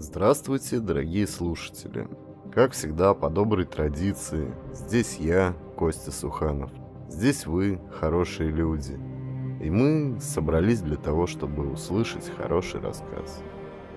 Здравствуйте, дорогие слушатели. Как всегда, по доброй традиции, здесь я, Костя Суханов. Здесь вы, хорошие люди. И мы собрались для того, чтобы услышать хороший рассказ.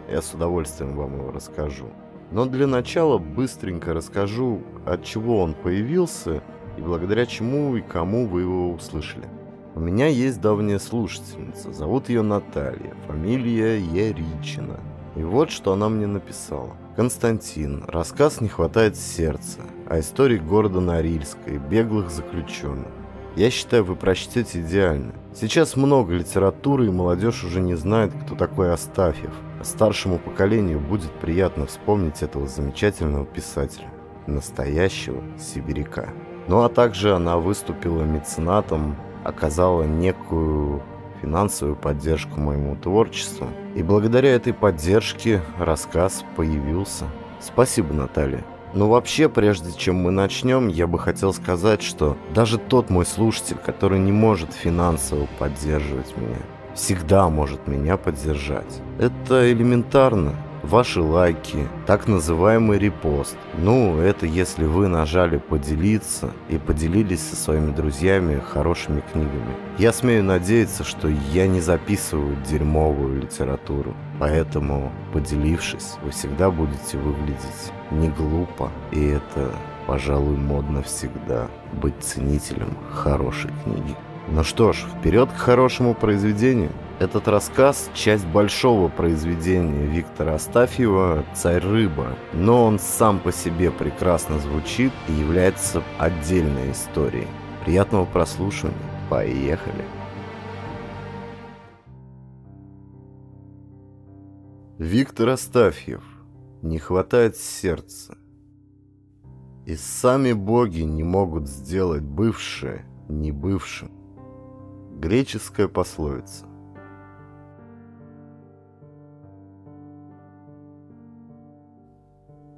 Я с удовольствием вам его расскажу. Но для начала быстренько расскажу, от чего он появился и благодаря чему и кому вы его услышали. У меня есть давняя слушательница, зовут ее Наталья, фамилия Яричина. И вот что она мне написала. Константин, рассказ «Не хватает сердца» о истории города Норильска и беглых заключенных. Я считаю, вы прочтете идеально. Сейчас много литературы, и молодежь уже не знает, кто такой Астафьев. А старшему поколению будет приятно вспомнить этого замечательного писателя. Настоящего сибиряка. Ну а также она выступила меценатом оказала некую финансовую поддержку моему творчеству. И благодаря этой поддержке рассказ появился. Спасибо, Наталья. Но вообще, прежде чем мы начнем, я бы хотел сказать, что даже тот мой слушатель, который не может финансово поддерживать меня, всегда может меня поддержать. Это элементарно ваши лайки, так называемый репост. Ну, это если вы нажали «поделиться» и поделились со своими друзьями хорошими книгами. Я смею надеяться, что я не записываю дерьмовую литературу, поэтому, поделившись, вы всегда будете выглядеть не глупо, и это, пожалуй, модно всегда быть ценителем хорошей книги. Ну что ж, вперед к хорошему произведению. Этот рассказ – часть большого произведения Виктора Астафьева «Царь рыба», но он сам по себе прекрасно звучит и является отдельной историей. Приятного прослушивания. Поехали! Виктор Астафьев. Не хватает сердца. И сами боги не могут сделать бывшее не бывшим. Греческая пословица.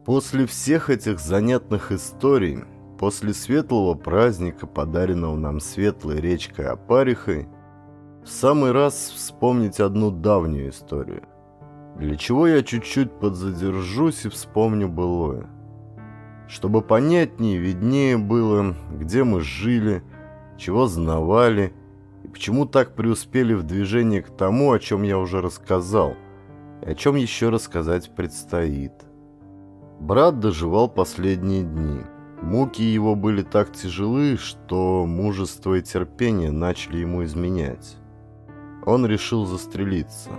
После всех этих занятных историй, после светлого праздника, подаренного нам светлой речкой Апарихой, в самый раз вспомнить одну давнюю историю. Для чего я чуть-чуть подзадержусь и вспомню былое. Чтобы понятнее, виднее было, где мы жили, чего знавали и почему так преуспели в движении к тому, о чем я уже рассказал, и о чем еще рассказать предстоит. Брат доживал последние дни. Муки его были так тяжелы, что мужество и терпение начали ему изменять. Он решил застрелиться.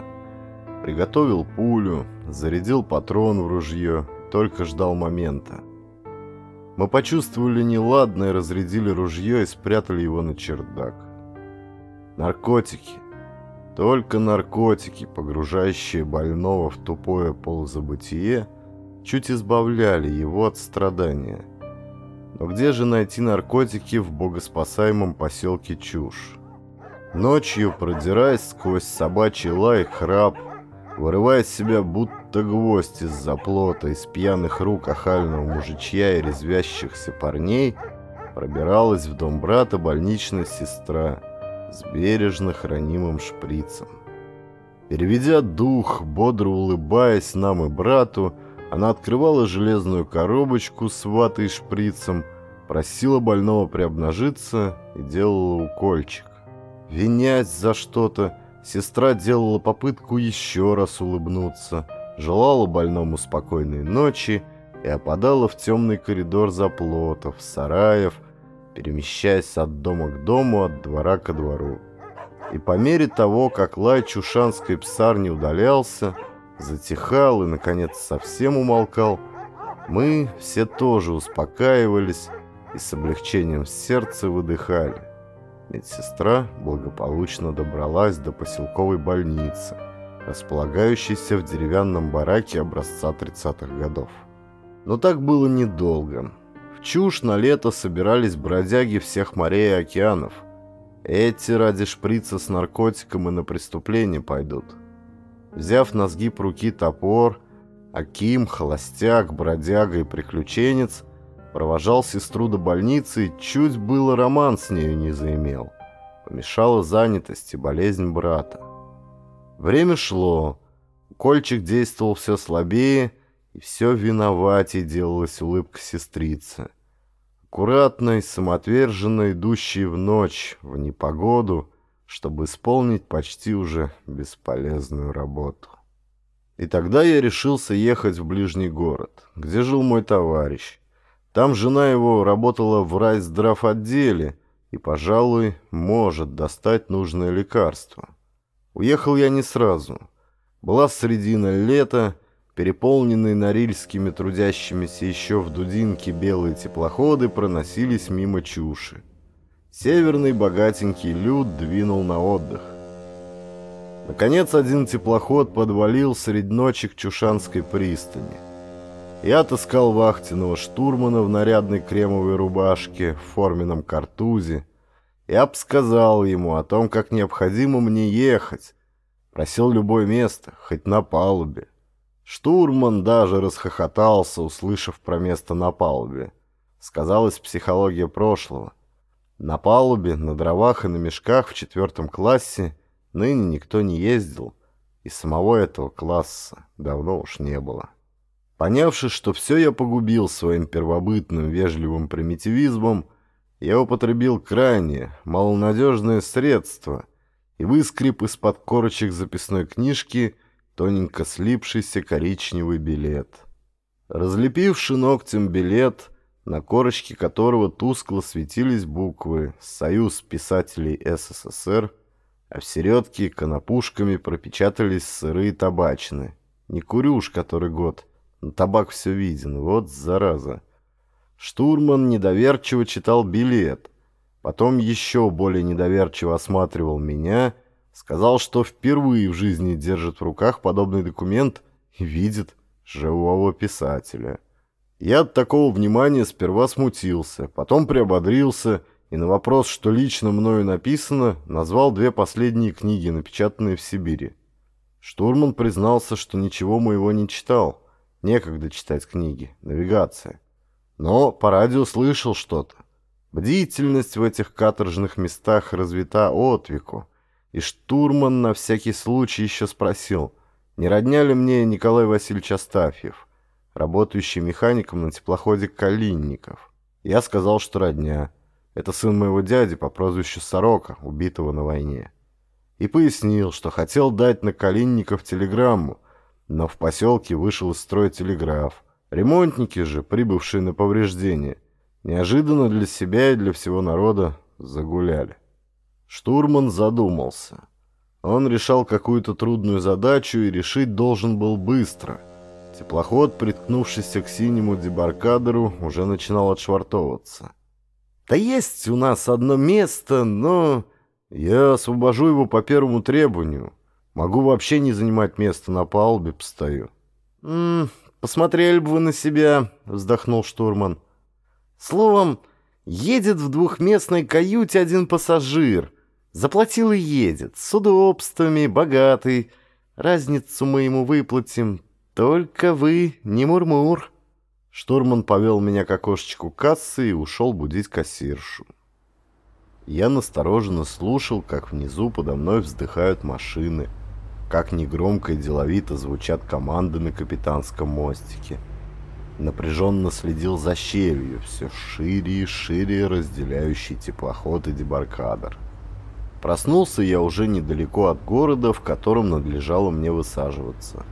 Приготовил пулю, зарядил патрон в ружье, только ждал момента. Мы почувствовали неладное, разрядили ружье и спрятали его на чердак. Наркотики. Только наркотики, погружающие больного в тупое полузабытие, чуть избавляли его от страдания. Но где же найти наркотики в богоспасаемом поселке Чушь? Ночью, продираясь сквозь собачий лай и храп, вырывая из себя будто гвоздь из заплота, из пьяных рук охального мужичья и резвящихся парней, пробиралась в дом брата больничная сестра с бережно хранимым шприцем. Переведя дух, бодро улыбаясь нам и брату, она открывала железную коробочку с ватой и шприцем, просила больного приобнажиться и делала укольчик. Винясь за что-то, сестра делала попытку еще раз улыбнуться, желала больному спокойной ночи и опадала в темный коридор заплотов, сараев, перемещаясь от дома к дому, от двора ко двору. И по мере того, как лай чушанской псарни удалялся, затихал и, наконец, совсем умолкал, мы все тоже успокаивались и с облегчением в сердце выдыхали. Медсестра благополучно добралась до поселковой больницы, располагающейся в деревянном бараке образца 30-х годов. Но так было недолго. В чушь на лето собирались бродяги всех морей и океанов. Эти ради шприца с наркотиком и на преступление пойдут. Взяв на сгиб руки топор, Аким, холостяк, бродяга и приключенец провожал сестру до больницы и чуть было роман с нею не заимел. Помешала занятость и болезнь брата. Время шло. Кольчик действовал все слабее, и все виноватей делалась улыбка сестрицы. Аккуратной, самоотверженно идущей в ночь, в непогоду, чтобы исполнить почти уже бесполезную работу. И тогда я решился ехать в ближний город, где жил мой товарищ. Там жена его работала в райздравотделе и, пожалуй, может достать нужное лекарство. Уехал я не сразу. Была середина лета, переполненные норильскими трудящимися еще в Дудинке белые теплоходы проносились мимо чуши. Северный богатенький люд двинул на отдых. Наконец один теплоход подвалил средь ночи к Чушанской пристани. Я отыскал вахтенного штурмана в нарядной кремовой рубашке, в форменном картузе. Я обсказал ему о том, как необходимо мне ехать. Просил любое место, хоть на палубе. Штурман даже расхохотался, услышав про место на палубе. Сказалась психология прошлого. На палубе, на дровах и на мешках в четвертом классе ныне никто не ездил, и самого этого класса давно уж не было. Понявши, что все я погубил своим первобытным вежливым примитивизмом, я употребил крайне малонадежное средство и выскреб из-под корочек записной книжки тоненько слипшийся коричневый билет. Разлепивши ногтем билет, на корочке которого тускло светились буквы «Союз писателей СССР», а в середке конопушками пропечатались сырые табачные. Не курю уж который год, но табак все виден, вот зараза. Штурман недоверчиво читал билет, потом еще более недоверчиво осматривал меня, сказал, что впервые в жизни держит в руках подобный документ и видит живого писателя. Я от такого внимания сперва смутился, потом приободрился и на вопрос, что лично мною написано, назвал две последние книги, напечатанные в Сибири. Штурман признался, что ничего моего не читал. Некогда читать книги, навигация. Но по радио слышал что-то. Бдительность в этих каторжных местах развита от веку. И штурман на всякий случай еще спросил, не родня ли мне Николай Васильевич Астафьев, работающий механиком на теплоходе Калинников. Я сказал, что родня. Это сын моего дяди по прозвищу Сорока, убитого на войне. И пояснил, что хотел дать на Калинников телеграмму, но в поселке вышел из строя телеграф. Ремонтники же, прибывшие на повреждение, неожиданно для себя и для всего народа загуляли. Штурман задумался. Он решал какую-то трудную задачу и решить должен был быстро. Теплоход, приткнувшийся к синему дебаркадеру, уже начинал отшвартовываться. Да есть у нас одно место, но я освобожу его по первому требованию. Могу вообще не занимать место на палубе, постою. М посмотрели бы вы на себя, вздохнул штурман. Словом, едет в двухместной каюте один пассажир. Заплатил и едет, с удобствами, богатый. Разницу мы ему выплатим. Только вы не мурмур. -мур. Штурман повел меня к окошечку кассы и ушел будить кассиршу. Я настороженно слушал, как внизу подо мной вздыхают машины, как негромко и деловито звучат команды на капитанском мостике. Напряженно следил за щелью, все шире и шире разделяющий теплоход и дебаркадер. Проснулся я уже недалеко от города, в котором надлежало мне высаживаться.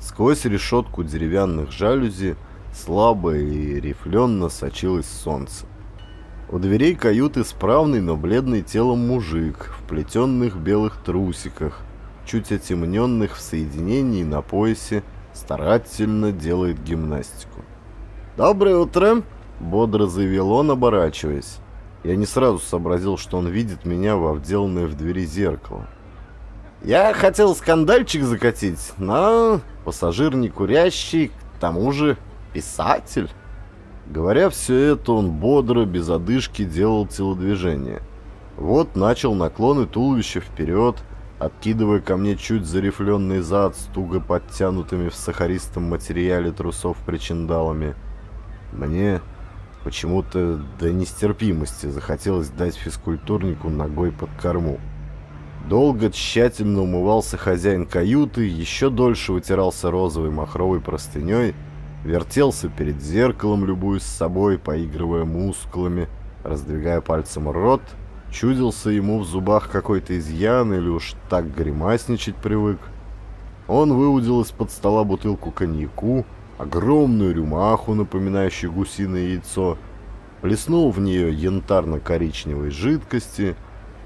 Сквозь решетку деревянных жалюзи – Слабо и рифленно сочилось солнце. У дверей каюты справный, но бледный телом мужик в плетенных белых трусиках, чуть отемненных в соединении на поясе, старательно делает гимнастику. «Доброе утро!» — бодро заявил он, оборачиваясь. Я не сразу сообразил, что он видит меня во вделанное в двери зеркало. «Я хотел скандальчик закатить, но пассажир не курящий, к тому же Писатель? Говоря все это, он бодро, без одышки делал телодвижение. Вот начал наклоны туловища вперед, откидывая ко мне чуть зарифленный зад с туго подтянутыми в сахаристом материале трусов причиндалами. Мне почему-то до нестерпимости захотелось дать физкультурнику ногой под корму. Долго тщательно умывался хозяин каюты, еще дольше вытирался розовой махровой простыней, вертелся перед зеркалом, любуясь собой, поигрывая мускулами, раздвигая пальцем рот, чудился ему в зубах какой-то изъян или уж так гримасничать привык. Он выудил из-под стола бутылку коньяку, огромную рюмаху, напоминающую гусиное яйцо, плеснул в нее янтарно-коричневой жидкости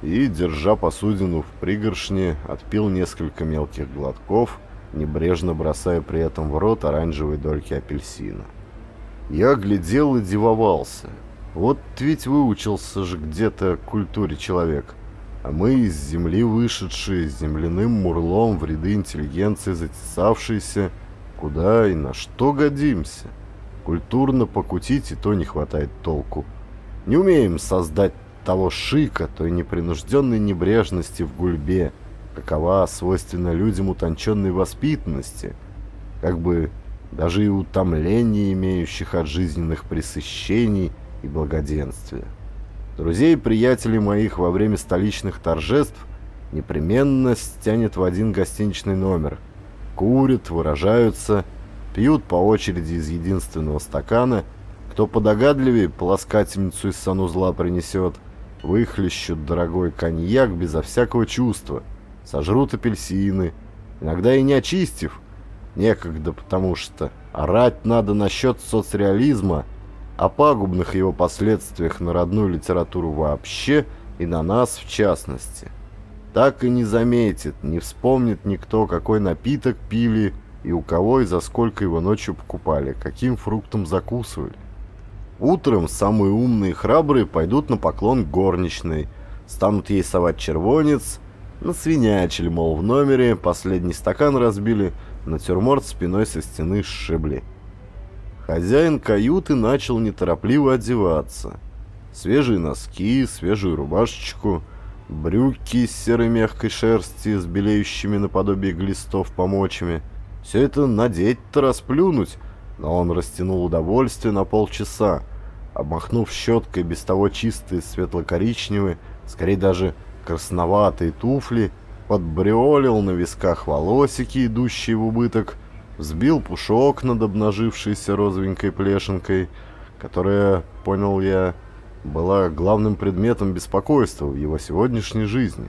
и, держа посудину в пригоршне, отпил несколько мелких глотков, небрежно бросая при этом в рот оранжевые дольки апельсина. Я глядел и дивовался. Вот ведь выучился же где-то культуре человек. А мы из земли вышедшие, земляным мурлом в ряды интеллигенции затесавшиеся, куда и на что годимся. Культурно покутить и то не хватает толку. Не умеем создать того шика, той непринужденной небрежности в гульбе, какова свойственна людям утонченной воспитанности, как бы даже и утомление имеющих от жизненных пресыщений и благоденствия. Друзей и приятелей моих во время столичных торжеств непременно стянет в один гостиничный номер. Курят, выражаются, пьют по очереди из единственного стакана, кто подогадливее полоскательницу из санузла принесет, выхлещут дорогой коньяк безо всякого чувства, сожрут апельсины, иногда и не очистив, некогда, потому что орать надо насчет соцреализма, о пагубных его последствиях на родную литературу вообще и на нас в частности. Так и не заметит, не вспомнит никто, какой напиток пили и у кого и за сколько его ночью покупали, каким фруктом закусывали. Утром самые умные и храбрые пойдут на поклон горничной, станут ей совать червонец, насвинячили, мол, в номере, последний стакан разбили, натюрморт спиной со стены сшибли. Хозяин каюты начал неторопливо одеваться. Свежие носки, свежую рубашечку, брюки из серой мягкой шерсти с белеющими наподобие глистов помочами. Все это надеть-то расплюнуть, но он растянул удовольствие на полчаса, обмахнув щеткой без того чистые светло-коричневые, скорее даже красноватые туфли, подбриолил на висках волосики, идущие в убыток, взбил пушок над обнажившейся розовенькой плешинкой, которая, понял я, была главным предметом беспокойства в его сегодняшней жизни.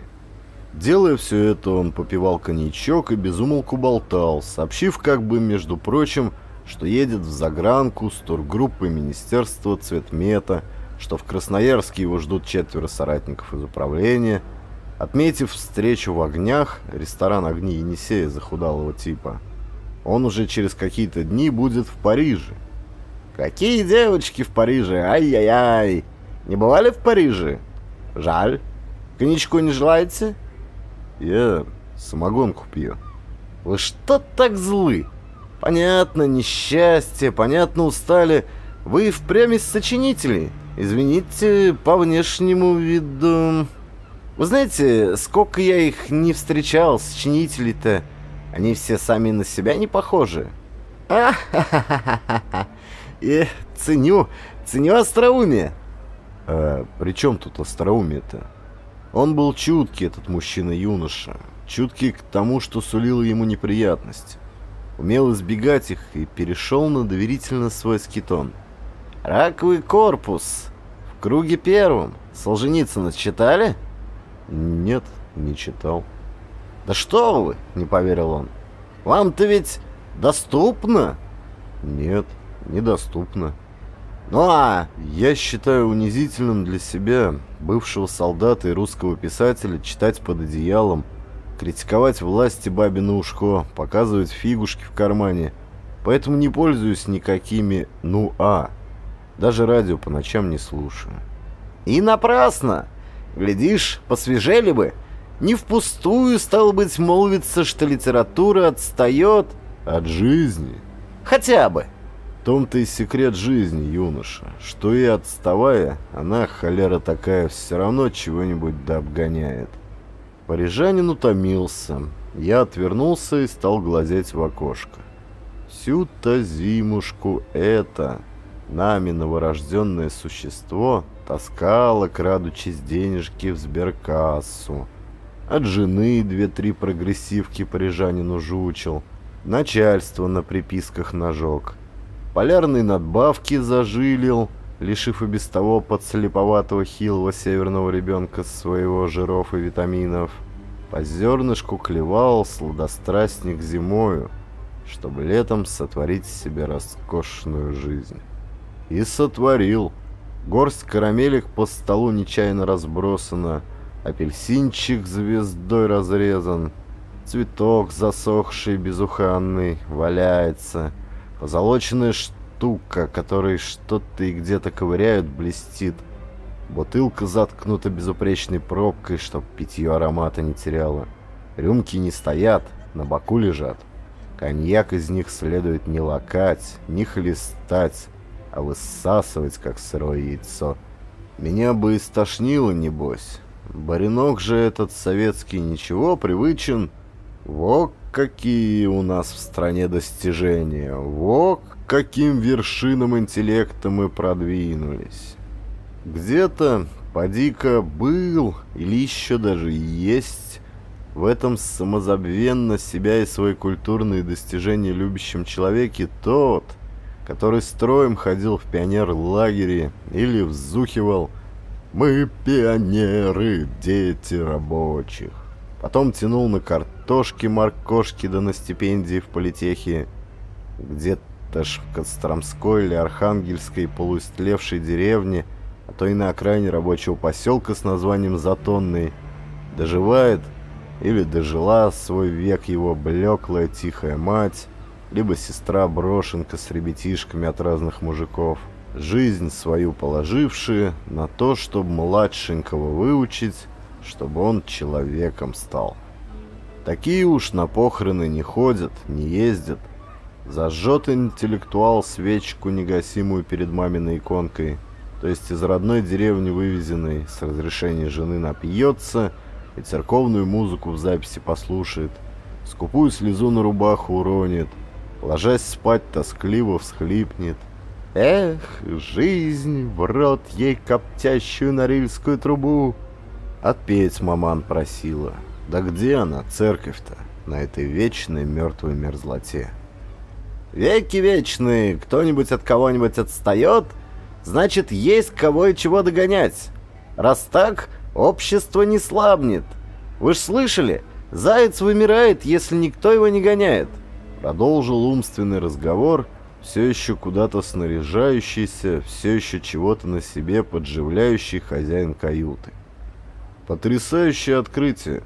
Делая все это, он попивал коньячок и безумолку болтал, сообщив как бы, между прочим, что едет в загранку с тургруппой Министерства цветмета, что в Красноярске его ждут четверо соратников из управления. Отметив встречу в огнях, ресторан «Огни Енисея» захудалого типа, он уже через какие-то дни будет в Париже. «Какие девочки в Париже? Ай-яй-яй! Не бывали в Париже? Жаль. Коньячку не желаете?» «Я самогонку пью». «Вы что так злы?» Понятно, несчастье, понятно, устали. Вы впрямь из сочинителей. Извините, по внешнему виду... Вы знаете, сколько я их не встречал, сочинителей-то. Они все сами на себя не похожи. а ха ха ценю, ценю остроумие. А при чем тут остроумие-то? Он был чуткий, этот мужчина-юноша. Чуткий к тому, что сулило ему неприятность умел избегать их и перешел на доверительно свой скитон. «Раковый корпус! В круге первом! Солженицына читали?» «Нет, не читал». «Да что вы!» — не поверил он. «Вам-то ведь доступно?» «Нет, недоступно». «Ну а...» «Я считаю унизительным для себя, бывшего солдата и русского писателя, читать под одеялом критиковать власти бабину ушко, показывать фигушки в кармане. Поэтому не пользуюсь никакими «ну а». Даже радио по ночам не слушаю. И напрасно! Глядишь, посвежели бы. Не впустую, стало быть, молвиться, что литература отстает... От жизни? Хотя бы. В том-то и секрет жизни, юноша, что и отставая, она, холера такая, все равно чего-нибудь да обгоняет. Парижанин утомился. Я отвернулся и стал глазеть в окошко. Всю-то зимушку это, нами новорожденное существо, таскало, крадучись денежки в сберкассу. От жены две-три прогрессивки парижанину жучил. Начальство на приписках нажег. Полярные надбавки зажилил, лишив и без того подслеповатого хилого северного ребенка своего жиров и витаминов. По зернышку клевал сладострастник зимою, чтобы летом сотворить себе роскошную жизнь. И сотворил. Горсть карамелек по столу нечаянно разбросана, апельсинчик звездой разрезан, цветок засохший, безуханный, валяется, позолоченная штука, которой что-то и где-то ковыряют, блестит. Бутылка заткнута безупречной пробкой, чтоб питье аромата не теряло. Рюмки не стоят, на боку лежат. Коньяк из них следует не лакать, не хлестать, а высасывать, как сырое яйцо. Меня бы истошнило, небось. Баринок же этот советский ничего, привычен. Во какие у нас в стране достижения, во каким вершинам интеллекта мы продвинулись. Где-то, поди-ка, был или еще даже есть в этом самозабвенно себя и свои культурные достижения любящем человеке тот, который строем ходил в пионер-лагере или взухивал «Мы пионеры, дети рабочих». Потом тянул на картошки, моркошки да на стипендии в политехе. Где-то ж в Костромской или Архангельской полуистлевшей деревне, а то и на окраине рабочего поселка с названием Затонный, доживает или дожила свой век его блеклая тихая мать, либо сестра-брошенка с ребятишками от разных мужиков, жизнь свою положившие на то, чтобы младшенького выучить, чтобы он человеком стал. Такие уж на похороны не ходят, не ездят. Зажжет интеллектуал свечку негасимую перед маминой иконкой, то есть из родной деревни вывезенной, с разрешения жены напьется и церковную музыку в записи послушает, скупую слезу на рубаху уронит – ложась спать, тоскливо всхлипнет. Эх, жизнь, в рот ей коптящую норильскую трубу. Отпеть маман просила. Да где она, церковь-то, на этой вечной мертвой мерзлоте? Веки вечные, кто-нибудь от кого-нибудь отстает, значит, есть кого и чего догонять. Раз так, общество не слабнет. Вы ж слышали, заяц вымирает, если никто его не гоняет. Продолжил умственный разговор, все еще куда-то снаряжающийся, все еще чего-то на себе подживляющий хозяин каюты. Потрясающее открытие.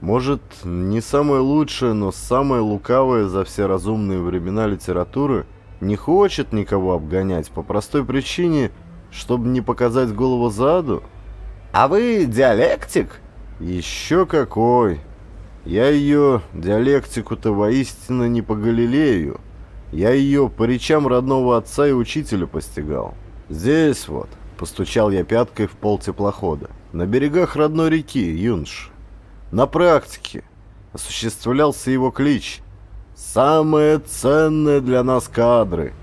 Может, не самое лучшее, но самое лукавое за все разумные времена литературы не хочет никого обгонять по простой причине, чтобы не показать голову заду? А вы диалектик? Еще какой! Я ее диалектику-то воистину не по Галилею. Я ее по речам родного отца и учителя постигал. Здесь вот, постучал я пяткой в пол теплохода, на берегах родной реки, юнош. На практике осуществлялся его клич «Самое ценное для нас кадры».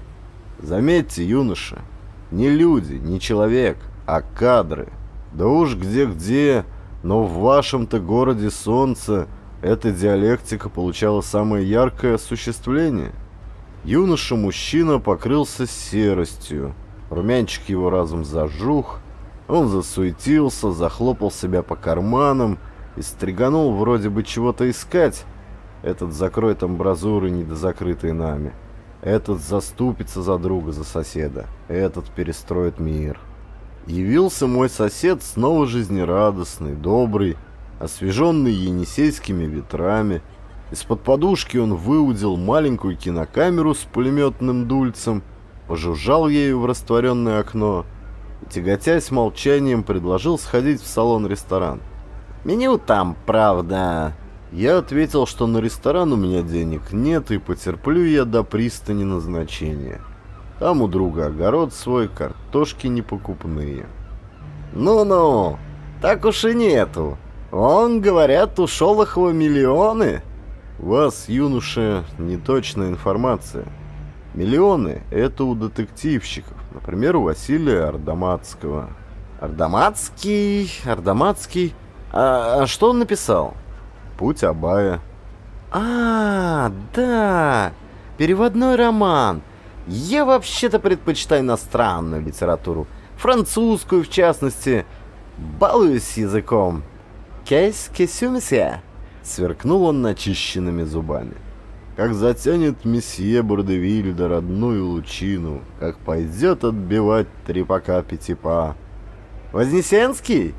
Заметьте, юноша, не люди, не человек, а кадры. Да уж где-где, но в вашем-то городе солнце – эта диалектика получала самое яркое осуществление. Юноша-мужчина покрылся серостью, румянчик его разом зажух, он засуетился, захлопал себя по карманам и стриганул вроде бы чего-то искать. Этот закроет амбразуры, недозакрытые нами. Этот заступится за друга, за соседа. Этот перестроит мир. Явился мой сосед снова жизнерадостный, добрый, освеженный енисейскими ветрами. Из-под подушки он выудил маленькую кинокамеру с пулеметным дульцем, пожужжал ею в растворенное окно и, тяготясь молчанием, предложил сходить в салон-ресторан. «Меню там, правда...» Я ответил, что на ресторан у меня денег нет, и потерплю я до пристани назначения. Там у друга огород свой, картошки непокупные. «Ну-ну, так уж и нету», он, говорят, у Шолохова миллионы. Вас, юноша, неточная информация. Миллионы — это у детективщиков. Например, у Василия Ардаматского. Ардаматский, Ардаматский... А, а что он написал? Путь Абая. А, да, переводной роман. Я вообще-то предпочитаю иностранную литературу, французскую в частности. Балуюсь языком. Кейс кесюмсия. Сверкнул он начищенными зубами. Как затянет месье Бурдевиль до родную лучину, как пойдет отбивать трепака пятипа. Вознесенский?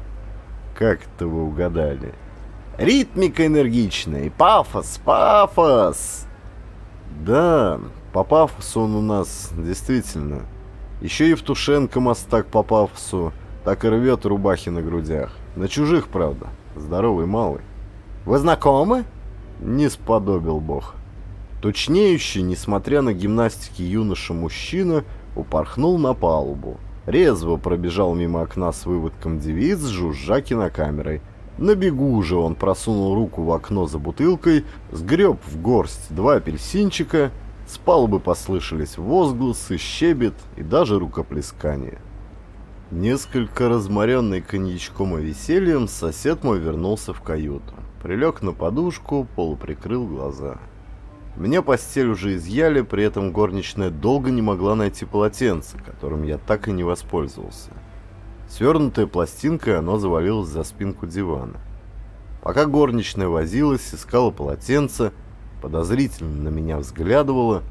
Как это вы угадали? Ритмика энергичная, пафос, пафос. Да, по пафосу он у нас действительно. Еще Евтушенко мастак по пафосу, так и рвет рубахи на грудях. На чужих, правда. Здоровый малый. Вы знакомы? Не сподобил бог. Точнеющий, несмотря на гимнастики юноша-мужчина, упорхнул на палубу. Резво пробежал мимо окна с выводком девиц, жужжа кинокамерой. На бегу же он просунул руку в окно за бутылкой, сгреб в горсть два апельсинчика, с палубы послышались возгласы, щебет и даже рукоплескание. Несколько разморенный коньячком и весельем, сосед мой вернулся в каюту. Прилег на подушку, полуприкрыл глаза. Мне постель уже изъяли, при этом горничная долго не могла найти полотенце, которым я так и не воспользовался. Свернутая пластинкой оно завалилось за спинку дивана. Пока горничная возилась, искала полотенце, подозрительно на меня взглядывала,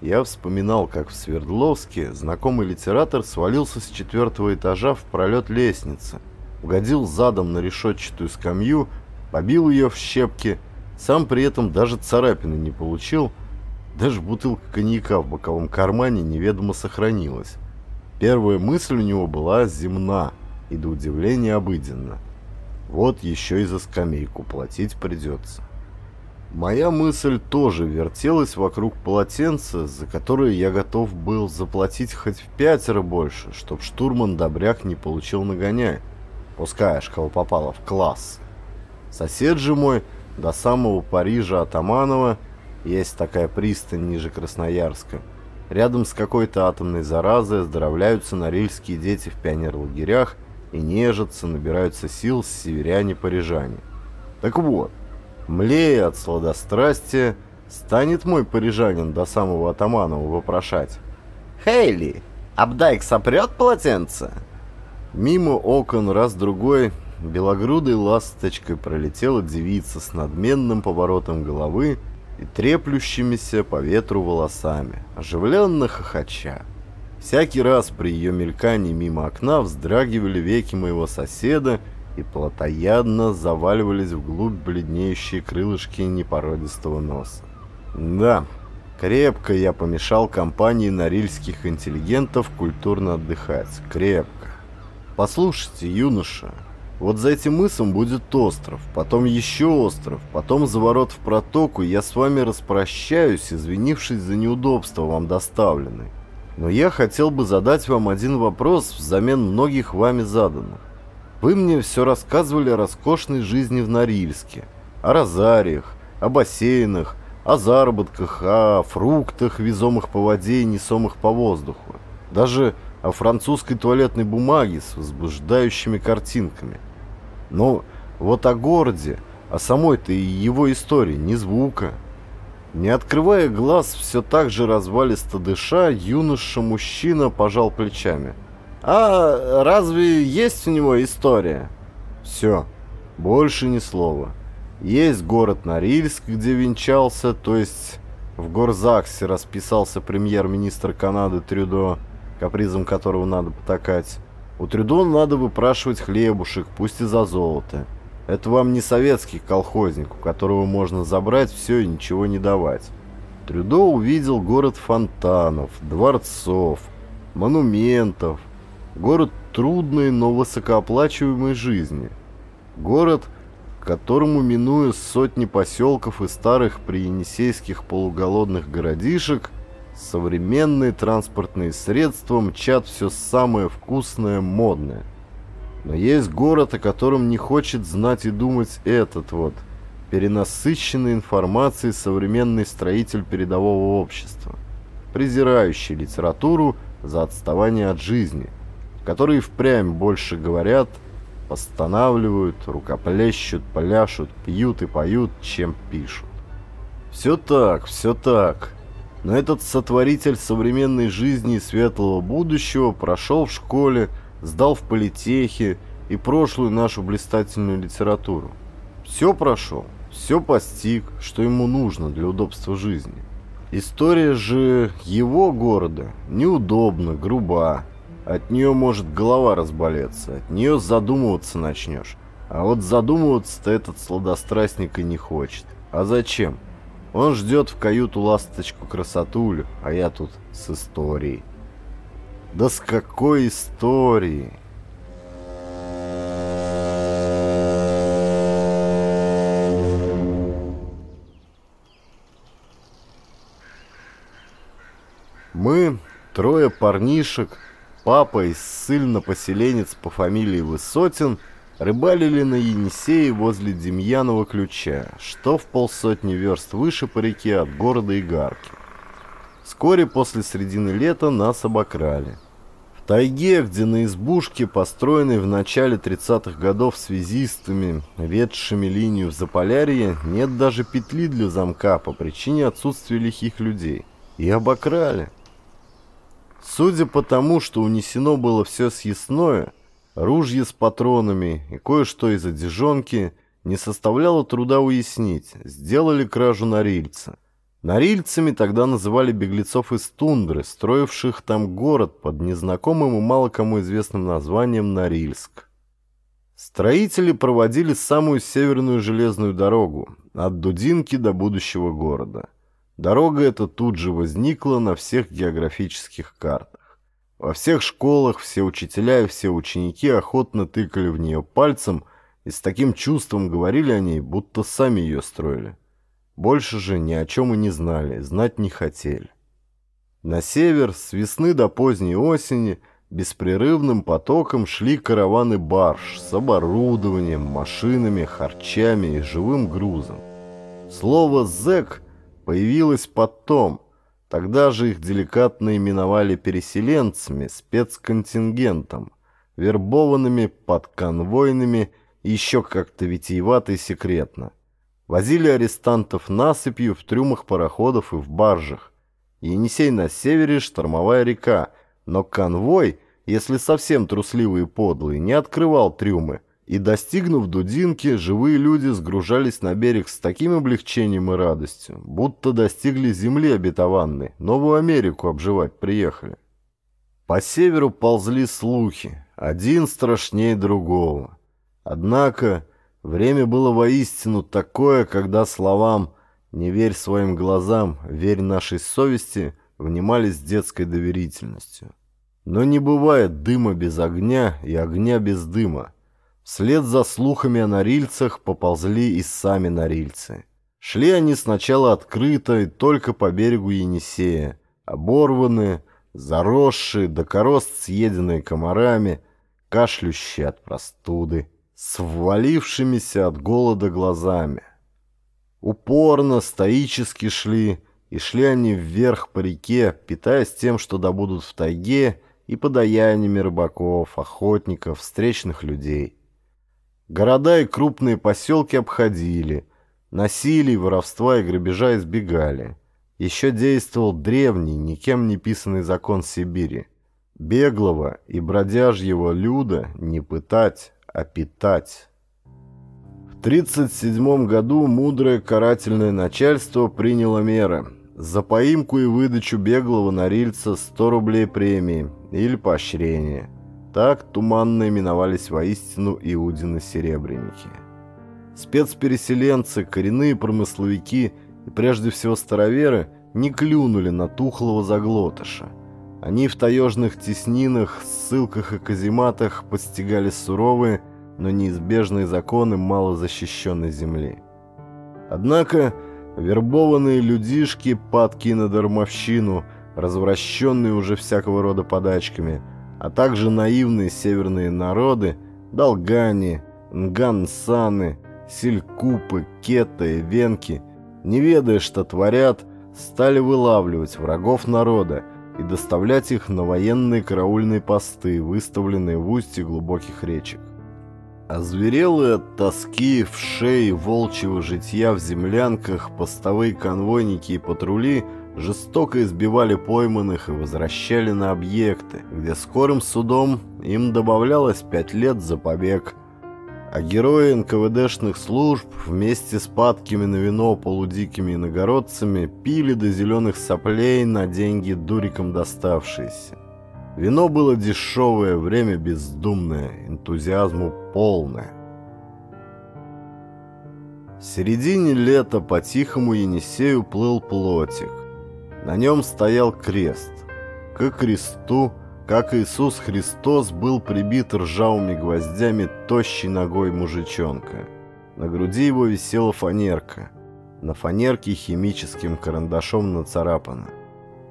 я вспоминал, как в Свердловске знакомый литератор свалился с четвертого этажа в пролет лестницы, угодил задом на решетчатую скамью, побил ее в щепки, сам при этом даже царапины не получил, даже бутылка коньяка в боковом кармане неведомо сохранилась. Первая мысль у него была земна и до удивления обыденна. Вот еще и за скамейку платить придется. Моя мысль тоже вертелась вокруг полотенца, за которое я готов был заплатить хоть в пятеро больше, чтоб штурман Добряк не получил нагоняй. Пускай аж кого попало в класс. Сосед же мой до самого Парижа Атаманова, есть такая пристань ниже Красноярска, рядом с какой-то атомной заразой оздоровляются норильские дети в пионерлагерях и нежатся, набираются сил северяне-парижане. Так вот, млея от сладострастия, станет мой парижанин до самого Атаманова вопрошать. «Хейли, Абдайк сопрет полотенце?» Мимо окон раз-другой белогрудой ласточкой пролетела девица с надменным поворотом головы и треплющимися по ветру волосами, оживленно хохоча. Всякий раз при ее мелькании мимо окна вздрагивали веки моего соседа и плотоядно заваливались вглубь бледнеющие крылышки непородистого носа. Да, крепко я помешал компании норильских интеллигентов культурно отдыхать. Крепко. Послушайте, юноша, вот за этим мысом будет остров, потом еще остров, потом заворот в протоку, я с вами распрощаюсь, извинившись за неудобства вам доставленные. Но я хотел бы задать вам один вопрос взамен многих вами заданных. Вы мне все рассказывали о роскошной жизни в Норильске, о розариях, о бассейнах, о заработках, о фруктах, везомых по воде и несомых по воздуху. Даже о французской туалетной бумаге с возбуждающими картинками – но вот о городе, о самой-то и его истории ни звука. Не открывая глаз, все так же развалисто дыша, юноша-мужчина пожал плечами. «А разве есть у него история?» «Все, больше ни слова. Есть город Норильск, где венчался, то есть в Горзаксе расписался премьер-министр Канады Трюдо, капризом которого надо потакать. У Трюдо надо выпрашивать хлебушек, пусть и за золото. Это вам не советский колхозник, у которого можно забрать все и ничего не давать. Трюдо увидел город фонтанов, дворцов, монументов, город трудной, но высокооплачиваемой жизни. Город, которому, минуя сотни поселков и старых приенисейских полуголодных городишек, Современные транспортные средства мчат все самое вкусное, модное. Но есть город, о котором не хочет знать и думать этот вот, перенасыщенный информацией современный строитель передового общества, презирающий литературу за отставание от жизни, которые впрямь больше говорят, постанавливают, рукоплещут, пляшут, пьют и поют, чем пишут. Все так, все так. Но этот сотворитель современной жизни и светлого будущего прошел в школе, сдал в политехе и прошлую нашу блистательную литературу. Все прошел, все постиг, что ему нужно для удобства жизни. История же его города неудобна, груба. От нее может голова разболеться, от нее задумываться начнешь. А вот задумываться-то этот сладострастник и не хочет. А зачем? Он ждет в каюту ласточку красотулю, а я тут с историей. Да с какой историей? Мы, трое парнишек, папа и ссыльно-поселенец по фамилии Высотин, рыбалили на Енисее возле Демьянова ключа, что в полсотни верст выше по реке от города Игарки. Вскоре после середины лета нас обокрали. В тайге, где на избушке, построенной в начале 30-х годов связистами, ведшими линию в Заполярье, нет даже петли для замка по причине отсутствия лихих людей. И обокрали. Судя по тому, что унесено было все съестное, ружья с патронами и кое-что из одежонки, не составляло труда уяснить, сделали кражу норильца. Норильцами тогда называли беглецов из тундры, строивших там город под незнакомым и мало кому известным названием Норильск. Строители проводили самую северную железную дорогу, от Дудинки до будущего города. Дорога эта тут же возникла на всех географических картах. Во всех школах все учителя и все ученики охотно тыкали в нее пальцем и с таким чувством говорили о ней, будто сами ее строили. Больше же ни о чем и не знали, знать не хотели. На север с весны до поздней осени беспрерывным потоком шли караваны барж с оборудованием, машинами, харчами и живым грузом. Слово «зэк» появилась потом. Тогда же их деликатно именовали переселенцами, спецконтингентом, вербованными, подконвойными и еще как-то витиевато и секретно. Возили арестантов насыпью в трюмах пароходов и в баржах. Енисей на севере – штормовая река, но конвой, если совсем трусливый и подлый, не открывал трюмы – и, достигнув Дудинки, живые люди сгружались на берег с таким облегчением и радостью, будто достигли земли обетованной, Новую Америку обживать приехали. По северу ползли слухи, один страшнее другого. Однако время было воистину такое, когда словам «не верь своим глазам, верь нашей совести» внимали с детской доверительностью. Но не бывает дыма без огня и огня без дыма. Вслед за слухами о норильцах поползли и сами норильцы. Шли они сначала открыто и только по берегу Енисея, оборванные, заросшие, до корост съеденные комарами, кашлющие от простуды, с ввалившимися от голода глазами. Упорно, стоически шли, и шли они вверх по реке, питаясь тем, что добудут в тайге, и подаяниями рыбаков, охотников, встречных людей. Города и крупные поселки обходили, насилий, воровства и грабежа избегали. Еще действовал древний, никем не писанный закон Сибири. Беглого и бродяжьего люда не пытать, а питать. В 1937 году мудрое карательное начальство приняло меры. За поимку и выдачу беглого норильца 100 рублей премии или поощрения – так туманно именовались воистину Иудины-серебряники. Спецпереселенцы, коренные промысловики и прежде всего староверы не клюнули на тухлого заглотыша. Они в таежных теснинах, ссылках и казематах постигали суровые, но неизбежные законы малозащищенной земли. Однако вербованные людишки, падки на дармовщину, развращенные уже всякого рода подачками – а также наивные северные народы – долгане, нгансаны, селькупы, кеты, венки – не ведая, что творят, стали вылавливать врагов народа и доставлять их на военные караульные посты, выставленные в устье глубоких речек. Озверелые от тоски в шее волчьего житья в землянках, постовые конвойники и патрули жестоко избивали пойманных и возвращали на объекты, где скорым судом им добавлялось пять лет за побег. А герои НКВДшных служб вместе с падкими на вино полудикими иногородцами пили до зеленых соплей на деньги дурикам доставшиеся. Вино было дешевое, время бездумное, энтузиазму полное. В середине лета по тихому Енисею плыл плотик. На нем стоял крест. К кресту, как Иисус Христос, был прибит ржавыми гвоздями тощей ногой мужичонка. На груди его висела фанерка. На фанерке химическим карандашом нацарапано.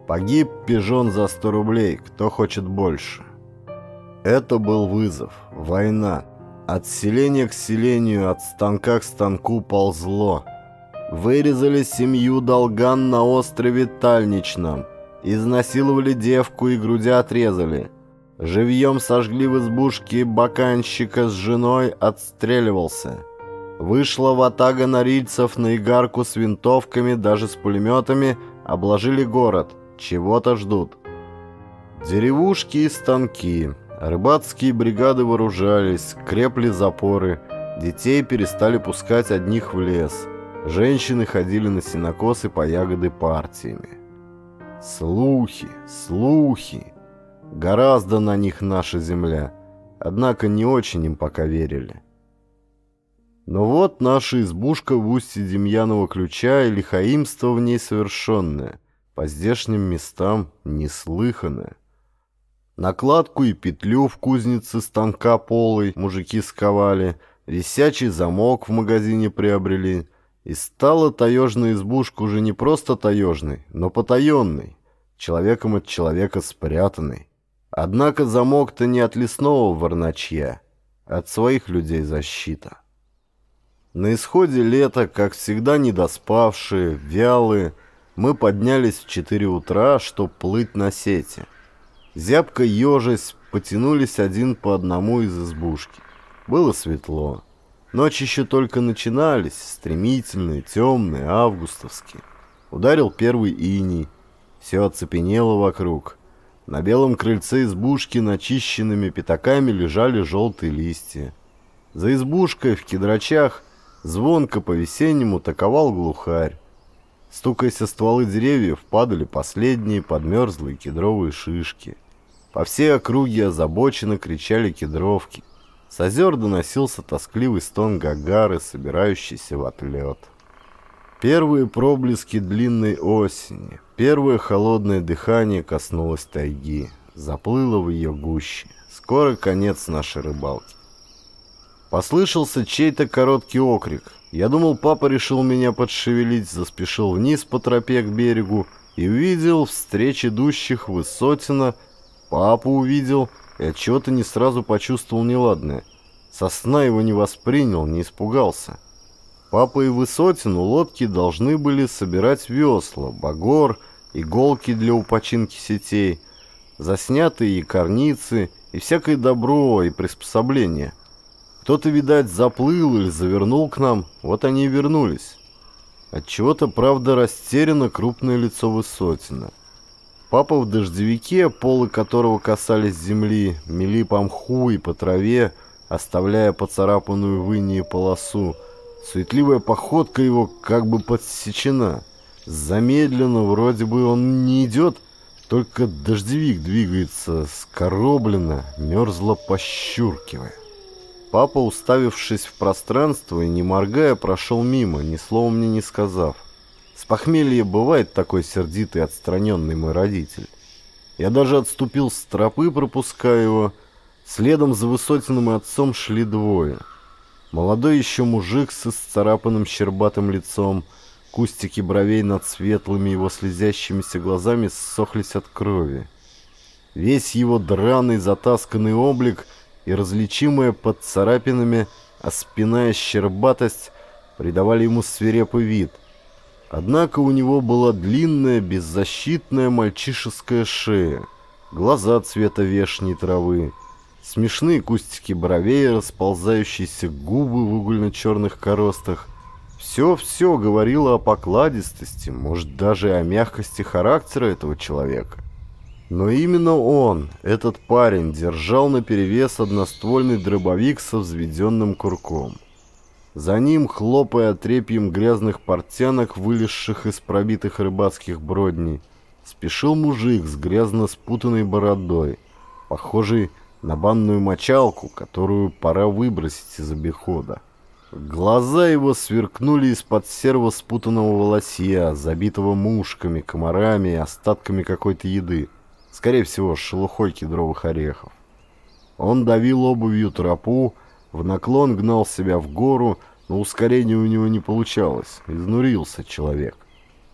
Погиб пижон за 100 рублей, кто хочет больше. Это был вызов, война. От селения к селению, от станка к станку ползло. Вырезали семью долган на острове Тальничном. Изнасиловали девку и груди отрезали. Живьем сожгли в избушке баканщика с женой, отстреливался. Вышла ватага норильцев на игарку с винтовками, даже с пулеметами, обложили город. Чего-то ждут. Деревушки и станки. Рыбацкие бригады вооружались, крепли запоры. Детей перестали пускать одних в лес. Женщины ходили на сенокосы по ягоды партиями. Слухи, слухи. Гораздо на них наша земля. Однако не очень им пока верили. Но вот наша избушка в устье Демьянова ключа и лихаимство в ней совершенное – по здешним местам неслыханное. Накладку и петлю в кузнице станка полой мужики сковали, висячий замок в магазине приобрели, и стала таежная избушка уже не просто таежной, но потаенной, человеком от человека спрятанной. Однако замок-то не от лесного ворначья, а от своих людей защита. На исходе лета, как всегда недоспавшие, вялые, мы поднялись в 4 утра, чтоб плыть на сети. Зябко ежась, потянулись один по одному из избушки. Было светло. Ночи еще только начинались, стремительные, темные, августовские. Ударил первый иней. Все оцепенело вокруг. На белом крыльце избушки начищенными пятаками лежали желтые листья. За избушкой в кедрачах звонко по-весеннему таковал глухарь. Стукаясь о стволы деревьев, падали последние подмерзлые кедровые шишки. По всей округе озабоченно кричали кедровки. С озер доносился тоскливый стон гагары, собирающийся в отлет. Первые проблески длинной осени, первое холодное дыхание коснулось тайги, заплыло в ее гуще. Скоро конец нашей рыбалки. Послышался чей-то короткий окрик. Я думал, папа решил меня подшевелить, заспешил вниз по тропе к берегу и увидел встреч идущих Высотина. Папу увидел и отчего-то не сразу почувствовал неладное. Сосна его не воспринял, не испугался. Папа и Высотин у лодки должны были собирать весла, багор, иголки для упочинки сетей, заснятые и корницы и всякое добро и приспособления. Кто-то, видать, заплыл или завернул к нам, вот они и вернулись. Отчего-то, правда, растеряно крупное лицо Высотина. Папа в дождевике, полы которого касались земли, мели по мху и по траве, оставляя поцарапанную в инии полосу. Суетливая походка его как бы подсечена. Замедленно, вроде бы он не идет, только дождевик двигается скоробленно, мерзло пощуркивая. Папа, уставившись в пространство и не моргая, прошел мимо, ни слова мне не сказав. С похмелья бывает такой сердитый отстраненный мой родитель. Я даже отступил с тропы, пропуская его. Следом за Высотиным и отцом шли двое. Молодой еще мужик с исцарапанным щербатым лицом. Кустики бровей над светлыми его слезящимися глазами ссохлись от крови. Весь его драный затасканный облик — и различимая под царапинами, а спина и щербатость придавали ему свирепый вид. Однако у него была длинная, беззащитная мальчишеская шея, глаза цвета вешней травы, Смешные кустики бровей, расползающиеся губы в угольно-черных коростах. Все-все говорило о покладистости, может даже о мягкости характера этого человека. Но именно он, этот парень, держал наперевес одноствольный дробовик со взведенным курком. За ним, хлопая трепьем грязных портянок, вылезших из пробитых рыбацких бродней, спешил мужик с грязно спутанной бородой, похожий на банную мочалку, которую пора выбросить из обихода. Глаза его сверкнули из-под серого спутанного волосья, забитого мушками, комарами и остатками какой-то еды. Скорее всего, шелухой кедровых орехов. Он давил обувью тропу, в наклон гнал себя в гору, но ускорение у него не получалось. Изнурился человек.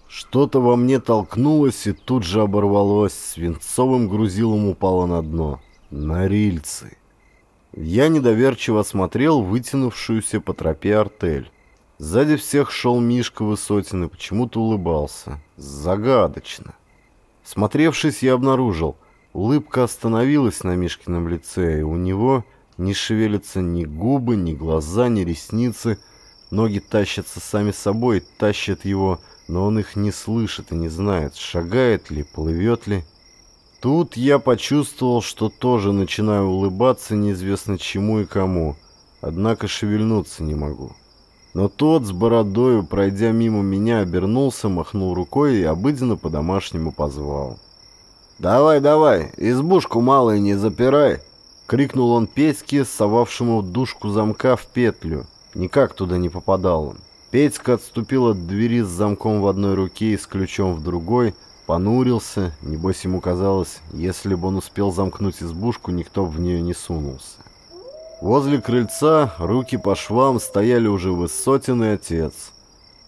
Что-то во мне толкнулось и тут же оборвалось, свинцовым грузилом упало на дно. На рельсы. Я недоверчиво осмотрел вытянувшуюся по тропе артель. Сзади всех шел Мишка Высотин и почему-то улыбался. Загадочно. Смотревшись, я обнаружил, улыбка остановилась на Мишкином лице, и у него не шевелятся ни губы, ни глаза, ни ресницы. Ноги тащатся сами собой, тащат его, но он их не слышит и не знает, шагает ли, плывет ли. Тут я почувствовал, что тоже начинаю улыбаться неизвестно чему и кому, однако шевельнуться не могу. Но тот с бородою, пройдя мимо меня, обернулся, махнул рукой и обыденно по-домашнему позвал. «Давай, давай, избушку малой не запирай!» — крикнул он Петьке, совавшему душку замка в петлю. Никак туда не попадал он. Петька отступил от двери с замком в одной руке и с ключом в другой, понурился, небось ему казалось, если бы он успел замкнуть избушку, никто в нее не сунулся. Возле крыльца, руки по швам, стояли уже Высотин и отец.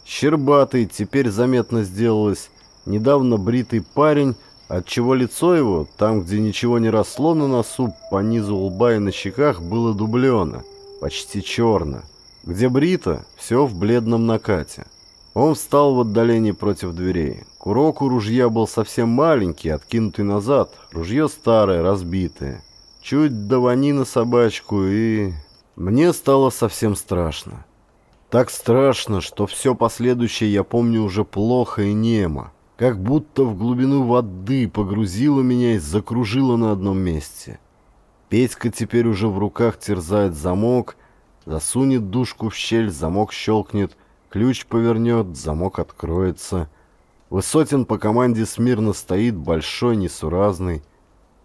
Щербатый, теперь заметно сделалось, недавно бритый парень, отчего лицо его, там, где ничего не росло на носу, по низу лба и на щеках, было дублено, почти черно. Где брито, все в бледном накате. Он встал в отдалении против дверей. Курок у ружья был совсем маленький, откинутый назад, ружье старое, разбитое чуть давани на собачку, и... Мне стало совсем страшно. Так страшно, что все последующее я помню уже плохо и немо. Как будто в глубину воды погрузило меня и закружило на одном месте. Петька теперь уже в руках терзает замок, засунет душку в щель, замок щелкнет, ключ повернет, замок откроется. Высотин по команде смирно стоит, большой, несуразный,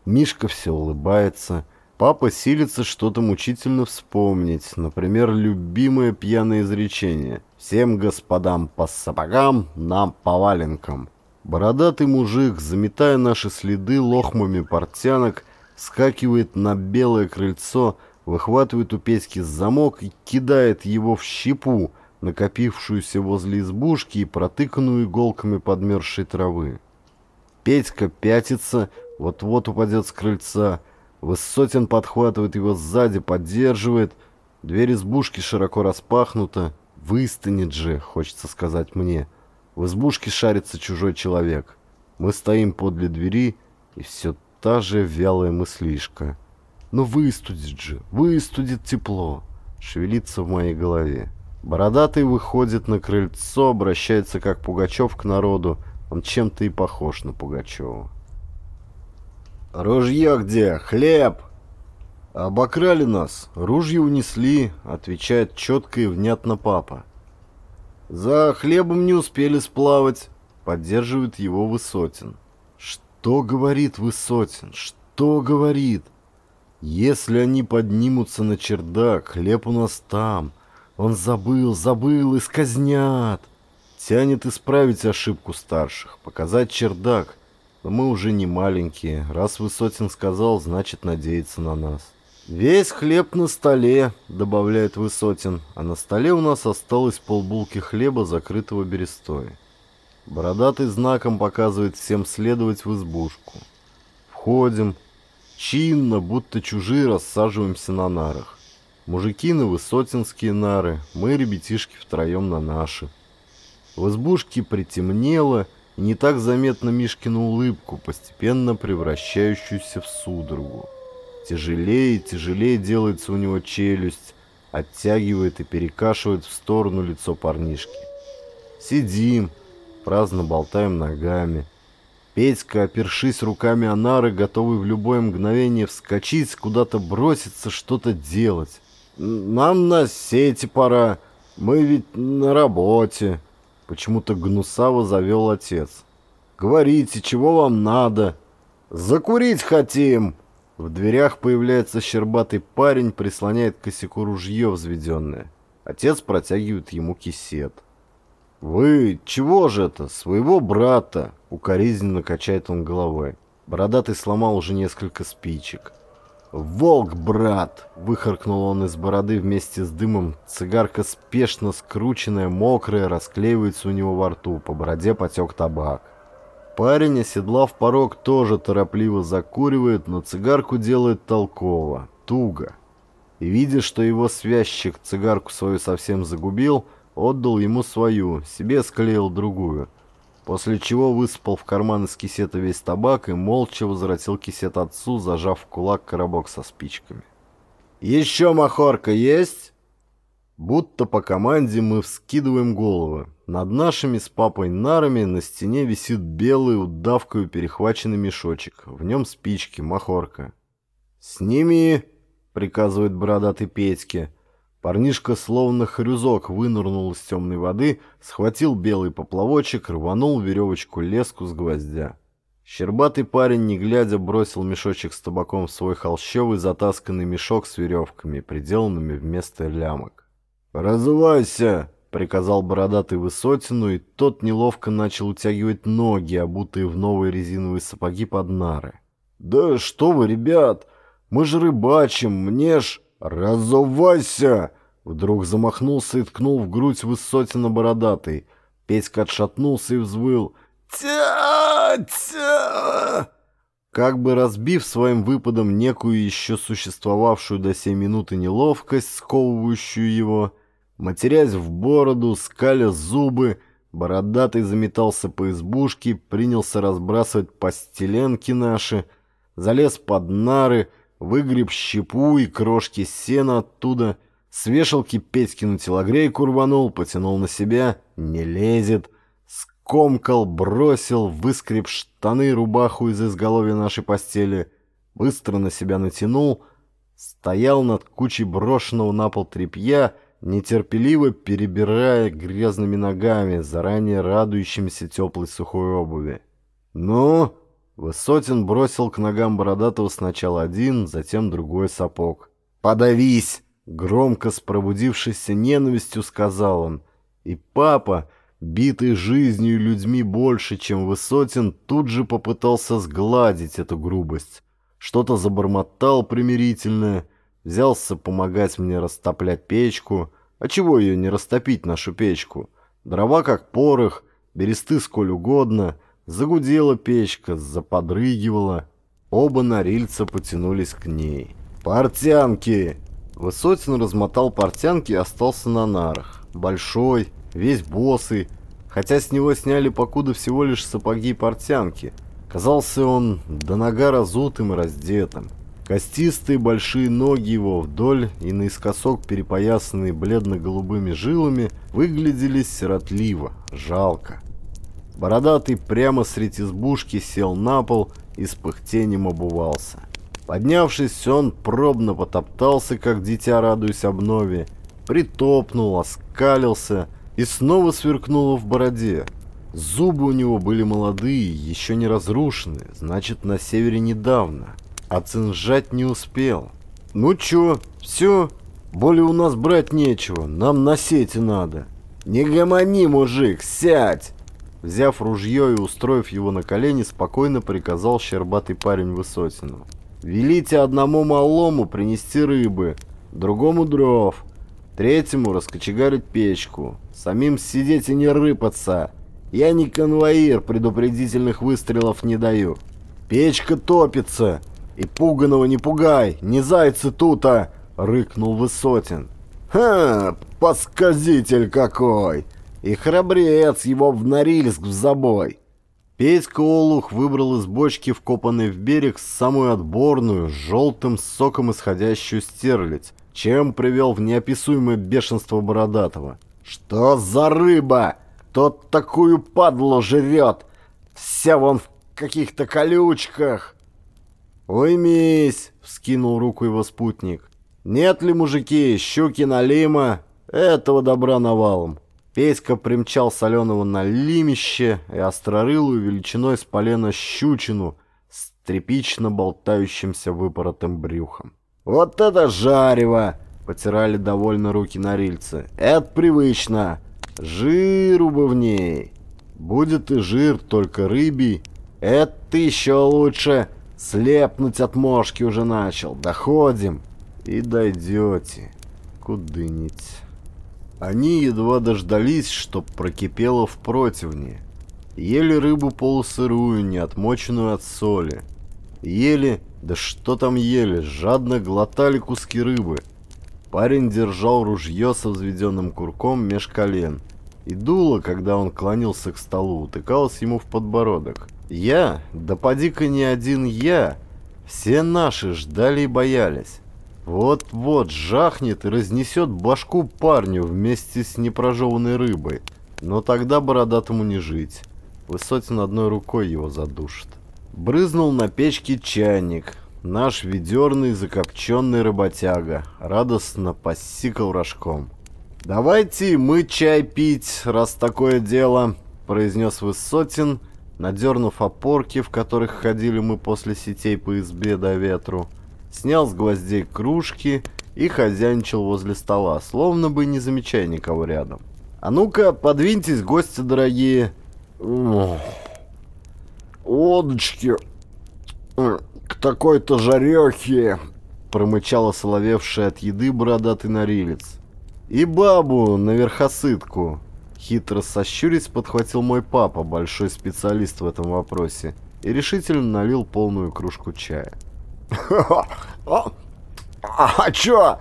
Мишка все улыбается. Папа силится что-то мучительно вспомнить. Например, любимое пьяное изречение. «Всем господам по сапогам, нам по валенкам». Бородатый мужик, заметая наши следы лохмами портянок, скакивает на белое крыльцо, выхватывает у Петьки замок и кидает его в щепу, накопившуюся возле избушки и протыканную иголками подмерзшей травы. Петька пятится, вот-вот упадет с крыльца. Высотин подхватывает его сзади, поддерживает. Дверь избушки широко распахнута. Выстанет же, хочется сказать мне. В избушке шарится чужой человек. Мы стоим подле двери, и все та же вялая мыслишка. Ну выстудит же, выстудит тепло. Шевелится в моей голове. Бородатый выходит на крыльцо, обращается как Пугачев к народу. Он чем-то и похож на Пугачева. «Ружье где? Хлеб!» «Обокрали нас, ружья унесли», — отвечает четко и внятно папа. «За хлебом не успели сплавать», — поддерживает его Высотин. «Что говорит Высотин? Что говорит? Если они поднимутся на чердак, хлеб у нас там. Он забыл, забыл, исказнят. Тянет исправить ошибку старших, показать чердак. Но мы уже не маленькие. Раз Высотин сказал, значит надеется на нас. «Весь хлеб на столе», — добавляет Высотин, а на столе у нас осталось полбулки хлеба, закрытого берестой. Бородатый знаком показывает всем следовать в избушку. Входим. Чинно, будто чужие, рассаживаемся на нарах. Мужики на высотинские нары, мы, ребятишки, втроем на наши. В избушке притемнело, и не так заметно Мишкину улыбку, постепенно превращающуюся в судорогу. Тяжелее и тяжелее делается у него челюсть, оттягивает и перекашивает в сторону лицо парнишки. Сидим, праздно болтаем ногами. Петька, опершись руками о нары, готовый в любое мгновение вскочить, куда-то броситься, что-то делать. «Нам на сети пора, мы ведь на работе», — почему-то гнусаво завел отец. «Говорите, чего вам надо?» «Закурить хотим!» В дверях появляется щербатый парень, прислоняет к косяку ружье взведенное. Отец протягивает ему кисет. «Вы чего же это? Своего брата!» Укоризненно качает он головой. Бородатый сломал уже несколько спичек. «Волк, брат!» — выхаркнул он из бороды вместе с дымом. Цигарка спешно скрученная, мокрая, расклеивается у него во рту. По бороде потек табак. Парень, оседлав порог, тоже торопливо закуривает, но цигарку делает толково, туго. И видя, что его связчик цигарку свою совсем загубил, отдал ему свою, себе склеил другую. После чего высыпал в карман из кисета весь табак и молча возвратил кисет отцу, зажав в кулак коробок со спичками. «Еще махорка есть?» Будто по команде мы вскидываем головы. Над нашими с папой нарами на стене висит белый удавкою перехваченный мешочек. В нем спички, махорка. «Сними!» — приказывает бородатый Петьке. Парнишка словно хрюзок вынырнул из темной воды, схватил белый поплавочек, рванул веревочку леску с гвоздя. Щербатый парень, не глядя, бросил мешочек с табаком в свой холщовый затасканный мешок с веревками, приделанными вместо лямок. «Разувайся!» — приказал бородатый Высотину, и тот неловко начал утягивать ноги, обутые в новые резиновые сапоги под нары. «Да что вы, ребят! Мы же рыбачим, мне ж...» «Разувайся!» Вдруг замахнулся и ткнул в грудь высотина бородатый. Петька отшатнулся и взвыл. «Тя-тя!» Как бы разбив своим выпадом некую еще существовавшую до сей минуты неловкость, сковывающую его, матерясь в бороду, скаля зубы, бородатый заметался по избушке, принялся разбрасывать постеленки наши, залез под нары, выгреб щепу и крошки сена оттуда, с вешалки Петькину телогрейку рванул, потянул на себя, не лезет, скомкал, бросил, выскреб штаны, рубаху из изголовья нашей постели, быстро на себя натянул, стоял над кучей брошенного на пол тряпья, нетерпеливо перебирая грязными ногами, заранее радующимся теплой сухой обуви. «Ну?» Высотин бросил к ногам Бородатого сначала один, затем другой сапог. «Подавись!» — громко с пробудившейся ненавистью сказал он. И папа, битый жизнью и людьми больше, чем Высотин, тут же попытался сгладить эту грубость. Что-то забормотал примирительное, взялся помогать мне растоплять печку. А чего ее не растопить, нашу печку? Дрова как порох, бересты сколь угодно — Загудела печка, заподрыгивала. Оба норильца потянулись к ней. «Портянки!» Высотин размотал портянки и остался на нарах. Большой, весь босый, хотя с него сняли покуда всего лишь сапоги и портянки. Казался он до нога разутым и раздетым. Костистые большие ноги его вдоль и наискосок перепоясанные бледно-голубыми жилами выглядели сиротливо, жалко. Бородатый прямо среди избушки сел на пол и с пыхтением обувался. Поднявшись, он пробно потоптался, как дитя, радуясь обнове, притопнул, оскалился и снова сверкнуло в бороде. Зубы у него были молодые, еще не разрушенные, значит, на севере недавно, а не успел. «Ну чё, все, более у нас брать нечего, нам на сети надо». «Не гомони, мужик, сядь!» Взяв ружье и устроив его на колени, спокойно приказал щербатый парень Высотину. «Велите одному малому принести рыбы, другому дров, третьему раскочегарить печку, самим сидеть и не рыпаться. Я не конвоир, предупредительных выстрелов не даю. Печка топится, и пуганого не пугай, не зайцы тута!» — рыкнул Высотин. «Ха, посказитель какой!» И храбрец его в Норильск в забой. Петька Олух выбрал из бочки, вкопанной в берег, самую отборную, с желтым соком исходящую стерлядь, чем привел в неописуемое бешенство Бородатого. «Что за рыба? Кто такую падлу жрет? Вся вон в каких-то колючках!» «Уймись!» — вскинул руку его спутник. «Нет ли, мужики, щуки налима? Этого добра навалом!» Песька примчал соленого на лимище и острорылую величиной с полена щучину с тряпично болтающимся выпоротым брюхом. «Вот это жарево!» — потирали довольно руки норильцы. «Это привычно! Жиру бы в ней! Будет и жир, только рыбий. Это еще лучше! Слепнуть от мошки уже начал. Доходим! И дойдете. Кудынить!» Они едва дождались, чтоб прокипело в противне. Ели рыбу полусырую, не отмоченную от соли. Ели, да что там ели, жадно глотали куски рыбы. Парень держал ружье со взведенным курком меж колен. И дуло, когда он клонился к столу, утыкалось ему в подбородок. Я, да поди-ка не один я, все наши ждали и боялись. Вот-вот жахнет и разнесет башку парню вместе с непрожеванной рыбой. Но тогда бородатому не жить. Высотин одной рукой его задушит. Брызнул на печке чайник. Наш ведерный закопченный работяга радостно посикал рожком. «Давайте мы чай пить, раз такое дело», — произнес Высотин, надернув опорки, в которых ходили мы после сетей по избе до ветру снял с гвоздей кружки и хозяйничал возле стола, словно бы не замечая никого рядом. «А ну-ка, подвиньтесь, гости дорогие!» «Лодочки к такой-то жарехе!» промычала соловевшая от еды бородатый норилец. «И бабу на верхосытку!» Хитро сощурясь подхватил мой папа, большой специалист в этом вопросе, и решительно налил полную кружку чая. «А чё?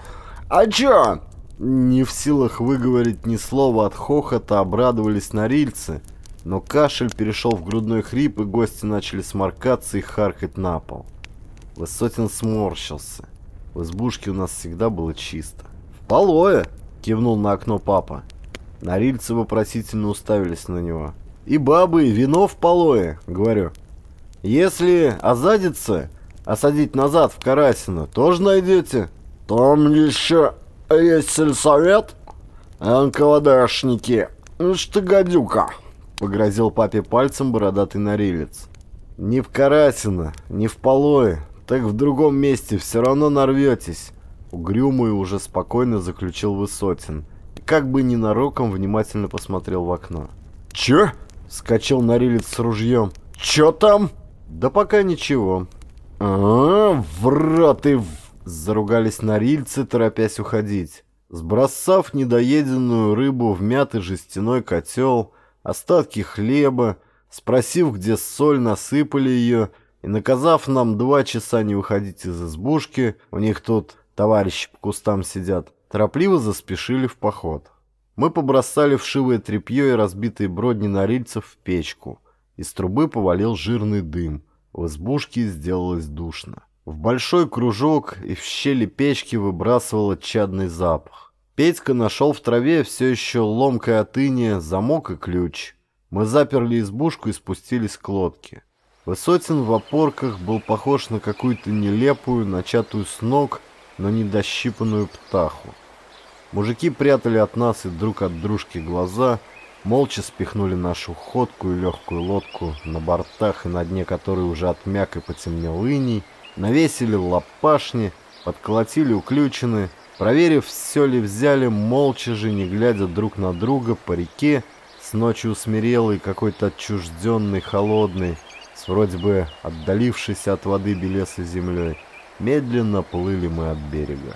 А чё?» Не в силах выговорить ни слова от хохота обрадовались норильцы, но кашель перешел в грудной хрип, и гости начали сморкаться и харкать на пол. Высотин сморщился. В избушке у нас всегда было чисто. «В полое!» — кивнул на окно папа. Норильцы вопросительно уставились на него. «И бабы, и вино в полое!» — говорю. «Если озадится, осадить назад в Карасино, тоже найдете? Там еще есть сельсовет, НКВДшники. Что, гадюка, погрозил папе пальцем бородатый норилец. Не в Карасино, не в Полое, так в другом месте все равно нарветесь. Угрюмый уже спокойно заключил Высотин. Как бы ненароком внимательно посмотрел в окно. «Чё?» — скачал Норилец с ружьем. «Чё там?» «Да пока ничего», «А, в рот и в...» — заругались норильцы, торопясь уходить. Сбросав недоеденную рыбу в мятый жестяной котел, остатки хлеба, спросив, где соль, насыпали ее, и наказав нам два часа не выходить из избушки, у них тут товарищи по кустам сидят, торопливо заспешили в поход. Мы побросали вшивое тряпье и разбитые бродни норильцев в печку. Из трубы повалил жирный дым — в избушке сделалось душно. В большой кружок и в щели печки выбрасывало чадный запах. Петька нашел в траве все еще ломкое от замок и ключ. Мы заперли избушку и спустились к лодке. Высотин в опорках был похож на какую-то нелепую, начатую с ног, но недощипанную птаху. Мужики прятали от нас и друг от дружки глаза — молча спихнули нашу ходкую легкую лодку, на бортах и на дне которой уже отмяк и потемнел иней, навесили лопашни, подколотили уключены, проверив, все ли взяли, молча же, не глядя друг на друга, по реке, с ночью смирелый, какой-то отчужденный, холодный, с вроде бы отдалившейся от воды белесой землей, медленно плыли мы от берега.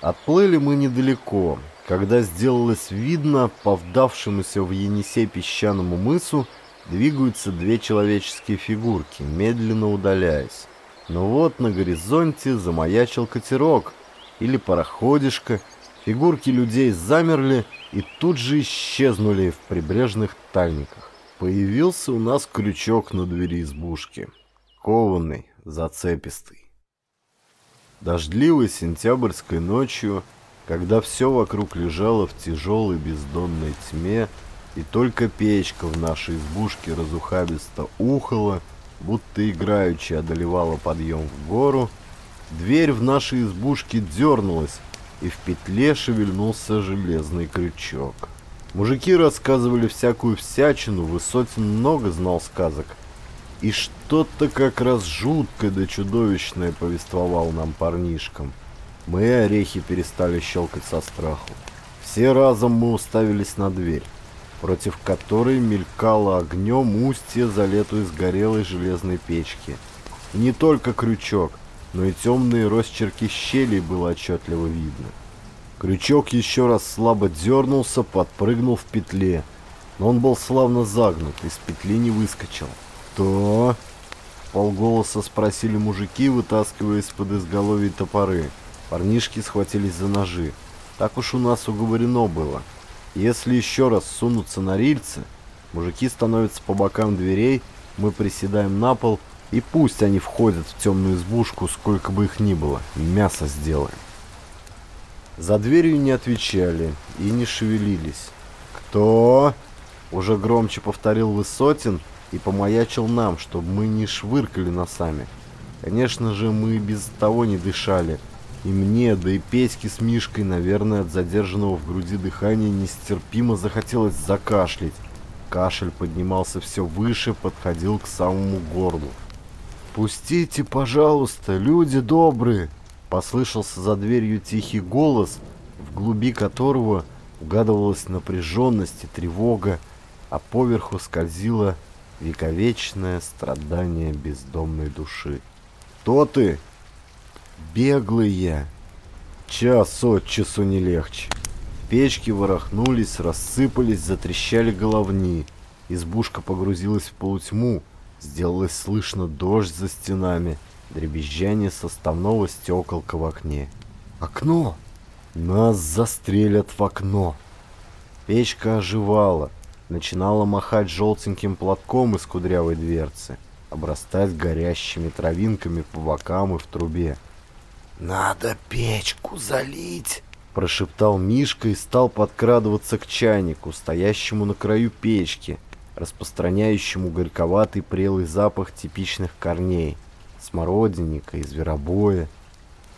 Отплыли мы недалеко, когда сделалось видно, по вдавшемуся в Енисей песчаному мысу двигаются две человеческие фигурки, медленно удаляясь. Но вот на горизонте замаячил катерок или пароходишка, фигурки людей замерли и тут же исчезнули в прибрежных тальниках. Появился у нас крючок на двери избушки. Кованный, зацепистый. Дождливой сентябрьской ночью, когда все вокруг лежало в тяжелой бездонной тьме, и только печка в нашей избушке разухабисто ухала, будто играючи одолевала подъем в гору, дверь в нашей избушке дернулась, и в петле шевельнулся железный крючок. Мужики рассказывали всякую всячину, Высотин много знал сказок. И что-то как раз жуткое да чудовищное повествовал нам парнишкам. Мы орехи перестали щелкать со страху. Все разом мы уставились на дверь, против которой мелькало огнем устье залету изгорелой железной печки. И не только крючок, но и темные росчерки щелей было отчетливо видно. Крючок еще раз слабо дернулся, подпрыгнул в петле. Но он был славно загнут, из петли не выскочил. «То?» — полголоса спросили мужики, вытаскивая из-под изголовья топоры. Парнишки схватились за ножи. Так уж у нас уговорено было. Если еще раз сунуться на рельсы, мужики становятся по бокам дверей, мы приседаем на пол, и пусть они входят в темную избушку, сколько бы их ни было, мясо сделаем. За дверью не отвечали и не шевелились. «Кто?» — уже громче повторил Высотин и помаячил нам, чтобы мы не швыркали носами. Конечно же, мы без того не дышали. И мне, да и Петьке с Мишкой, наверное, от задержанного в груди дыхания нестерпимо захотелось закашлять. Кашель поднимался все выше, подходил к самому горлу. «Пустите, пожалуйста, люди добрые!» Послышался за дверью тихий голос, в глуби которого угадывалась напряженность и тревога, а поверху скользило вековечное страдание бездомной души. «Кто ты?» «Беглый я. Час от часу не легче». Печки ворохнулись, рассыпались, затрещали головни. Избушка погрузилась в полутьму, сделалось слышно дождь за стенами — дребезжание составного стеколка в окне. «Окно! Нас застрелят в окно!» Печка оживала, начинала махать желтеньким платком из кудрявой дверцы, обрастать горящими травинками по бокам и в трубе. «Надо печку залить!» Прошептал Мишка и стал подкрадываться к чайнику, стоящему на краю печки, распространяющему горьковатый прелый запах типичных корней – смородинника и зверобоя.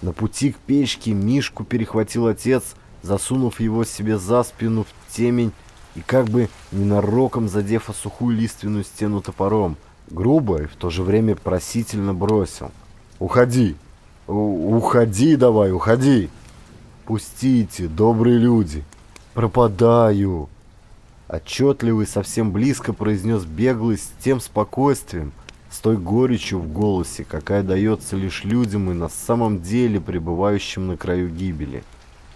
На пути к печке Мишку перехватил отец, засунув его себе за спину в темень и как бы ненароком задев о сухую лиственную стену топором, грубо и в то же время просительно бросил. «Уходи! У уходи давай, уходи! Пустите, добрые люди! Пропадаю!» Отчетливый совсем близко произнес беглый с тем спокойствием, с той горечью в голосе, какая дается лишь людям и на самом деле пребывающим на краю гибели,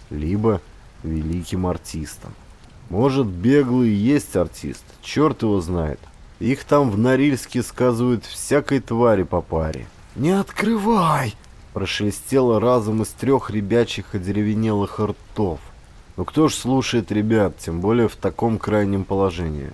либо великим артистам. Может, беглый есть артист, черт его знает. Их там в Норильске сказывают всякой твари по паре. «Не открывай!» Прошелестело разом из трех ребячих одеревенелых ртов. Но кто ж слушает ребят, тем более в таком крайнем положении?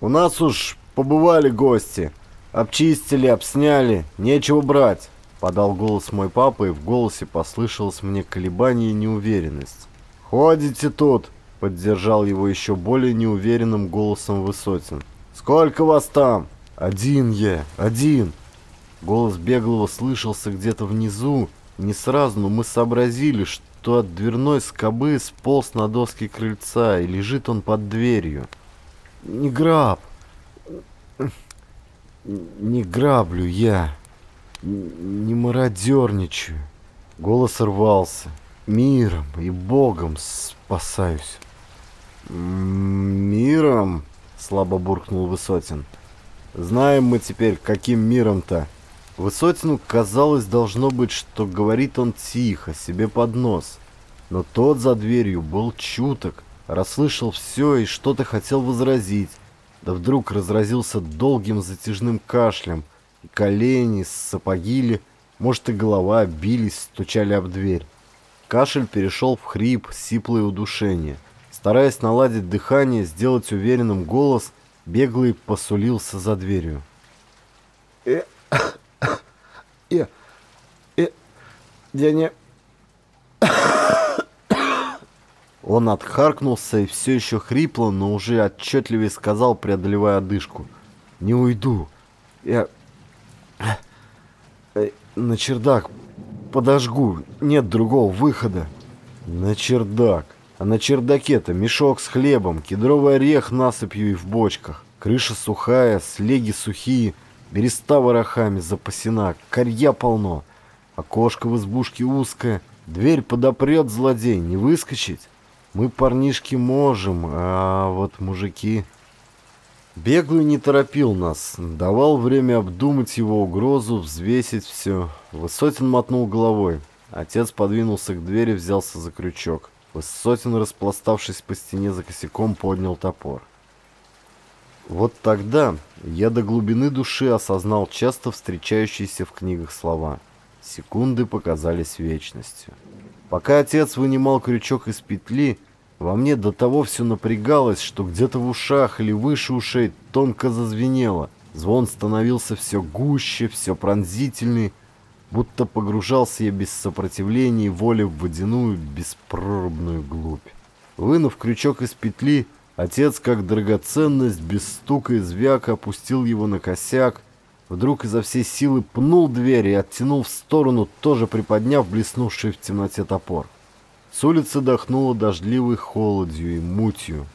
«У нас уж побывали гости», «Обчистили, обсняли, нечего брать», — подал голос мой папа, и в голосе послышалось мне колебание и неуверенность. «Ходите тут», — поддержал его еще более неуверенным голосом Высотин. «Сколько вас там?» «Один я, один». Голос беглого слышался где-то внизу. Не сразу, но мы сообразили, что от дверной скобы сполз на доски крыльца, и лежит он под дверью. «Не граб!» Не граблю я, не мародерничаю. Голос рвался. Миром и Богом спасаюсь. Миром? Слабо буркнул Высотин. Знаем мы теперь, каким миром-то. Высотину казалось, должно быть, что говорит он тихо, себе под нос. Но тот за дверью был чуток, расслышал все и что-то хотел возразить да вдруг разразился долгим затяжным кашлем, и колени, сапоги ли, может и голова бились, стучали об дверь. Кашель перешел в хрип, сиплое удушение. Стараясь наладить дыхание, сделать уверенным голос, Беглый посулился за дверью. «Э, э, э, я не...» Он отхаркнулся и все еще хрипло, но уже отчетливее сказал, преодолевая одышку. «Не уйду. Я... Э, на чердак подожгу. Нет другого выхода». «На чердак. А на чердаке-то мешок с хлебом, кедровый орех насыпью и в бочках. Крыша сухая, слеги сухие, береста ворохами запасена, корья полно. Окошко в избушке узкое, дверь подопрет злодей, не выскочить». Мы, парнишки, можем, а вот мужики... Беглый не торопил нас, давал время обдумать его угрозу, взвесить все. Высотин мотнул головой. Отец подвинулся к двери, взялся за крючок. Высотин, распластавшись по стене за косяком, поднял топор. Вот тогда я до глубины души осознал часто встречающиеся в книгах слова. Секунды показались вечностью. Пока отец вынимал крючок из петли, во мне до того все напрягалось, что где-то в ушах или выше ушей тонко зазвенело. Звон становился все гуще, все пронзительней, будто погружался я без сопротивления воли в водяную беспрорубную глубь. Вынув крючок из петли, отец, как драгоценность, без стука и звяка опустил его на косяк, Вдруг изо всей силы пнул дверь и оттянул в сторону, тоже приподняв блеснувший в темноте топор. С улицы дохнуло дождливой холодью и мутью,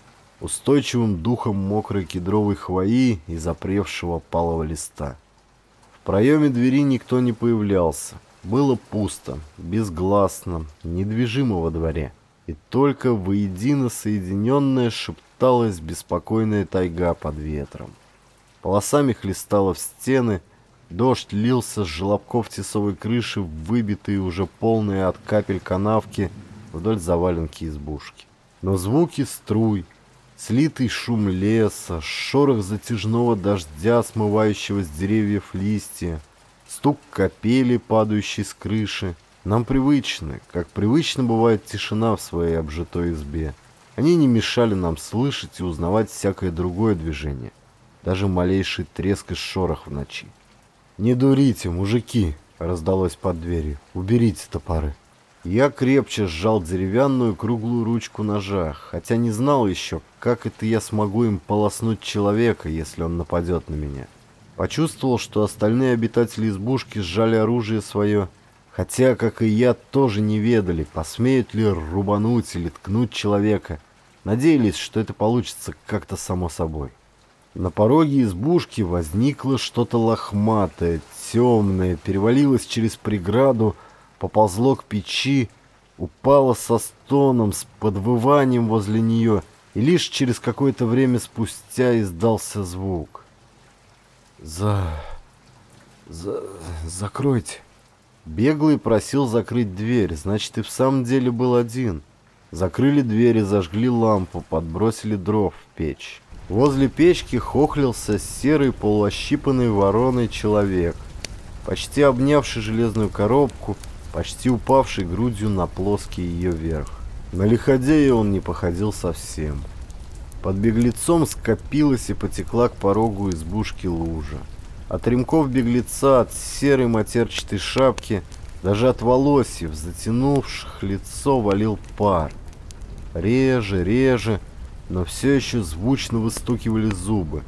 устойчивым духом мокрой кедровой хвои и запревшего палого листа. Проеме двери никто не появлялся. Было пусто, безгласно, недвижимо во дворе. И только воедино соединенная шепталась беспокойная тайга под ветром. Полосами хлестало в стены, дождь лился с желобков тесовой крыши выбитые уже полные от капель канавки вдоль заваленки избушки. Но звуки струй, слитый шум леса, шорох затяжного дождя, смывающего с деревьев листья, стук капели, падающей с крыши, нам привычны, как привычно бывает тишина в своей обжитой избе. Они не мешали нам слышать и узнавать всякое другое движение – даже малейший треск и шорох в ночи. «Не дурите, мужики!» — раздалось под дверью. «Уберите топоры!» Я крепче сжал деревянную круглую ручку ножа, хотя не знал еще, как это я смогу им полоснуть человека, если он нападет на меня. Почувствовал, что остальные обитатели избушки сжали оружие свое, хотя, как и я, тоже не ведали, посмеют ли рубануть или ткнуть человека. Надеялись, что это получится как-то само собой. На пороге избушки возникло что-то лохматое, темное, перевалилось через преграду, поползло к печи, упало со стоном, с подвыванием возле нее, и лишь через какое-то время спустя издался звук. «За... за... закройте». Беглый просил закрыть дверь, значит, и в самом деле был один. Закрыли дверь и зажгли лампу, подбросили дров в печь. Возле печки хохлился серый полуощипанный вороной человек, почти обнявший железную коробку, почти упавший грудью на плоский ее верх. На лиходея он не походил совсем. Под беглецом скопилась и потекла к порогу избушки лужа. От ремков беглеца, от серой матерчатой шапки, даже от волосьев, затянувших лицо, валил пар. Реже, реже, но все еще звучно выстукивали зубы.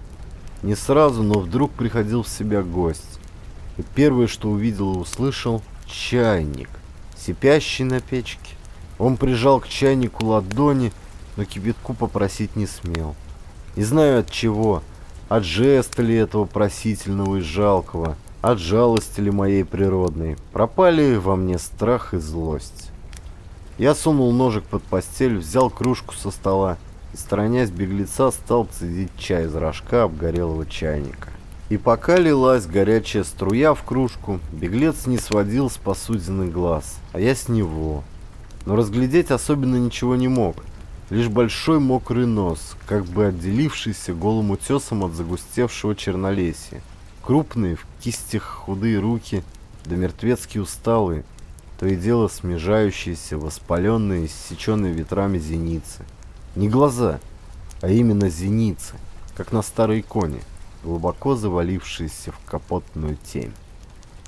Не сразу, но вдруг приходил в себя гость. И первое, что увидел и услышал — чайник, сипящий на печке. Он прижал к чайнику ладони, но кипятку попросить не смел. Не знаю от чего, от жеста ли этого просительного и жалкого, от жалости ли моей природной. Пропали во мне страх и злость. Я сунул ножик под постель, взял кружку со стола и, сторонясь беглеца, стал цедить чай из рожка обгорелого чайника. И пока лилась горячая струя в кружку, беглец не сводил с посудины глаз, а я с него. Но разглядеть особенно ничего не мог, лишь большой мокрый нос, как бы отделившийся голым утесом от загустевшего чернолесья. Крупные, в кистях худые руки, да мертвецки усталые, то и дело смежающиеся, воспаленные, иссеченные ветрами зеницы. Не глаза, а именно зеницы. как на старой коне, глубоко завалившиеся в капотную темь.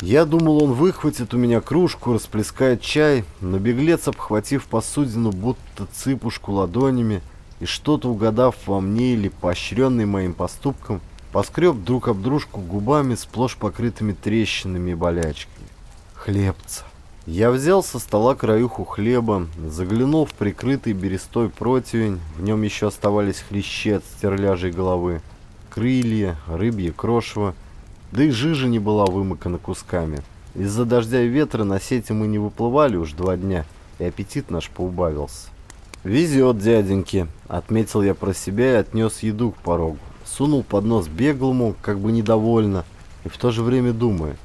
Я думал, он выхватит у меня кружку, расплескает чай, но беглец, обхватив посудину, будто цыпушку ладонями, и что-то угадав во мне или поощренный моим поступком, поскреб друг об дружку губами, сплошь покрытыми трещинами и болячками. Хлебца. Я взял со стола краюху хлеба, заглянул в прикрытый берестой противень, в нем еще оставались хрящи от стерляжей головы, крылья, рыбье крошево, да и жижа не была вымыкана кусками. Из-за дождя и ветра на сети мы не выплывали уж два дня, и аппетит наш поубавился. «Везет дяденьке», — отметил я про себя и отнес еду к порогу. Сунул под нос беглому, как бы недовольно, и в то же время думая,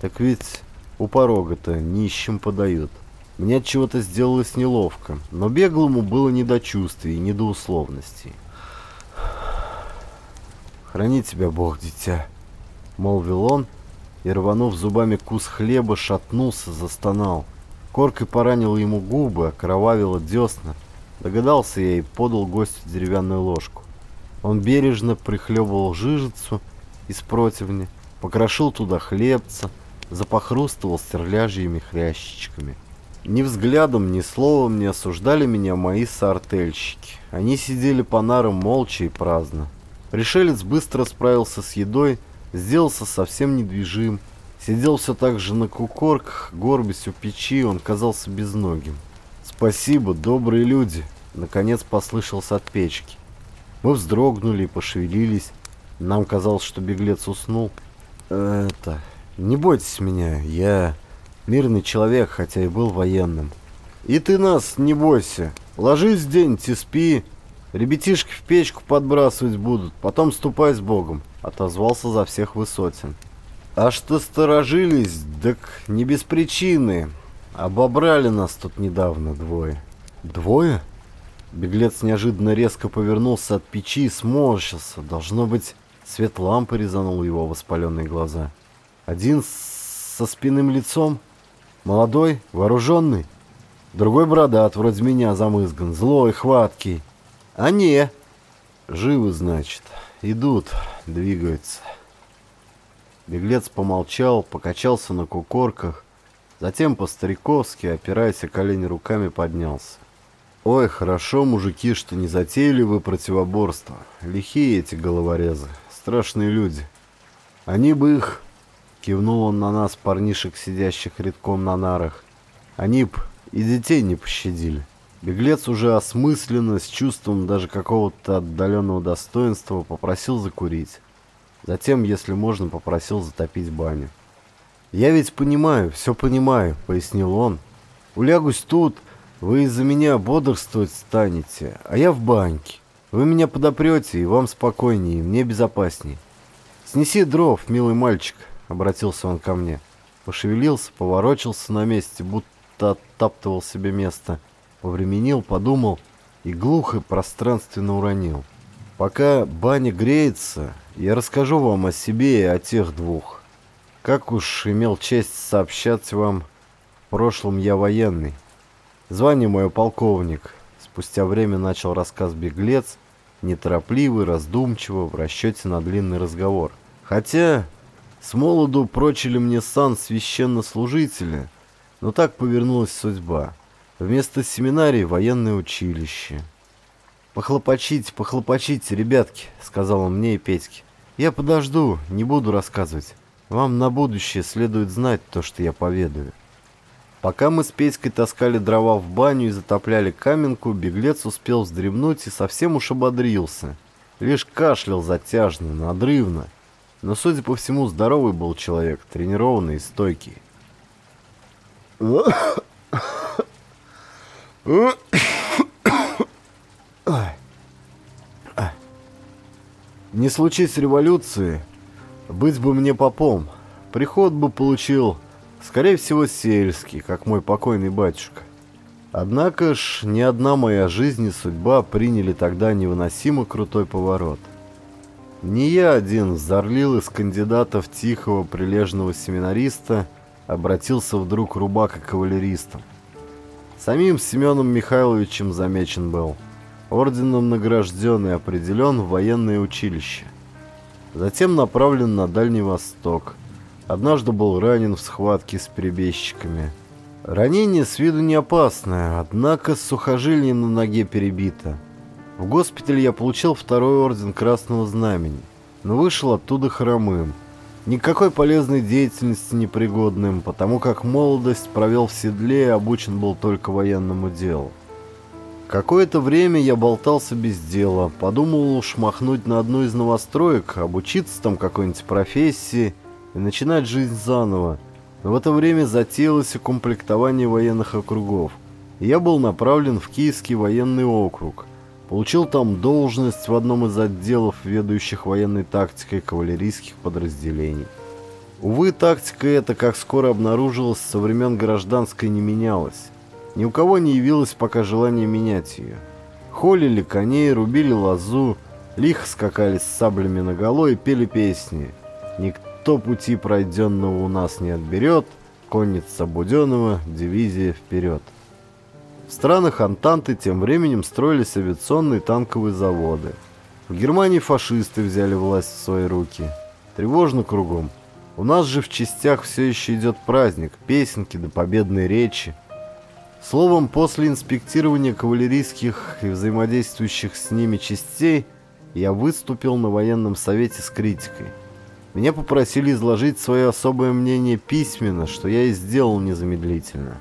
так ведь у порога-то нищим подают. Мне от чего-то сделалось неловко, но беглому было не до чувствий, не до условностей. «Храни тебя Бог, дитя», — молвил он, и, рванув зубами кус хлеба, шатнулся, застонал. Коркой поранил ему губы, окровавило десна. Догадался я и подал гостю деревянную ложку. Он бережно прихлебывал жижицу из противня, покрошил туда хлебца, запохрустывал стерляжьими хрящичками. Ни взглядом, ни словом не осуждали меня мои соартельщики. Они сидели по нарам молча и праздно. Пришелец быстро справился с едой, сделался совсем недвижим. Сидел все так же на кукорках, горбясь у печи, он казался безногим. «Спасибо, добрые люди!» Наконец послышался от печки. Мы вздрогнули и пошевелились. Нам казалось, что беглец уснул. «Это... Не бойтесь меня, я мирный человек, хотя и был военным. И ты нас не бойся. Ложись день, и спи. Ребятишки в печку подбрасывать будут, потом ступай с Богом», — отозвался за всех высотин. «А что сторожились, так не без причины. Обобрали нас тут недавно двое». «Двое?» Беглец неожиданно резко повернулся от печи и сморщился. Должно быть, свет лампы резанул его воспаленные глаза. Один со спинным лицом, молодой, вооруженный. Другой бородат, вроде меня, замызган, злой, хваткий. А не, живы, значит, идут, двигаются. Беглец помолчал, покачался на кукорках, затем по-стариковски, опираясь о колени руками, поднялся. «Ой, хорошо, мужики, что не затеяли вы противоборство. Лихие эти головорезы, страшные люди. Они бы их Кивнул он на нас, парнишек, сидящих редком на нарах. Они б и детей не пощадили. Беглец уже осмысленно, с чувством даже какого-то отдаленного достоинства, попросил закурить. Затем, если можно, попросил затопить баню. «Я ведь понимаю, все понимаю», — пояснил он. «Улягусь тут, вы из-за меня бодрствовать станете, а я в баньке. Вы меня подопрете, и вам спокойнее, и мне безопаснее. Снеси дров, милый мальчик, обратился он ко мне. Пошевелился, поворочился на месте, будто оттаптывал себе место. Повременил, подумал и глухо пространственно уронил. Пока баня греется, я расскажу вам о себе и о тех двух. Как уж имел честь сообщать вам, в прошлом я военный. Звание мое полковник. Спустя время начал рассказ беглец, неторопливый, раздумчиво, в расчете на длинный разговор. Хотя с молоду прочили мне сан священнослужителя, но так повернулась судьба. Вместо семинарии военное училище. «Похлопочите, похлопочите, ребятки», — сказал он мне и Петьке. «Я подожду, не буду рассказывать. Вам на будущее следует знать то, что я поведаю». Пока мы с Петькой таскали дрова в баню и затопляли каменку, беглец успел вздремнуть и совсем уж ободрился. Лишь кашлял затяжно, надрывно — но, судя по всему, здоровый был человек, тренированный и стойкий. Не случись революции, быть бы мне попом. Приход бы получил, скорее всего, сельский, как мой покойный батюшка. Однако ж, ни одна моя жизнь и судьба приняли тогда невыносимо крутой поворот. Не я один взорлил из кандидатов тихого прилежного семинариста обратился вдруг рубака кавалеристом. Самим Семеном Михайловичем замечен был. орденом награжден и определен в военное училище. Затем направлен на Дальний Восток. Однажды был ранен в схватке с перебежчиками. Ранение с виду не опасное, однако сухожилие на ноге перебито. В госпитале я получил второй орден Красного Знамени, но вышел оттуда хромым. Никакой полезной деятельности непригодным, потому как молодость провел в седле и обучен был только военному делу. Какое-то время я болтался без дела, подумал уж махнуть на одну из новостроек, обучиться там какой-нибудь профессии и начинать жизнь заново. Но в это время затеялось укомплектование военных округов, я был направлен в Киевский военный округ. Получил там должность в одном из отделов, ведущих военной тактикой кавалерийских подразделений. Увы, тактика эта, как скоро обнаружилось, со времен гражданской не менялась. Ни у кого не явилось пока желания менять ее. Холили коней, рубили лозу, лихо скакали с саблями наголо и пели песни. Никто пути пройденного у нас не отберет, конница Буденова, дивизия вперед. В странах Антанты тем временем строились авиационные танковые заводы. В Германии фашисты взяли власть в свои руки. Тревожно кругом. У нас же в частях все еще идет праздник, песенки да победные речи. Словом, после инспектирования кавалерийских и взаимодействующих с ними частей, я выступил на военном совете с критикой. Меня попросили изложить свое особое мнение письменно, что я и сделал незамедлительно.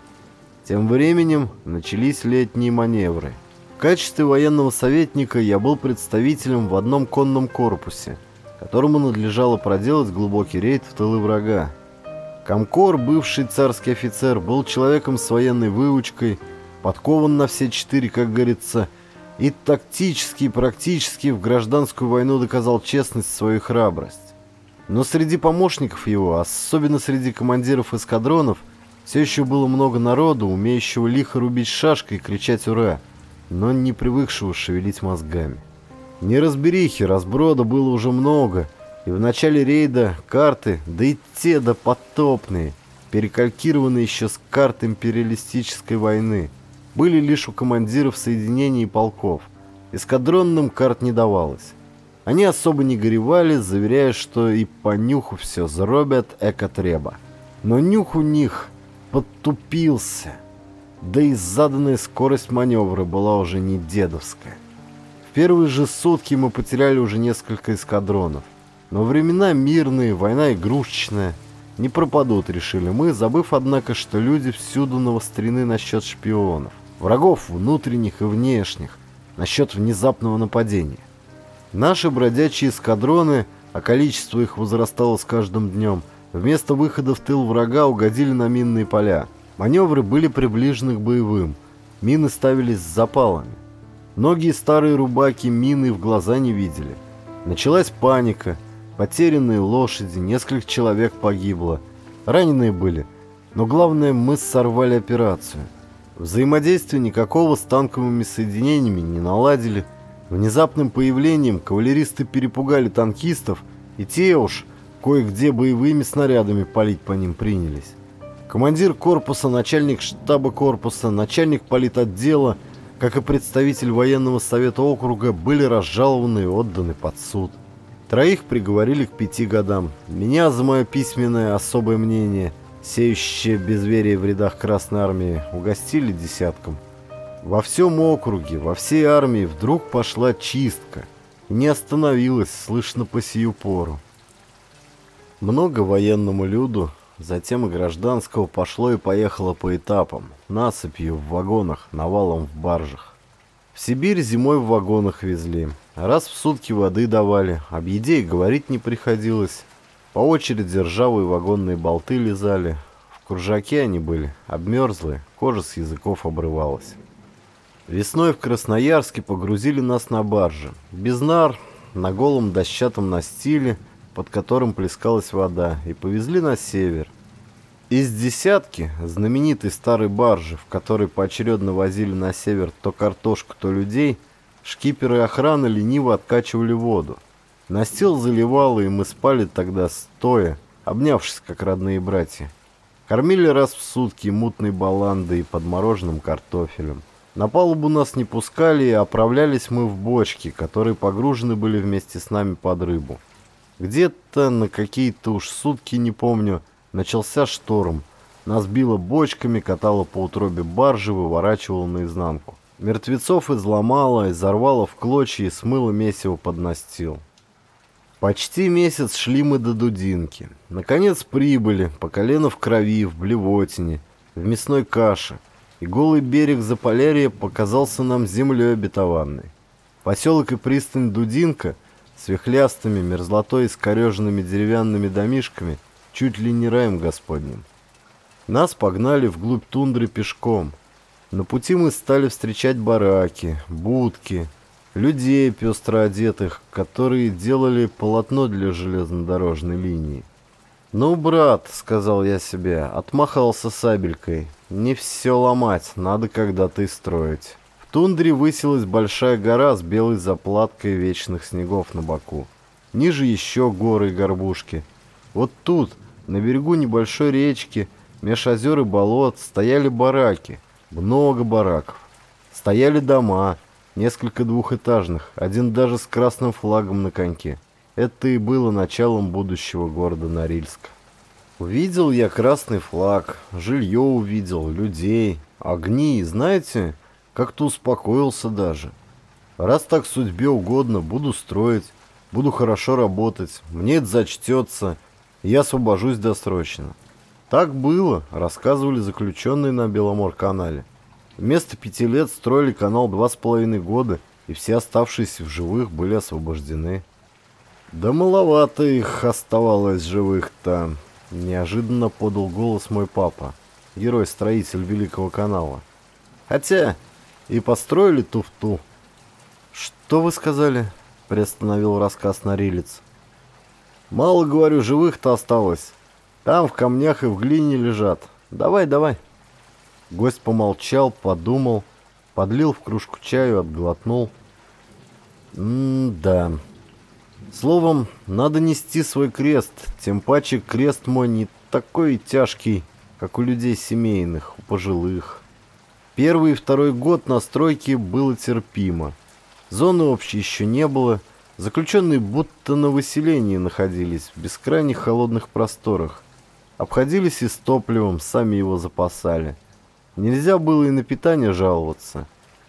Тем временем начались летние маневры. В качестве военного советника я был представителем в одном конном корпусе, которому надлежало проделать глубокий рейд в тылы врага. Комкор, бывший царский офицер, был человеком с военной выучкой, подкован на все четыре, как говорится, и тактически и практически в гражданскую войну доказал честность свою храбрость. Но среди помощников его, особенно среди командиров эскадронов, все еще было много народу, умеющего лихо рубить шашкой и кричать «Ура!», но не привыкшего шевелить мозгами. Неразберихи, разброда было уже много, и в начале рейда карты, да и те допотопные, перекалькированные еще с карт империалистической войны, были лишь у командиров соединений и полков. Эскадронным карт не давалось. Они особо не горевали, заверяя, что и по нюху все заробят эко-треба. Но нюх у них подтупился. Да и заданная скорость маневра была уже не дедовская. В первые же сутки мы потеряли уже несколько эскадронов. Но времена мирные, война игрушечная. Не пропадут, решили мы, забыв, однако, что люди всюду навострены насчет шпионов. Врагов внутренних и внешних, насчет внезапного нападения. Наши бродячие эскадроны, а количество их возрастало с каждым днем – Вместо выхода в тыл врага угодили на минные поля. Маневры были приближены к боевым. Мины ставились с запалами. Многие старые рубаки мины в глаза не видели. Началась паника. Потерянные лошади, несколько человек погибло. Раненые были. Но главное, мы сорвали операцию. Взаимодействия никакого с танковыми соединениями не наладили. Внезапным появлением кавалеристы перепугали танкистов, и те уж Кое-где боевыми снарядами палить по ним принялись. Командир корпуса, начальник штаба корпуса, начальник политотдела, как и представитель военного совета округа, были разжалованы и отданы под суд. Троих приговорили к пяти годам. Меня за мое письменное особое мнение, сеющее безверие в рядах Красной Армии, угостили десятком. Во всем округе, во всей армии вдруг пошла чистка. Не остановилась, слышно по сию пору. Много военному люду, затем и гражданского пошло и поехало по этапам, насыпью в вагонах, навалом в баржах. В Сибирь зимой в вагонах везли, раз в сутки воды давали, об еде и говорить не приходилось. По очереди ржавые вагонные болты лизали, в кружаке они были, обмерзлые, кожа с языков обрывалась. Весной в Красноярске погрузили нас на баржи, без нар, на голом дощатом настиле – под которым плескалась вода, и повезли на север. Из десятки, знаменитой старой баржи, в которой поочередно возили на север то картошку, то людей, шкиперы и охрана лениво откачивали воду. Настил заливало, и мы спали тогда стоя, обнявшись, как родные братья. Кормили раз в сутки мутной баландой и подмороженным картофелем. На палубу нас не пускали, и оправлялись мы в бочки, которые погружены были вместе с нами под рыбу. Где-то на какие-то уж сутки, не помню, начался шторм. Нас било бочками, катало по утробе баржи, выворачивало наизнанку. Мертвецов изломало, изорвало в клочья и смыло месиво под настил. Почти месяц шли мы до Дудинки. Наконец прибыли, по колено в крови, в блевотине, в мясной каше. И голый берег Заполярья показался нам землей обетованной. Поселок и пристань Дудинка с вихлястыми, мерзлотой и скореженными деревянными домишками чуть ли не раем господним. Нас погнали вглубь тундры пешком. На пути мы стали встречать бараки, будки, людей пестро одетых, которые делали полотно для железнодорожной линии. «Ну, брат», — сказал я себе, — отмахался сабелькой. «Не все ломать, надо когда-то и строить». Тундре высилась большая гора с белой заплаткой вечных снегов на боку. Ниже еще горы и горбушки. Вот тут, на берегу небольшой речки, меж озер и болот, стояли бараки. Много бараков. Стояли дома, несколько двухэтажных, один даже с красным флагом на коньке. Это и было началом будущего города Норильска. Увидел я красный флаг, жилье увидел, людей, огни, знаете, как-то успокоился даже. Раз так судьбе угодно, буду строить, буду хорошо работать, мне это зачтется, я освобожусь досрочно. Так было, рассказывали заключенные на Беломор-канале. Вместо пяти лет строили канал два с половиной года, и все оставшиеся в живых были освобождены. Да маловато их оставалось живых-то, неожиданно подал голос мой папа, герой-строитель Великого канала. Хотя и построили туфту. Что вы сказали? Приостановил рассказ Норилец. Мало, говорю, живых-то осталось. Там в камнях и в глине лежат. Давай, давай. Гость помолчал, подумал, подлил в кружку чаю, отглотнул. М-да. Словом, надо нести свой крест, тем паче крест мой не такой тяжкий, как у людей семейных, у пожилых. Первый и второй год на стройке было терпимо. Зоны общей еще не было, заключенные будто на выселении находились в бескрайних холодных просторах. Обходились и с топливом, сами его запасали. Нельзя было и на питание жаловаться.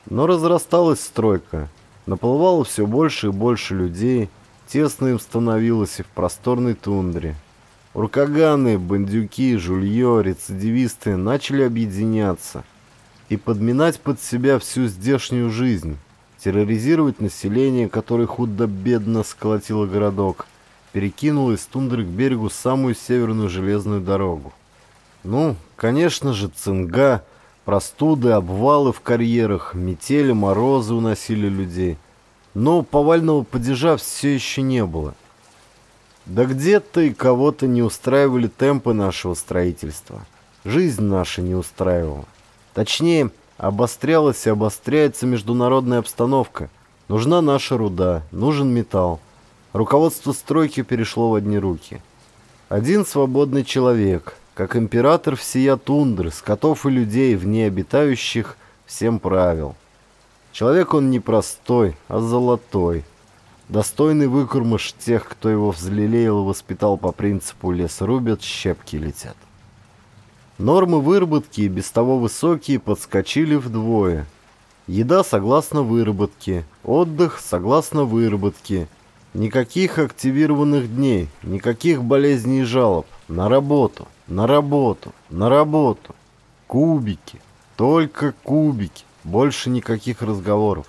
Но разрасталась стройка. Наплывало все больше и больше людей. Тесно им становилось и в просторной тундре. Уркаганы, бандюки, жулье, рецидивисты начали объединяться и подминать под себя всю здешнюю жизнь, терроризировать население, которое худо-бедно сколотило городок, перекинуло из тундры к берегу самую северную железную дорогу. Ну, конечно же, цинга Простуды, обвалы в карьерах, метели, морозы уносили людей. Но повального падежа все еще не было. Да где-то и кого-то не устраивали темпы нашего строительства. Жизнь наша не устраивала. Точнее, обострялась и обостряется международная обстановка. Нужна наша руда, нужен металл. Руководство стройки перешло в одни руки. Один свободный человек, как император всея тундры, скотов и людей, в ней обитающих, всем правил. Человек он не простой, а золотой. Достойный выкормыш тех, кто его взлелеял и воспитал по принципу «лес рубят, щепки летят». Нормы выработки без того высокие подскочили вдвое. Еда согласно выработке, отдых согласно выработке. Никаких активированных дней, никаких болезней и жалоб. На работу. На работу, на работу. Кубики, только кубики. Больше никаких разговоров.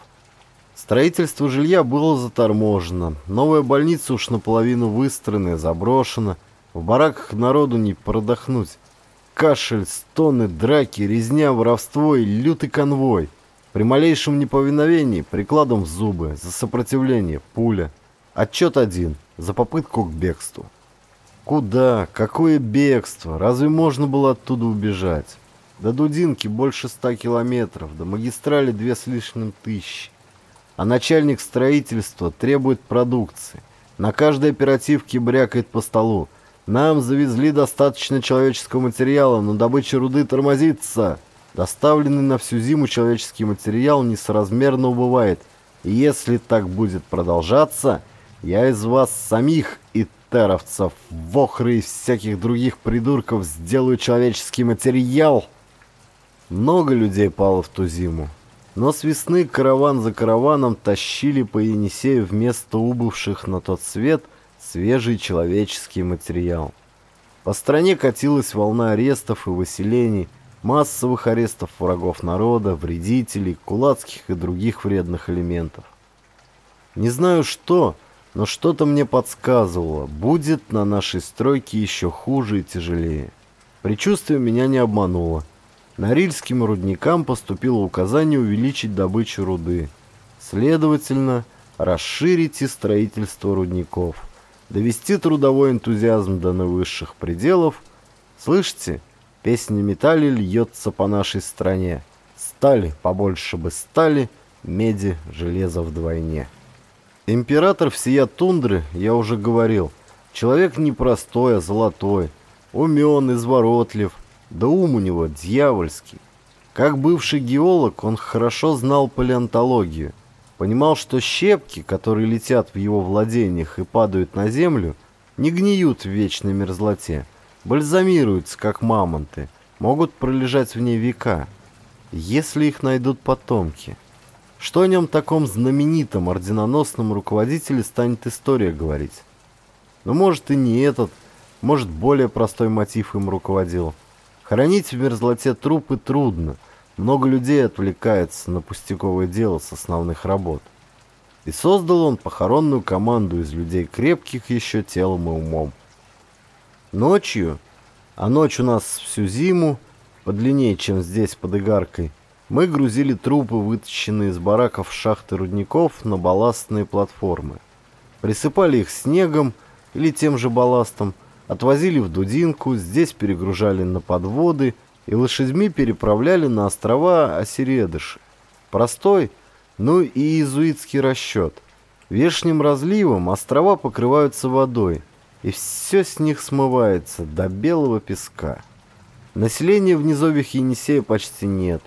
Строительство жилья было заторможено. Новая больница уж наполовину выстроена, заброшена. В бараках народу не продохнуть. Кашель, стоны, драки, резня, воровство и лютый конвой. При малейшем неповиновении прикладом в зубы, за сопротивление, пуля. Отчет один, за попытку к бегству. Куда? Какое бегство? Разве можно было оттуда убежать? До Дудинки больше ста километров, до магистрали две с лишним тысячи. А начальник строительства требует продукции. На каждой оперативке брякает по столу. Нам завезли достаточно человеческого материала, но добыча руды тормозится. Доставленный на всю зиму человеческий материал несоразмерно убывает. И если так будет продолжаться, я из вас самих и теровцев, вохры и всяких других придурков сделаю человеческий материал. Много людей пало в ту зиму. Но с весны караван за караваном тащили по Енисею вместо убывших на тот свет свежий человеческий материал. По стране катилась волна арестов и выселений, массовых арестов врагов народа, вредителей, кулацких и других вредных элементов. Не знаю что, но что-то мне подсказывало, будет на нашей стройке еще хуже и тяжелее. Предчувствие меня не обмануло. Норильским рудникам поступило указание увеличить добычу руды. Следовательно, расширить и строительство рудников. Довести трудовой энтузиазм до наивысших пределов. Слышите, песня металли льется по нашей стране. Стали, побольше бы стали, меди, железа вдвойне. Император всея тундры, я уже говорил, человек непростой, а золотой, умен, изворотлив, да ум у него дьявольский. Как бывший геолог, он хорошо знал палеонтологию. Понимал, что щепки, которые летят в его владениях и падают на землю, не гниют в вечной мерзлоте, бальзамируются, как мамонты, могут пролежать в ней века, если их найдут потомки. Что о нем таком знаменитом орденоносном руководителе станет история говорить? Но может и не этот, может более простой мотив им руководил – Хоронить в мерзлоте трупы трудно. Много людей отвлекается на пустяковое дело с основных работ. И создал он похоронную команду из людей крепких еще телом и умом. Ночью, а ночь у нас всю зиму, подлиннее, чем здесь под Игаркой, мы грузили трупы, вытащенные из бараков шахты рудников, на балластные платформы. Присыпали их снегом или тем же балластом, Отвозили в Дудинку, здесь перегружали на подводы и лошадьми переправляли на острова Осиредыши. Простой, ну и иезуитский расчет. Вешним разливом острова покрываются водой, и все с них смывается до белого песка. Населения в низовьях Енисея почти нет.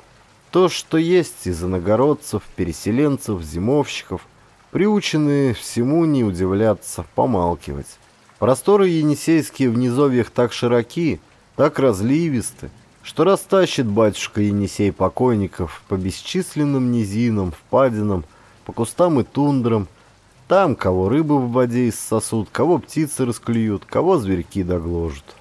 То, что есть из иногородцев, переселенцев, зимовщиков, приученные всему не удивляться, помалкивать. Просторы Енисейские в низовьях так широки, так разливисты, что растащит батюшка Енисей покойников по бесчисленным низинам, впадинам, по кустам и тундрам, там кого рыбы в воде иссосут, кого птицы расклюют, кого зверьки догложат.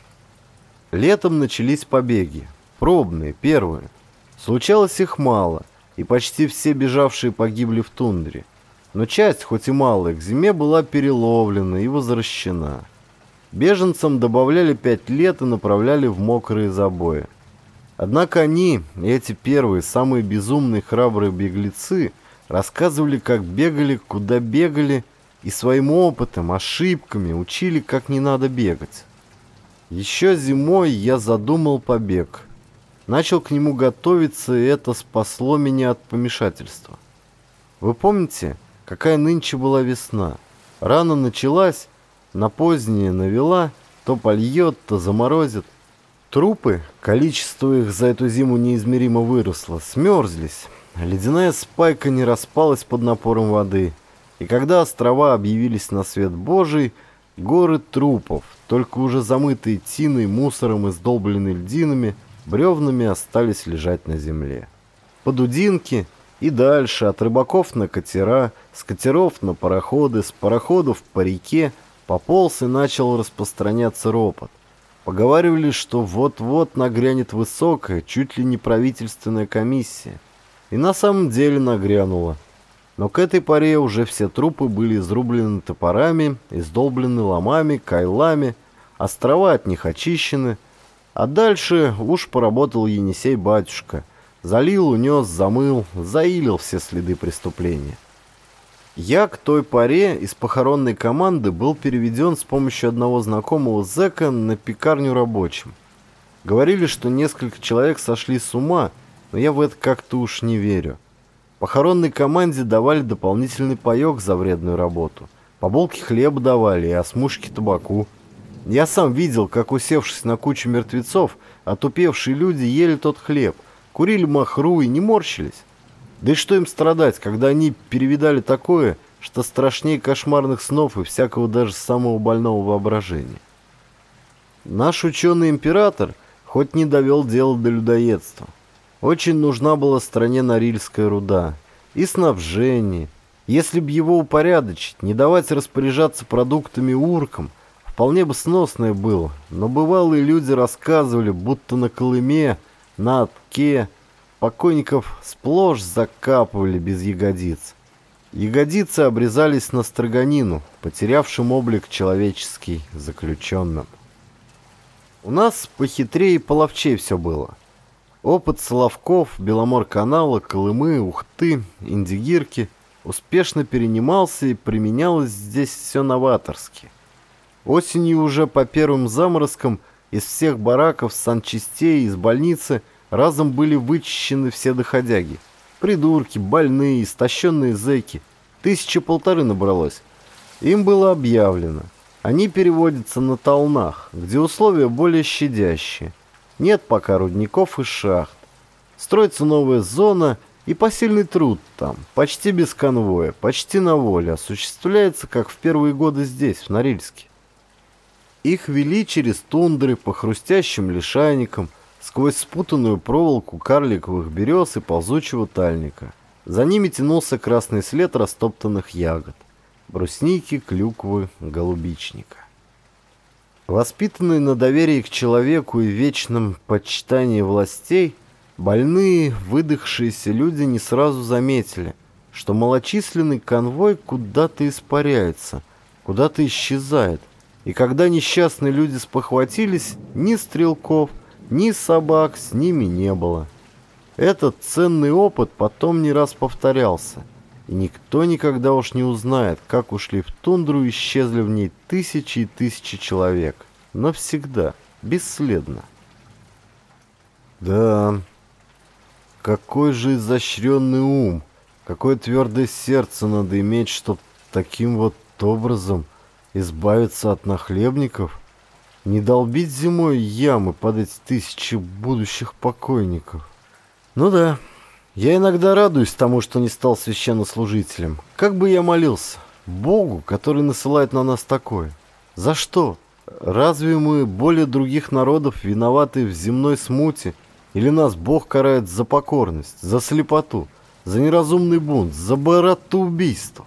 Летом начались побеги, пробные, первые. Случалось их мало, и почти все бежавшие погибли в тундре. Но часть, хоть и малая, к зиме была переловлена и возвращена. Беженцам добавляли пять лет и направляли в мокрые забои. Однако они, эти первые, самые безумные храбрые беглецы, рассказывали, как бегали, куда бегали, и своим опытом, ошибками учили, как не надо бегать. Еще зимой я задумал побег. Начал к нему готовиться, и это спасло меня от помешательства. Вы помните, какая нынче была весна? Рано началась, на позднее навела, то польет, то заморозит. Трупы, количество их за эту зиму неизмеримо выросло, смерзлись. Ледяная спайка не распалась под напором воды. И когда острова объявились на свет Божий, горы трупов, только уже замытые тиной, мусором и сдолбленные льдинами, бревнами остались лежать на земле. Подудинки и дальше, от рыбаков на катера, с катеров на пароходы, с пароходов по реке, Пополз и начал распространяться ропот. Поговаривали, что вот-вот нагрянет высокая, чуть ли не правительственная комиссия. И на самом деле нагрянула. Но к этой поре уже все трупы были изрублены топорами, издолблены ломами, кайлами, острова от них очищены. А дальше уж поработал Енисей-батюшка. Залил, унес, замыл, заилил все следы преступления. Я к той поре из похоронной команды был переведен с помощью одного знакомого зэка на пекарню рабочим. Говорили, что несколько человек сошли с ума, но я в это как-то уж не верю. Похоронной команде давали дополнительный паёк за вредную работу. По булке хлеба давали и осмушки табаку. Я сам видел, как, усевшись на кучу мертвецов, отупевшие люди ели тот хлеб, курили махру и не морщились. Да и что им страдать, когда они перевидали такое, что страшнее кошмарных снов и всякого даже самого больного воображения. Наш ученый-император хоть не довел дело до людоедства. Очень нужна была стране Норильская руда. И снабжение. Если б его упорядочить, не давать распоряжаться продуктами уркам, вполне бы сносное было. Но бывалые люди рассказывали, будто на Колыме, на Отке, покойников сплошь закапывали без ягодиц. Ягодицы обрезались на строганину, потерявшим облик человеческий заключенным. У нас похитрее и половчей все было. Опыт Соловков, Беломор-канала, Колымы, Ухты, Индигирки успешно перенимался и применялось здесь все новаторски. Осенью уже по первым заморозкам из всех бараков, санчастей, из больницы – разом были вычищены все доходяги. Придурки, больные, истощенные зэки. Тысячи полторы набралось. Им было объявлено. Они переводятся на Толнах, где условия более щадящие. Нет пока рудников и шахт. Строится новая зона и посильный труд там, почти без конвоя, почти на воле, осуществляется, как в первые годы здесь, в Норильске. Их вели через тундры по хрустящим лишайникам, сквозь спутанную проволоку карликовых берез и ползучего тальника. За ними тянулся красный след растоптанных ягод. Брусники, клюквы, голубичника. Воспитанные на доверии к человеку и вечном почитании властей, больные, выдохшиеся люди не сразу заметили, что малочисленный конвой куда-то испаряется, куда-то исчезает, и когда несчастные люди спохватились, ни стрелков, ни собак с ними не было. Этот ценный опыт потом не раз повторялся, и никто никогда уж не узнает, как ушли в тундру и исчезли в ней тысячи и тысячи человек. Навсегда, бесследно. Да, какой же изощренный ум, какое твердое сердце надо иметь, чтобы таким вот образом избавиться от нахлебников – не долбить зимой ямы под эти тысячи будущих покойников. Ну да, я иногда радуюсь тому, что не стал священнослужителем. Как бы я молился Богу, который насылает на нас такое. За что? Разве мы более других народов виноваты в земной смуте? Или нас Бог карает за покорность, за слепоту, за неразумный бунт, за убийства?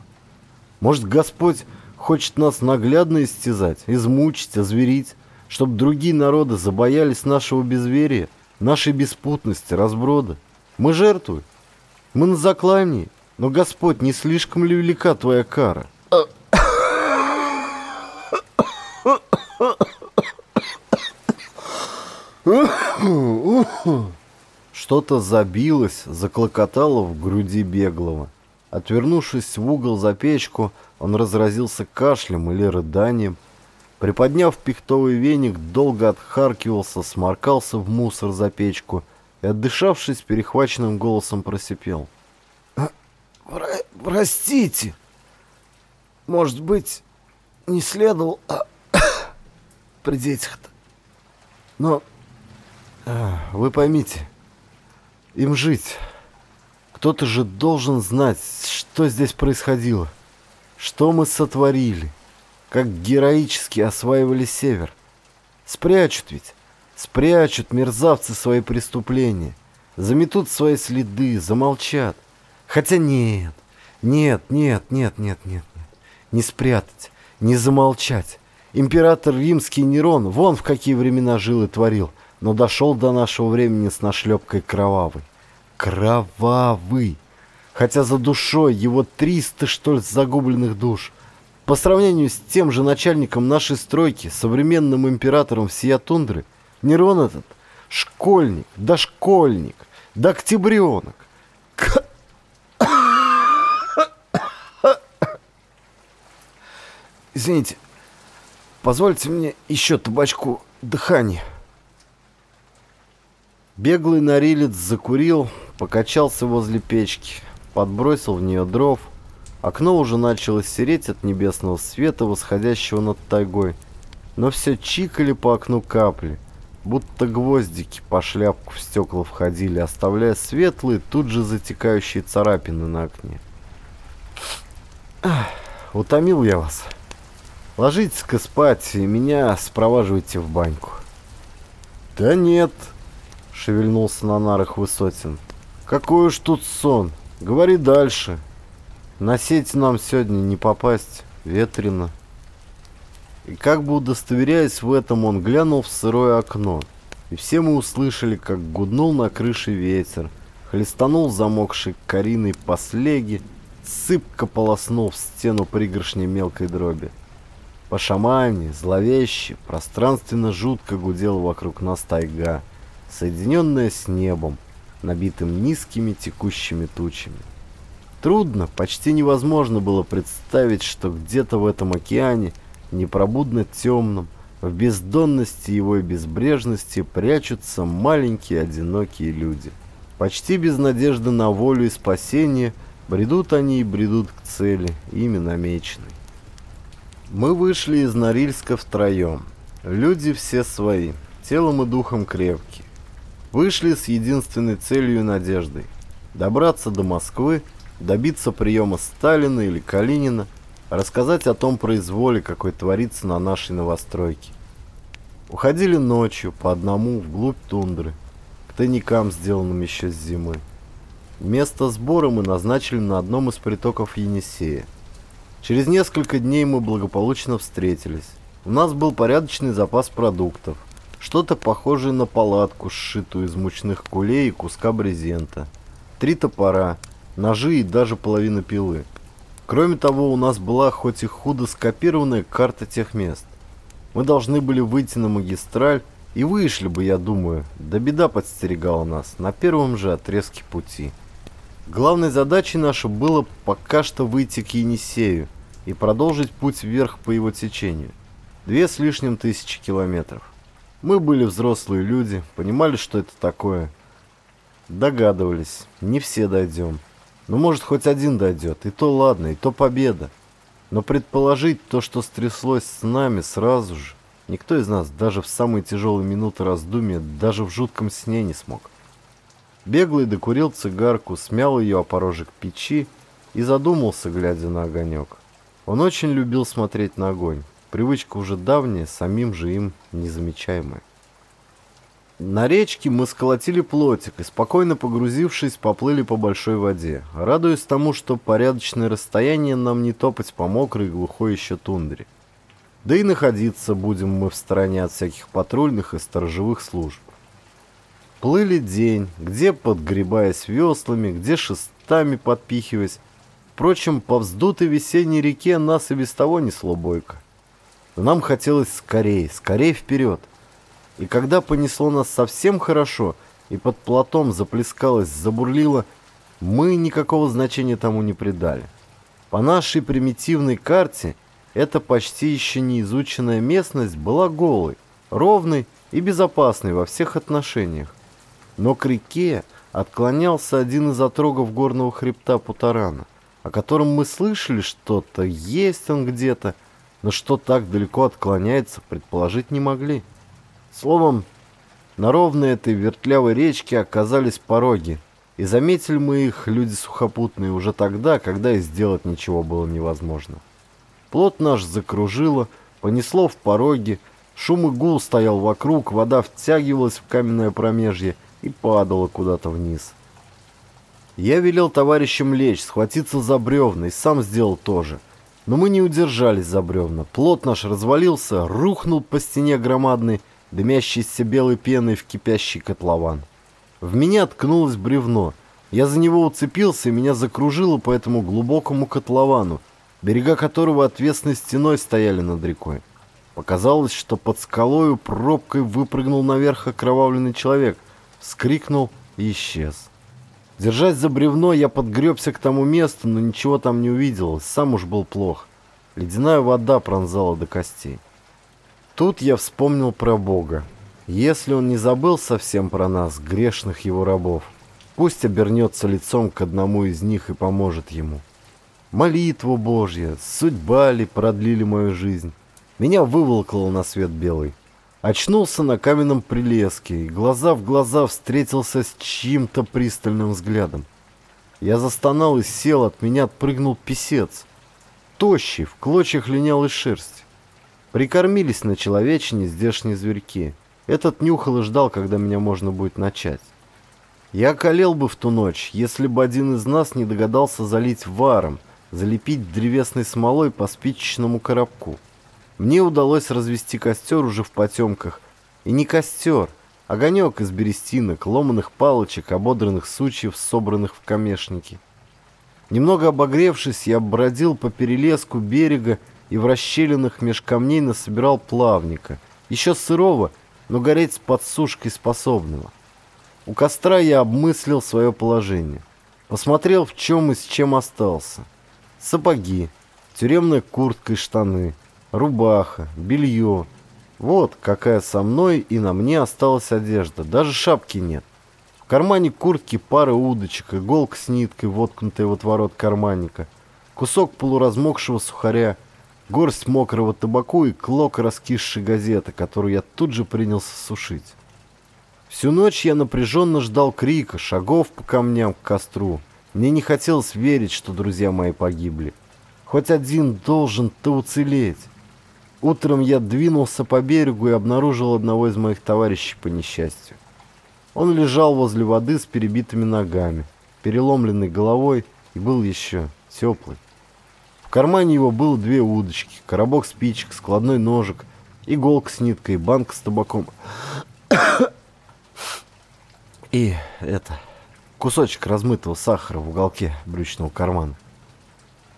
Может, Господь хочет нас наглядно истязать, измучить, озверить, чтобы другие народы забоялись нашего безверия, нашей беспутности, разброда. Мы жертвы. Мы на заклании. Но, Господь, не слишком ли велика твоя кара? Что-то забилось, заклокотало в груди беглого. Отвернувшись в угол за печку, он разразился кашлем или рыданием, Приподняв пихтовый веник, долго отхаркивался, сморкался в мусор за печку и, отдышавшись, перехваченным голосом просипел. Про «Простите, может быть, не следовал а, при детях-то, но...» а, «Вы поймите, им жить. Кто-то же должен знать, что здесь происходило, что мы сотворили» как героически осваивали север. Спрячут ведь, спрячут мерзавцы свои преступления, заметут свои следы, замолчат. Хотя нет, нет, нет, нет, нет, нет, нет, не спрятать, не замолчать. Император римский Нерон вон в какие времена жил и творил, но дошел до нашего времени с нашлепкой кровавой. Кровавый! Хотя за душой его триста, что ли, загубленных душ. По сравнению с тем же начальником нашей стройки, современным императором всея тундры, Нерон этот — школьник, да школьник, да октябренок. Извините, позвольте мне еще табачку дыхания. Беглый норилец закурил, покачался возле печки, подбросил в нее дров — Окно уже начало сереть от небесного света, восходящего над тайгой. Но все чикали по окну капли. будто гвоздики по шляпку в стекла входили, оставляя светлые, тут же затекающие царапины на окне. Ах, утомил я вас. Ложитесь-ка спать и меня спроваживайте в баньку. Да нет, шевельнулся на нарах Высотин. Какой уж тут сон. Говори дальше. На сеть нам сегодня не попасть. Ветрено. И как бы удостоверяясь в этом, он глянул в сырое окно. И все мы услышали, как гуднул на крыше ветер, хлестанул замокший Кариной по слеге, сыпко полоснул в стену пригоршни мелкой дроби. По шамане, зловеще, пространственно жутко гудела вокруг нас тайга, соединенная с небом, набитым низкими текущими тучами. Трудно, почти невозможно было представить, что где-то в этом океане, непробудно темном, в бездонности его и безбрежности прячутся маленькие одинокие люди. Почти без надежды на волю и спасение бредут они и бредут к цели, ими намеченной. Мы вышли из Норильска втроем. Люди все свои, телом и духом крепкие. Вышли с единственной целью и надеждой – добраться до Москвы, добиться приема Сталина или Калинина, рассказать о том произволе, какой творится на нашей новостройке. Уходили ночью по одному вглубь тундры, к тайникам, сделанным еще с зимы. Место сбора мы назначили на одном из притоков Енисея. Через несколько дней мы благополучно встретились. У нас был порядочный запас продуктов, что-то похожее на палатку, сшитую из мучных кулей и куска брезента, три топора, ножи и даже половина пилы. Кроме того, у нас была хоть и худо скопированная карта тех мест. Мы должны были выйти на магистраль и вышли бы, я думаю, да беда подстерегала нас на первом же отрезке пути. Главной задачей нашей было пока что выйти к Енисею и продолжить путь вверх по его течению. Две с лишним тысячи километров. Мы были взрослые люди, понимали, что это такое. Догадывались, не все дойдем. Но может хоть один дойдет, и то ладно, и то победа. Но предположить то, что стряслось с нами сразу же, никто из нас даже в самые тяжелые минуты раздумья, даже в жутком сне не смог. Беглый докурил цигарку, смял ее о порожек печи и задумался, глядя на огонек. Он очень любил смотреть на огонь, привычка уже давняя, самим же им незамечаемая. На речке мы сколотили плотик и, спокойно погрузившись, поплыли по большой воде, радуясь тому, что порядочное расстояние нам не топать по мокрой глухой еще тундре. Да и находиться будем мы в стороне от всяких патрульных и сторожевых служб. Плыли день, где подгребаясь веслами, где шестами подпихиваясь. Впрочем, по вздутой весенней реке нас и без того несло бойко. Но нам хотелось скорее, скорее вперед — и когда понесло нас совсем хорошо, и под платом заплескалось, забурлило, мы никакого значения тому не придали. По нашей примитивной карте эта почти еще не изученная местность была голой, ровной и безопасной во всех отношениях. Но к реке отклонялся один из отрогов горного хребта Путарана, о котором мы слышали что-то, есть он где-то, но что так далеко отклоняется, предположить не могли. Словом, на ровной этой вертлявой речке оказались пороги, и заметили мы их, люди сухопутные, уже тогда, когда и сделать ничего было невозможно. Плот наш закружило, понесло в пороги, шум и гул стоял вокруг, вода втягивалась в каменное промежье и падала куда-то вниз. Я велел товарищам лечь, схватиться за бревна и сам сделал то же. Но мы не удержались за бревна. Плот наш развалился, рухнул по стене громадный, дымящейся белой пеной в кипящий котлован. В меня ткнулось бревно. Я за него уцепился, и меня закружило по этому глубокому котловану, берега которого отвесной стеной стояли над рекой. Показалось, что под скалою пробкой выпрыгнул наверх окровавленный человек, вскрикнул и исчез. Держась за бревно, я подгребся к тому месту, но ничего там не увидел, сам уж был плох. Ледяная вода пронзала до костей. Тут я вспомнил про Бога. Если он не забыл совсем про нас, грешных его рабов, пусть обернется лицом к одному из них и поможет ему. Молитва Божья, судьба ли продлили мою жизнь. Меня выволкало на свет белый. Очнулся на каменном прилеске и глаза в глаза встретился с чьим-то пристальным взглядом. Я застонал и сел, от меня отпрыгнул писец. Тощий, в клочьях линялой шерсти. Прикормились на человечине здешние зверьки. Этот нюхал и ждал, когда меня можно будет начать. Я колел бы в ту ночь, если бы один из нас не догадался залить варом, залепить древесной смолой по спичечному коробку. Мне удалось развести костер уже в потемках. И не костер, огонек из берестинок, ломаных палочек, ободранных сучьев, собранных в камешнике. Немного обогревшись, я бродил по перелеску берега и в расщелинах меж камней насобирал плавника, еще сырого, но гореть с подсушкой способного. У костра я обмыслил свое положение. Посмотрел, в чем и с чем остался. Сапоги, тюремная куртка и штаны, рубаха, белье. Вот какая со мной и на мне осталась одежда. Даже шапки нет. В кармане куртки пара удочек, иголка с ниткой, воткнутая в отворот карманника, кусок полуразмокшего сухаря, горсть мокрого табаку и клок раскисшей газеты, которую я тут же принялся сушить. Всю ночь я напряженно ждал крика, шагов по камням к костру. Мне не хотелось верить, что друзья мои погибли. Хоть один должен-то уцелеть. Утром я двинулся по берегу и обнаружил одного из моих товарищей по несчастью. Он лежал возле воды с перебитыми ногами, переломленной головой и был еще теплый. Кармане его было две удочки, коробок спичек, складной ножик, иголка с ниткой, банка с табаком. И это, кусочек размытого сахара в уголке брючного кармана.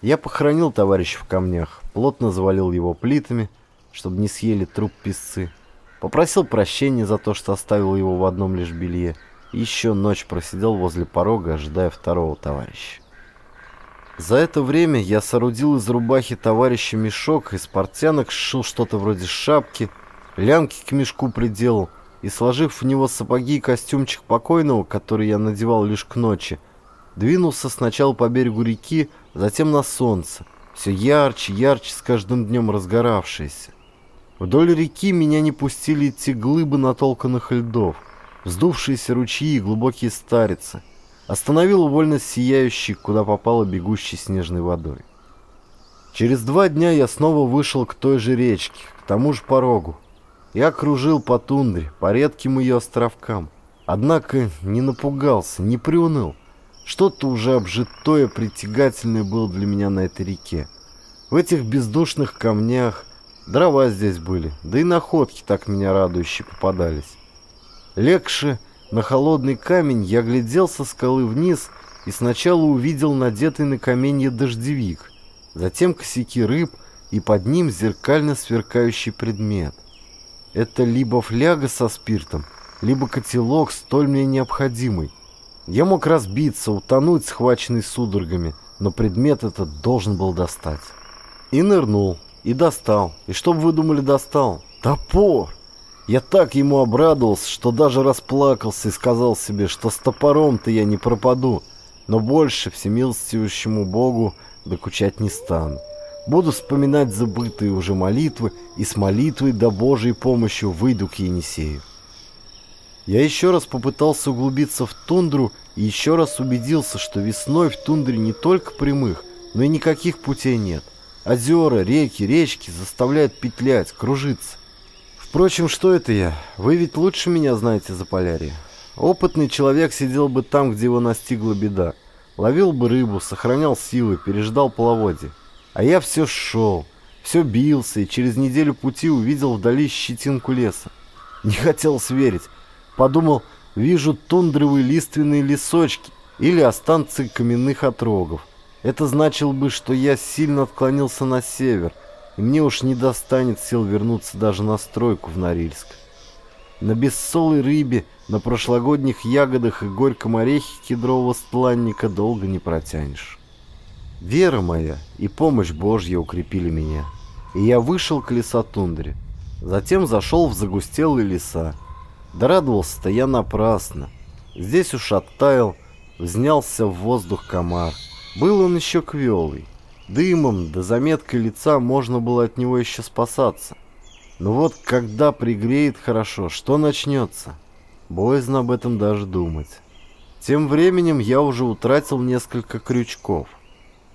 Я похоронил товарища в камнях, плотно завалил его плитами, чтобы не съели труп песцы. Попросил прощения за то, что оставил его в одном лишь белье. И еще ночь просидел возле порога, ожидая второго товарища. За это время я соорудил из рубахи товарища мешок, из портянок сшил что-то вроде шапки, лямки к мешку приделал, и, сложив в него сапоги и костюмчик покойного, который я надевал лишь к ночи, двинулся сначала по берегу реки, затем на солнце, все ярче, ярче с каждым днем разгоравшееся. Вдоль реки меня не пустили идти глыбы натолканных льдов, вздувшиеся ручьи и глубокие старицы. Остановил вольно сияющий, куда попало бегущей снежной водой. Через два дня я снова вышел к той же речке, к тому же порогу, я кружил по тундре, по редким ее островкам. Однако не напугался, не приуныл. Что-то уже обжитое, притягательное было для меня на этой реке. В этих бездушных камнях дрова здесь были, да и находки так меня радующие попадались. Легше на холодный камень я глядел со скалы вниз и сначала увидел надетый на каменье дождевик, затем косяки рыб и под ним зеркально сверкающий предмет — это либо фляга со спиртом, либо котелок, столь мне необходимый. Я мог разбиться, утонуть, схваченный судорогами, но предмет этот должен был достать. И нырнул, и достал. И что бы вы думали достал? Топор! Я так ему обрадовался, что даже расплакался и сказал себе, что с топором-то я не пропаду, но больше всемилостивущему Богу докучать не стану. Буду вспоминать забытые уже молитвы и с молитвой до Божьей помощью выйду к Енисею. Я еще раз попытался углубиться в тундру и еще раз убедился, что весной в тундре не только прямых, но и никаких путей нет. Озера, реки, речки заставляют петлять, кружиться. Впрочем, что это я? Вы ведь лучше меня знаете за полярье. Опытный человек сидел бы там, где его настигла беда. Ловил бы рыбу, сохранял силы, переждал половодье. А я все шел, все бился и через неделю пути увидел вдали щетинку леса. Не хотел сверить. Подумал, вижу тундровые лиственные лесочки или останцы каменных отрогов. Это значило бы, что я сильно отклонился на север, и мне уж не достанет сил вернуться даже на стройку в Норильск. На бессолой рыбе, на прошлогодних ягодах и горьком орехе кедрового стланника долго не протянешь. Вера моя и помощь Божья укрепили меня, и я вышел к лесотундре. Затем зашел в загустелые леса. Да радовался-то я напрасно. Здесь уж оттаял, взнялся в воздух комар. Был он еще квелый. Дымом да заметкой лица можно было от него еще спасаться. Но вот когда пригреет хорошо, что начнется? Боязно об этом даже думать. Тем временем я уже утратил несколько крючков.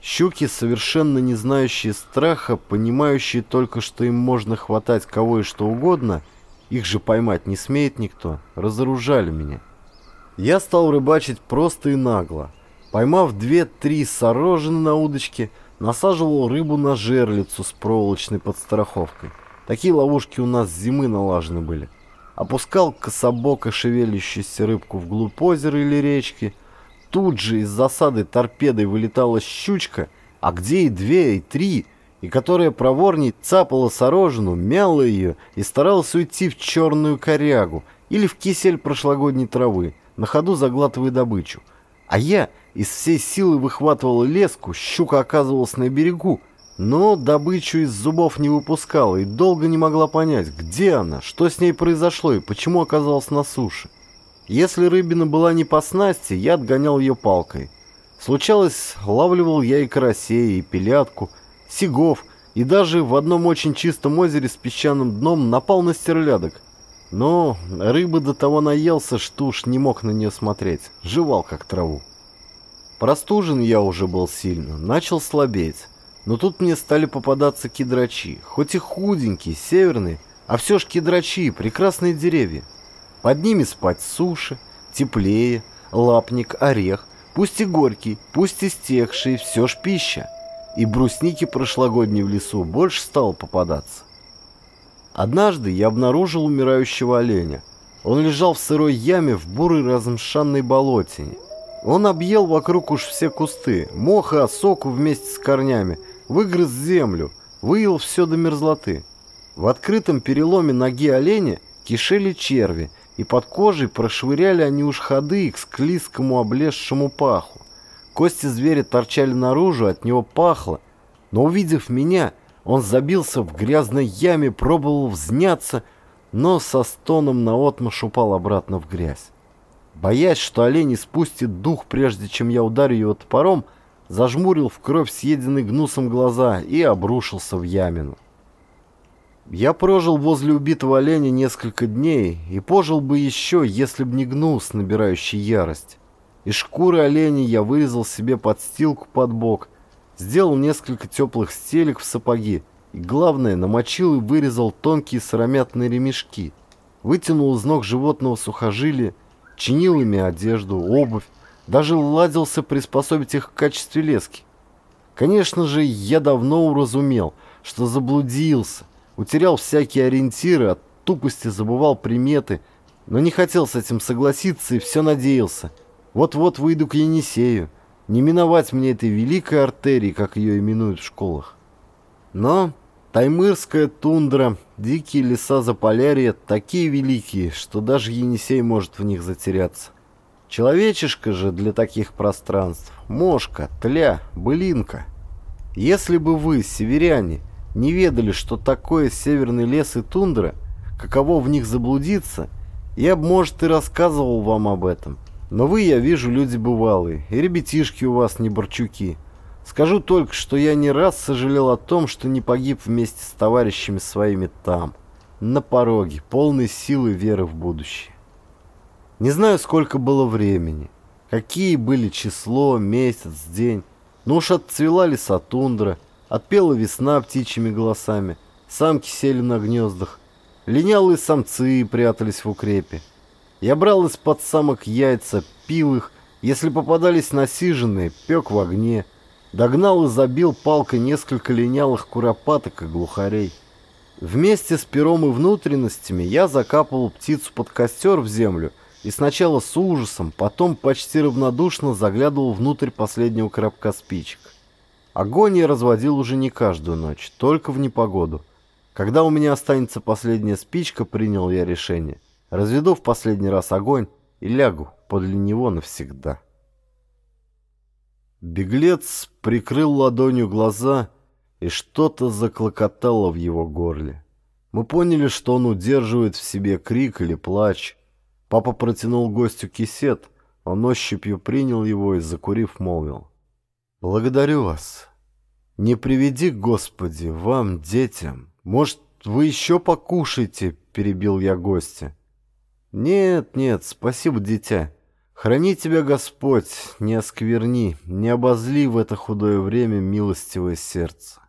Щуки, совершенно не знающие страха, понимающие только, что им можно хватать кого и что угодно, их же поймать не смеет никто, разоружали меня. Я стал рыбачить просто и нагло. Поймав две-три сорожины на удочке, насаживал рыбу на жерлицу с проволочной подстраховкой. Такие ловушки у нас с зимы налажены были. Опускал кособоко шевелящуюся рыбку вглубь озера или речки – Тут же из засады торпедой вылетала щучка, а где и две, и три, и которая проворней цапала сорожину, мяла ее и старалась уйти в черную корягу или в кисель прошлогодней травы, на ходу заглатывая добычу. А я из всей силы выхватывал леску, щука оказывалась на берегу, но добычу из зубов не выпускала и долго не могла понять, где она, что с ней произошло и почему оказалась на суше. Если рыбина была не по снасти, я отгонял ее палкой. Случалось, лавливал я и карасей, и пилятку, сигов, и даже в одном очень чистом озере с песчаным дном напал на стерлядок. Но рыбы до того наелся, что уж не мог на нее смотреть, жевал как траву. Простужен я уже был сильно, начал слабеть. Но тут мне стали попадаться кедрачи, хоть и худенькие, северные, а все ж кедрачи, прекрасные деревья. Под ними спать суше, теплее, лапник, орех, пусть и горький, пусть и стекший, все ж пища. И брусники прошлогодней в лесу больше стало попадаться. Однажды я обнаружил умирающего оленя. Он лежал в сырой яме в бурой размшанной болотине. Он объел вокруг уж все кусты, мох и осоку вместе с корнями, выгрыз землю, выел все до мерзлоты. В открытом переломе ноги оленя кишели черви – и под кожей прошвыряли они уж ходы к склизкому облезшему паху. Кости зверя торчали наружу, от него пахло, но увидев меня, он забился в грязной яме, пробовал взняться, но со стоном наотмашь упал обратно в грязь. Боясь, что олень испустит дух, прежде чем я ударю его топором, зажмурил в кровь съеденный гнусом глаза и обрушился в ямину. Я прожил возле убитого оленя несколько дней и пожил бы еще, если б не гнус, набирающий ярость. Из шкуры оленя я вырезал себе подстилку под бок, сделал несколько теплых стелек в сапоги и, главное, намочил и вырезал тонкие сыромятные ремешки, вытянул из ног животного сухожилия, чинил ими одежду, обувь, даже ладился приспособить их в качестве лески. Конечно же, я давно уразумел, что заблудился, Утерял всякие ориентиры, от тупости забывал приметы, но не хотел с этим согласиться и все надеялся. Вот-вот выйду к Енисею. Не миновать мне этой великой артерии, как ее именуют в школах. Но Таймырская тундра, дикие леса Заполярья такие великие, что даже Енисей может в них затеряться. Человечишка же для таких пространств — мошка, тля, былинка. Если бы вы, северяне, не ведали, что такое северный лес и тундра, каково в них заблудиться, я бы, может, и рассказывал вам об этом. Но вы, я вижу, люди бывалые, и ребятишки у вас не борчуки. Скажу только, что я не раз сожалел о том, что не погиб вместе с товарищами своими там, на пороге, полной силы веры в будущее. Не знаю, сколько было времени, какие были число, месяц, день, но уж отцвела леса тундра, Отпела весна птичьими голосами. Самки сели на гнездах. Линялые самцы прятались в укрепе. Я брал из-под самок яйца, пил их. Если попадались насиженные, пек в огне. Догнал и забил палкой несколько линялых куропаток и глухарей. Вместе с пером и внутренностями я закапывал птицу под костер в землю и сначала с ужасом, потом почти равнодушно заглядывал внутрь последнего коробка спичек. Огонь я разводил уже не каждую ночь, только в непогоду. Когда у меня останется последняя спичка, принял я решение. Разведу в последний раз огонь и лягу подле него навсегда. Беглец прикрыл ладонью глаза, и что-то заклокотало в его горле. Мы поняли, что он удерживает в себе крик или плач. Папа протянул гостю кисет, он ощупью принял его и, закурив, молвил. «Благодарю вас. Не приведи, Господи, вам, детям. Может, вы еще покушайте», — перебил я гостя. «Нет, нет, спасибо, дитя. Храни тебя Господь, не оскверни, не обозли в это худое время милостивое сердце.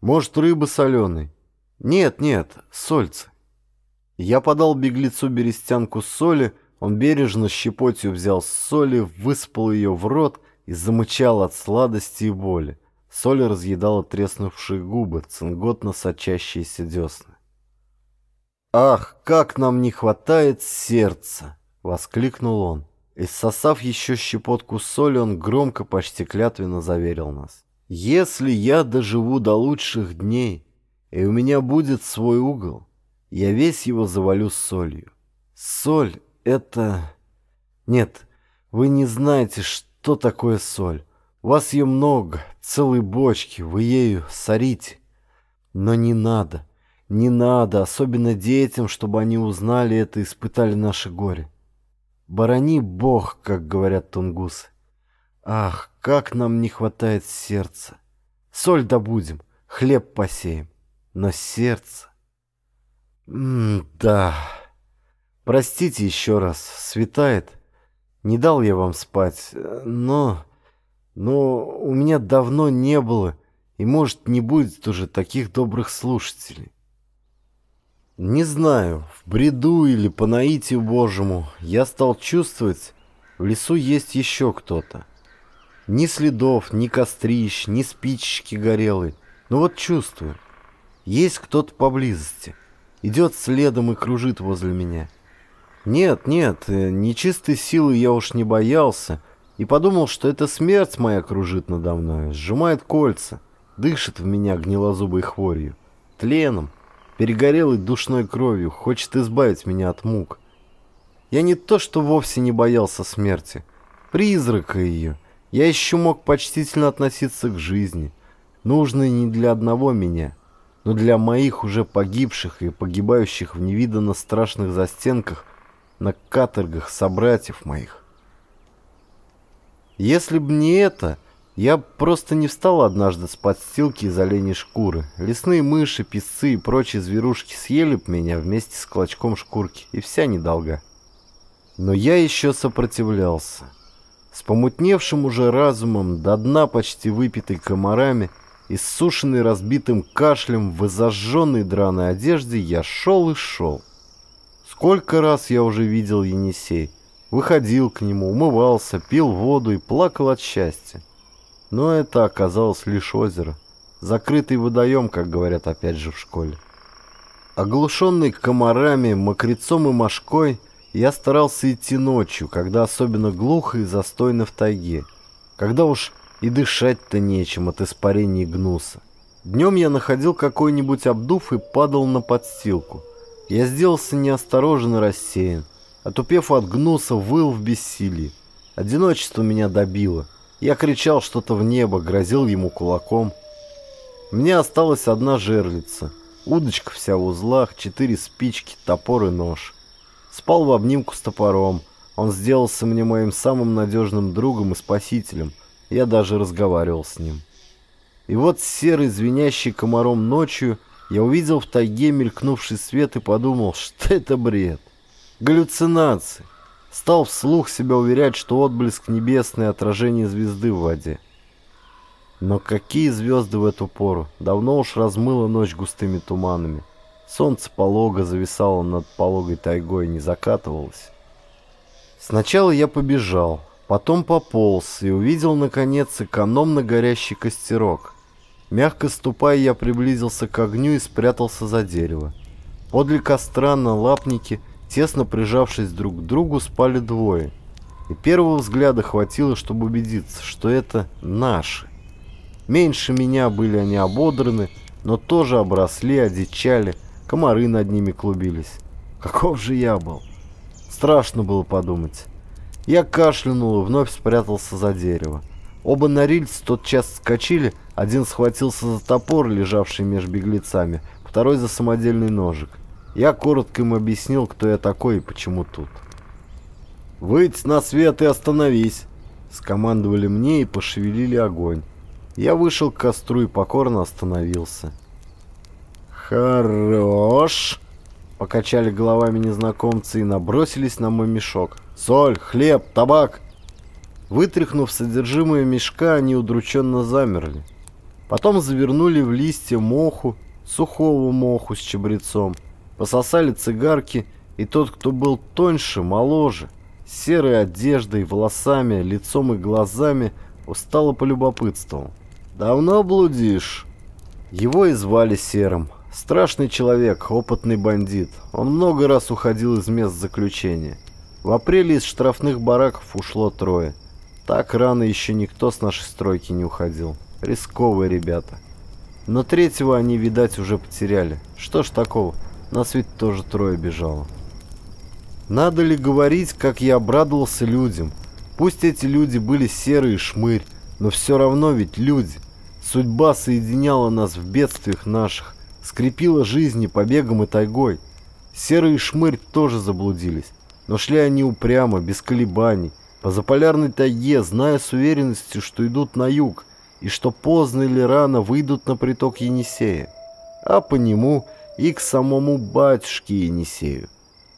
Может, рыбы соленой? Нет, нет, сольцы». Я подал беглецу берестянку соли, он бережно щепотью взял соли, выспал ее в рот и замычал от сладости и боли. Соль разъедала треснувшие губы, цинготно сочащиеся десны. «Ах, как нам не хватает сердца!» — воскликнул он. И сосав еще щепотку соли, он громко, почти клятвенно заверил нас. «Если я доживу до лучших дней, и у меня будет свой угол, я весь его завалю солью. Соль — это... Нет, вы не знаете, что такое соль. У вас ее много, целые бочки, вы ею сорите. Но не надо, не надо, особенно детям, чтобы они узнали это и испытали наше горе. Борони Бог, как говорят тунгусы. Ах, как нам не хватает сердца. Соль добудем, хлеб посеем, но сердце... М да, простите еще раз, светает. Не дал я вам спать, но но у меня давно не было и, может, не будет уже таких добрых слушателей. Не знаю, в бреду или по наитию Божьему я стал чувствовать, в лесу есть еще кто-то. Ни следов, ни кострищ, ни спички горелой. Но вот чувствую, есть кто-то поблизости. Идет следом и кружит возле меня. Нет, нет, э, нечистой силы я уж не боялся, и подумал, что это смерть моя кружит надо мной, сжимает кольца, дышит в меня гнилозубой хворью, тленом, перегорелой душной кровью, хочет избавить меня от мук. Я не то, что вовсе не боялся смерти, призрака ее. Я еще мог почтительно относиться к жизни, нужной не для одного меня, но для моих уже погибших и погибающих в невиданно страшных застенках на каторгах собратьев моих. Если б не это, я просто не встал однажды с подстилки из оленей шкуры. Лесные мыши, песцы и прочие зверушки съели б меня вместе с клочком шкурки, и вся недолга. Но я еще сопротивлялся. С помутневшим уже разумом, до дна почти выпитой комарами, иссушенный разбитым кашлем в зажженной драной одежде, я шел и шел. Сколько раз я уже видел Енисей, Выходил к нему, умывался, пил воду и плакал от счастья. Но это оказалось лишь озеро. Закрытый водоем, как говорят опять же в школе. Оглушенный комарами, мокрецом и мошкой, я старался идти ночью, когда особенно глухо и застойно в тайге. Когда уж и дышать-то нечем от испарений гнуса. Днем я находил какой-нибудь обдув и падал на подстилку. Я сделался неосторожен и рассеян. Отупев от гнуса, выл в бессилии. Одиночество меня добило. Я кричал что-то в небо, грозил ему кулаком. Мне осталась одна жерлица. Удочка вся в узлах, четыре спички, топор и нож. Спал в обнимку с топором. Он сделался мне моим самым надежным другом и спасителем. Я даже разговаривал с ним. И вот серый, звенящий комаром ночью, я увидел в тайге мелькнувший свет и подумал, что это бред галлюцинации. Стал вслух себя уверять, что отблеск небесный отражение звезды в воде. Но какие звезды в эту пору? Давно уж размыла ночь густыми туманами. Солнце полого зависало над пологой тайгой, не закатывалось. Сначала я побежал, потом пополз и увидел, наконец, экономно горящий костерок. Мягко ступая, я приблизился к огню и спрятался за дерево. Подле костра на лапнике Тесно прижавшись друг к другу, спали двое. И первого взгляда хватило, чтобы убедиться, что это наши. Меньше меня были они ободраны, но тоже обросли, одичали, комары над ними клубились. Каков же я был? Страшно было подумать. Я кашлянул и вновь спрятался за дерево. Оба норильца тотчас вскочили, один схватился за топор, лежавший меж беглецами, второй за самодельный ножик. Я коротко им объяснил, кто я такой и почему тут. «Выйдь на свет и остановись!» Скомандовали мне и пошевелили огонь. Я вышел к костру и покорно остановился. «Хорош!» — покачали головами незнакомцы и набросились на мой мешок. «Соль, хлеб, табак!» Вытряхнув содержимое мешка, они удрученно замерли. Потом завернули в листья моху, сухого моху с чабрецом, пососали цигарки, и тот, кто был тоньше, моложе, серой одеждой, волосами, лицом и глазами, устало полюбопытствовал. «Давно блудишь?» Его и звали Серым. Страшный человек, опытный бандит. Он много раз уходил из мест заключения. В апреле из штрафных бараков ушло трое. Так рано еще никто с нашей стройки не уходил. Рисковые ребята. Но третьего они, видать, уже потеряли. Что ж такого? Нас ведь тоже трое бежало. Надо ли говорить, как я обрадовался людям? Пусть эти люди были серые шмырь, но все равно ведь люди. Судьба соединяла нас в бедствиях наших, скрепила жизни побегом и тайгой. Серые шмырь тоже заблудились, но шли они упрямо, без колебаний, по заполярной тайге, зная с уверенностью, что идут на юг, и что поздно или рано выйдут на приток Енисея, а по нему и к самому батюшке Енисею.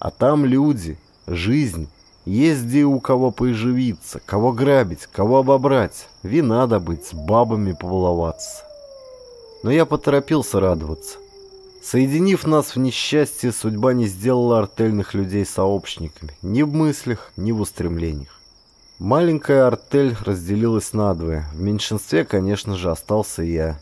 А там люди, жизнь, есть где у кого поживиться, кого грабить, кого обобрать, вина добыть, с бабами побаловаться. Но я поторопился радоваться. Соединив нас в несчастье, судьба не сделала артельных людей сообщниками, ни в мыслях, ни в устремлениях. Маленькая артель разделилась надвое. В меньшинстве, конечно же, остался я.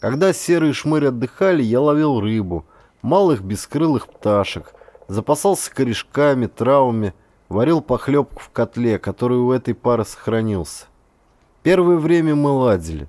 Когда серые шмырь отдыхали, я ловил рыбу, малых бескрылых пташек, запасался корешками, травами, варил похлебку в котле, который у этой пары сохранился. Первое время мы ладили.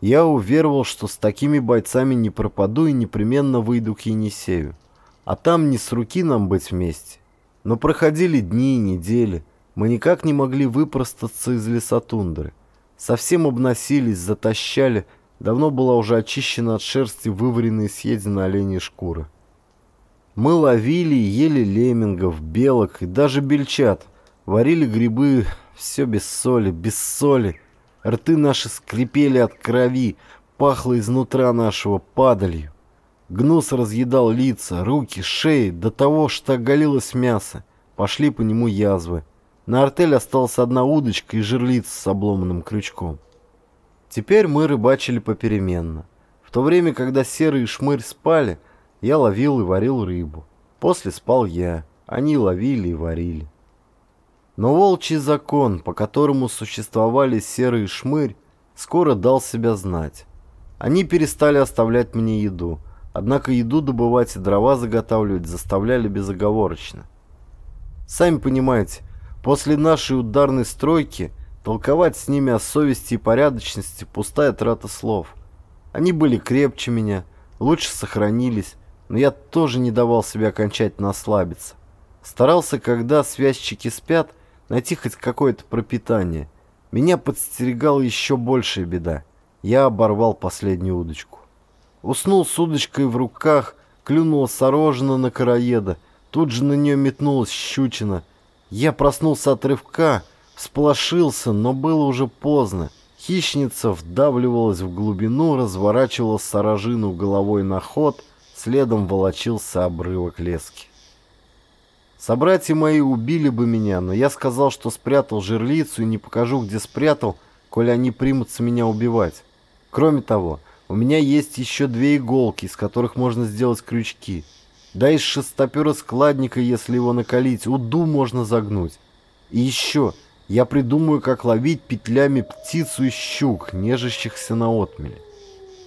Я уверовал, что с такими бойцами не пропаду и непременно выйду к Енисею. А там не с руки нам быть вместе. Но проходили дни и недели. Мы никак не могли выпростаться из лесотундры. Совсем обносились, затащали. Давно была уже очищена от шерсти вываренная и съедена оленья шкура. Мы ловили ели леммингов, белок и даже бельчат. Варили грибы, все без соли, без соли. Рты наши скрипели от крови, пахло изнутра нашего падалью. Гнус разъедал лица, руки, шеи, до того, что оголилось мясо. Пошли по нему язвы. На артель осталась одна удочка и жерлица с обломанным крючком. Теперь мы рыбачили попеременно. В то время, когда серый и шмырь спали, я ловил и варил рыбу. После спал я. Они ловили и варили. Но волчий закон, по которому существовали серый и шмырь, скоро дал себя знать. Они перестали оставлять мне еду, однако еду добывать и дрова заготавливать заставляли безоговорочно. Сами понимаете, После нашей ударной стройки толковать с ними о совести и порядочности – пустая трата слов. Они были крепче меня, лучше сохранились, но я тоже не давал себе окончательно ослабиться. Старался, когда связчики спят, найти хоть какое-то пропитание. Меня подстерегала еще большая беда. Я оборвал последнюю удочку. Уснул с удочкой в руках, клюнула сорожена на короеда. Тут же на нее метнулась щучина – я проснулся от рывка, всполошился, но было уже поздно. Хищница вдавливалась в глубину, разворачивала сорожину головой на ход, следом волочился обрывок лески. Собратья мои убили бы меня, но я сказал, что спрятал жерлицу и не покажу, где спрятал, коли они примутся меня убивать. Кроме того, у меня есть еще две иголки, из которых можно сделать крючки — да из шестопера складника, если его накалить, уду можно загнуть. И еще, я придумаю, как ловить петлями птицу и щук, нежащихся на отмеле.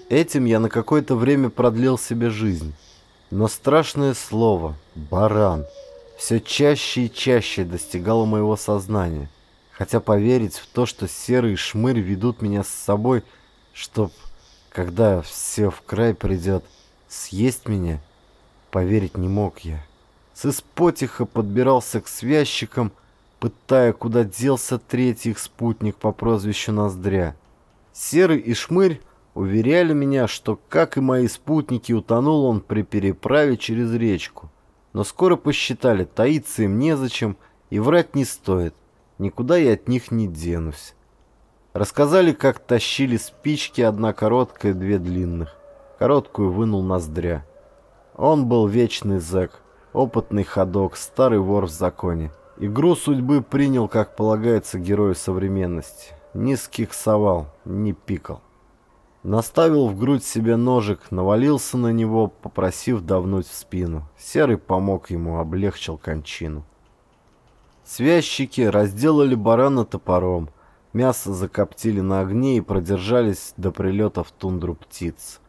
Этим я на какое-то время продлил себе жизнь. Но страшное слово «баран» все чаще и чаще достигало моего сознания. Хотя поверить в то, что серый шмырь ведут меня с собой, чтоб, когда все в край придет, съесть меня — Поверить не мог я. С испотиха подбирался к связчикам, пытая, куда делся третий их спутник по прозвищу Ноздря. Серый и Шмырь уверяли меня, что, как и мои спутники, утонул он при переправе через речку. Но скоро посчитали, таиться им незачем и врать не стоит. Никуда я от них не денусь. Рассказали, как тащили спички, одна короткая, две длинных. Короткую вынул Ноздря. Он был вечный зэк, опытный ходок, старый вор в законе. Игру судьбы принял, как полагается герою современности. Ни скиксовал, ни пикал. Наставил в грудь себе ножик, навалился на него, попросив давнуть в спину. Серый помог ему, облегчил кончину. Связчики разделали барана топором, мясо закоптили на огне и продержались до прилета в тундру птиц.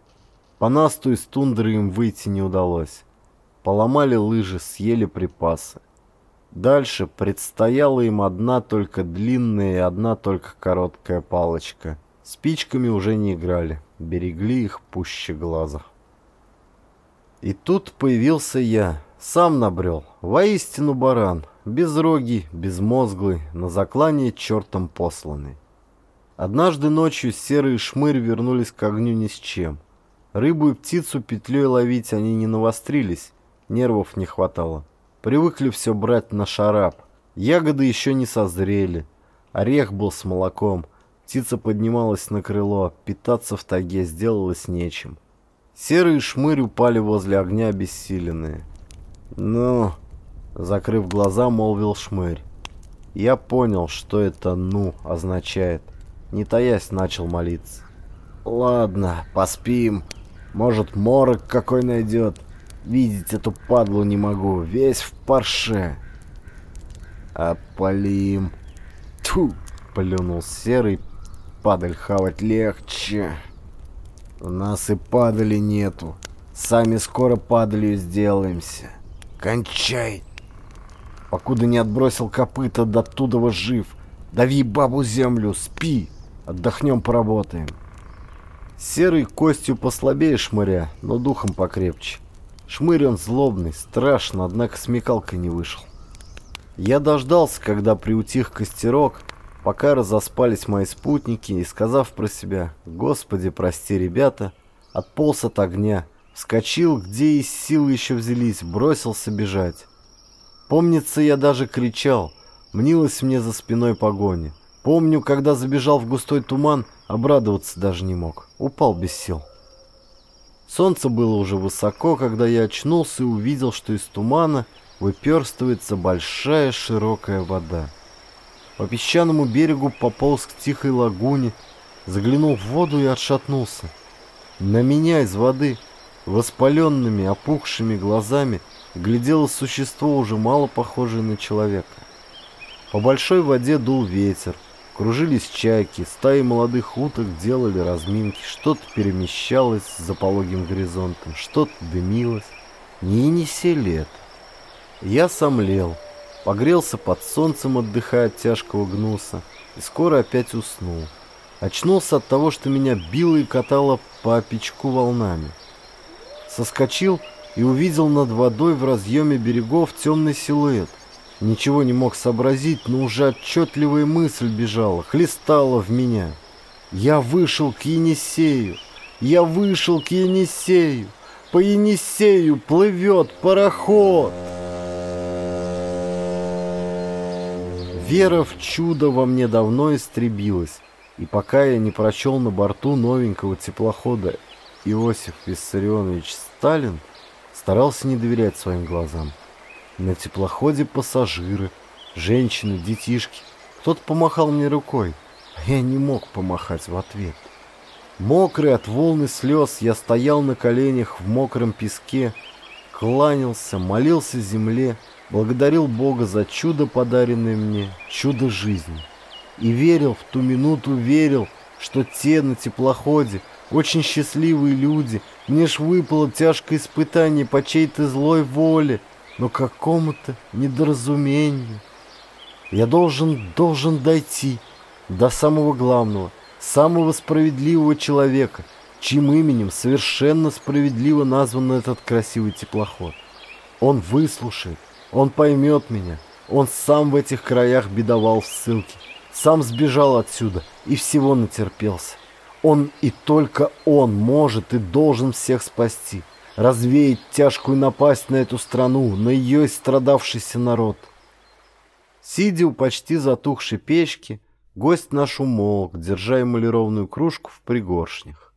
По насту из тундры им выйти не удалось. Поломали лыжи, съели припасы. Дальше предстояла им одна только длинная и одна только короткая палочка — Спичками уже не играли, берегли их пуще глаза. И тут появился я, сам набрел, воистину баран, безрогий, безмозглый, на заклание чертом посланный. Однажды ночью серые шмырь вернулись к огню ни с чем. Рыбу и птицу петлей ловить они не навострились, нервов не хватало. Привыкли все брать на шарап. Ягоды еще не созрели. Орех был с молоком. Птица поднималась на крыло, питаться в таге сделалось нечем. Серые шмырь упали возле огня обессиленные. «Ну...» — закрыв глаза, молвил шмырь. Я понял, что это «ну» означает. Не таясь, начал молиться. «Ладно, поспим. Может, морок какой найдет. Видеть эту падлу не могу, весь в парше». «Опалим». «Тьфу!» — плюнул серый, падаль хавать легче. У нас и падали нету. Сами скоро падалью сделаемся. Кончай. Покуда не отбросил копыта, до тудова жив. Дави бабу землю, спи. Отдохнем, поработаем. Серый костью послабее шмыря, но духом покрепче. Шмырь он злобный, страшно, однако смекалкой не вышел. Я дождался, когда приутих костерок, Пока разоспались мои спутники и, сказав про себя «Господи, прости, ребята», отполз от огня, вскочил, где из силы еще взялись, бросился бежать. Помнится, я даже кричал, мнилась мне за спиной погони. Помню, когда забежал в густой туман, обрадоваться даже не мог, упал без сил. Солнце было уже высоко, когда я очнулся и увидел, что из тумана выперстывается большая широкая вода. По песчаному берегу пополз к тихой лагуне, заглянул в воду и отшатнулся. На меня из воды, воспаленными, опухшими глазами, глядело существо, уже мало похожее на человека. По большой воде дул ветер, кружились чайки, стаи молодых уток делали разминки, что-то перемещалось за пологим горизонтом, что-то дымилось. Не Енисей ли это? Я сомлел. Погрелся под солнцем, отдыхая от тяжкого гнуса, и скоро опять уснул. Очнулся от того, что меня било и катало по печку волнами. Соскочил и увидел над водой в разъеме берегов темный силуэт. Ничего не мог сообразить, но уже отчетливая мысль бежала, хлестала в меня. Я вышел к Енисею, я вышел к Енисею, по Енисею плывет пароход. Вера в чудо во мне давно истребилась, и пока я не прочел на борту новенького теплохода Иосиф Виссарионович Сталин, старался не доверять своим глазам. На теплоходе пассажиры, женщины, детишки. Кто-то помахал мне рукой, а я не мог помахать в ответ. Мокрый от волны слез, я стоял на коленях в мокром песке, кланялся, молился земле, благодарил Бога за чудо, подаренное мне, чудо жизни. И верил, в ту минуту верил, что те на теплоходе, очень счастливые люди, мне ж выпало тяжкое испытание по чьей-то злой воле, но какому-то недоразумению. Я должен, должен дойти до самого главного, самого справедливого человека, чьим именем совершенно справедливо назван этот красивый теплоход. Он выслушает, он поймет меня. Он сам в этих краях бедовал в ссылке. Сам сбежал отсюда и всего натерпелся. Он и только он может и должен всех спасти. Развеять тяжкую напасть на эту страну, на ее истрадавшийся народ. Сидя у почти затухшей печки, гость наш умолк, держа эмалированную кружку в пригоршнях.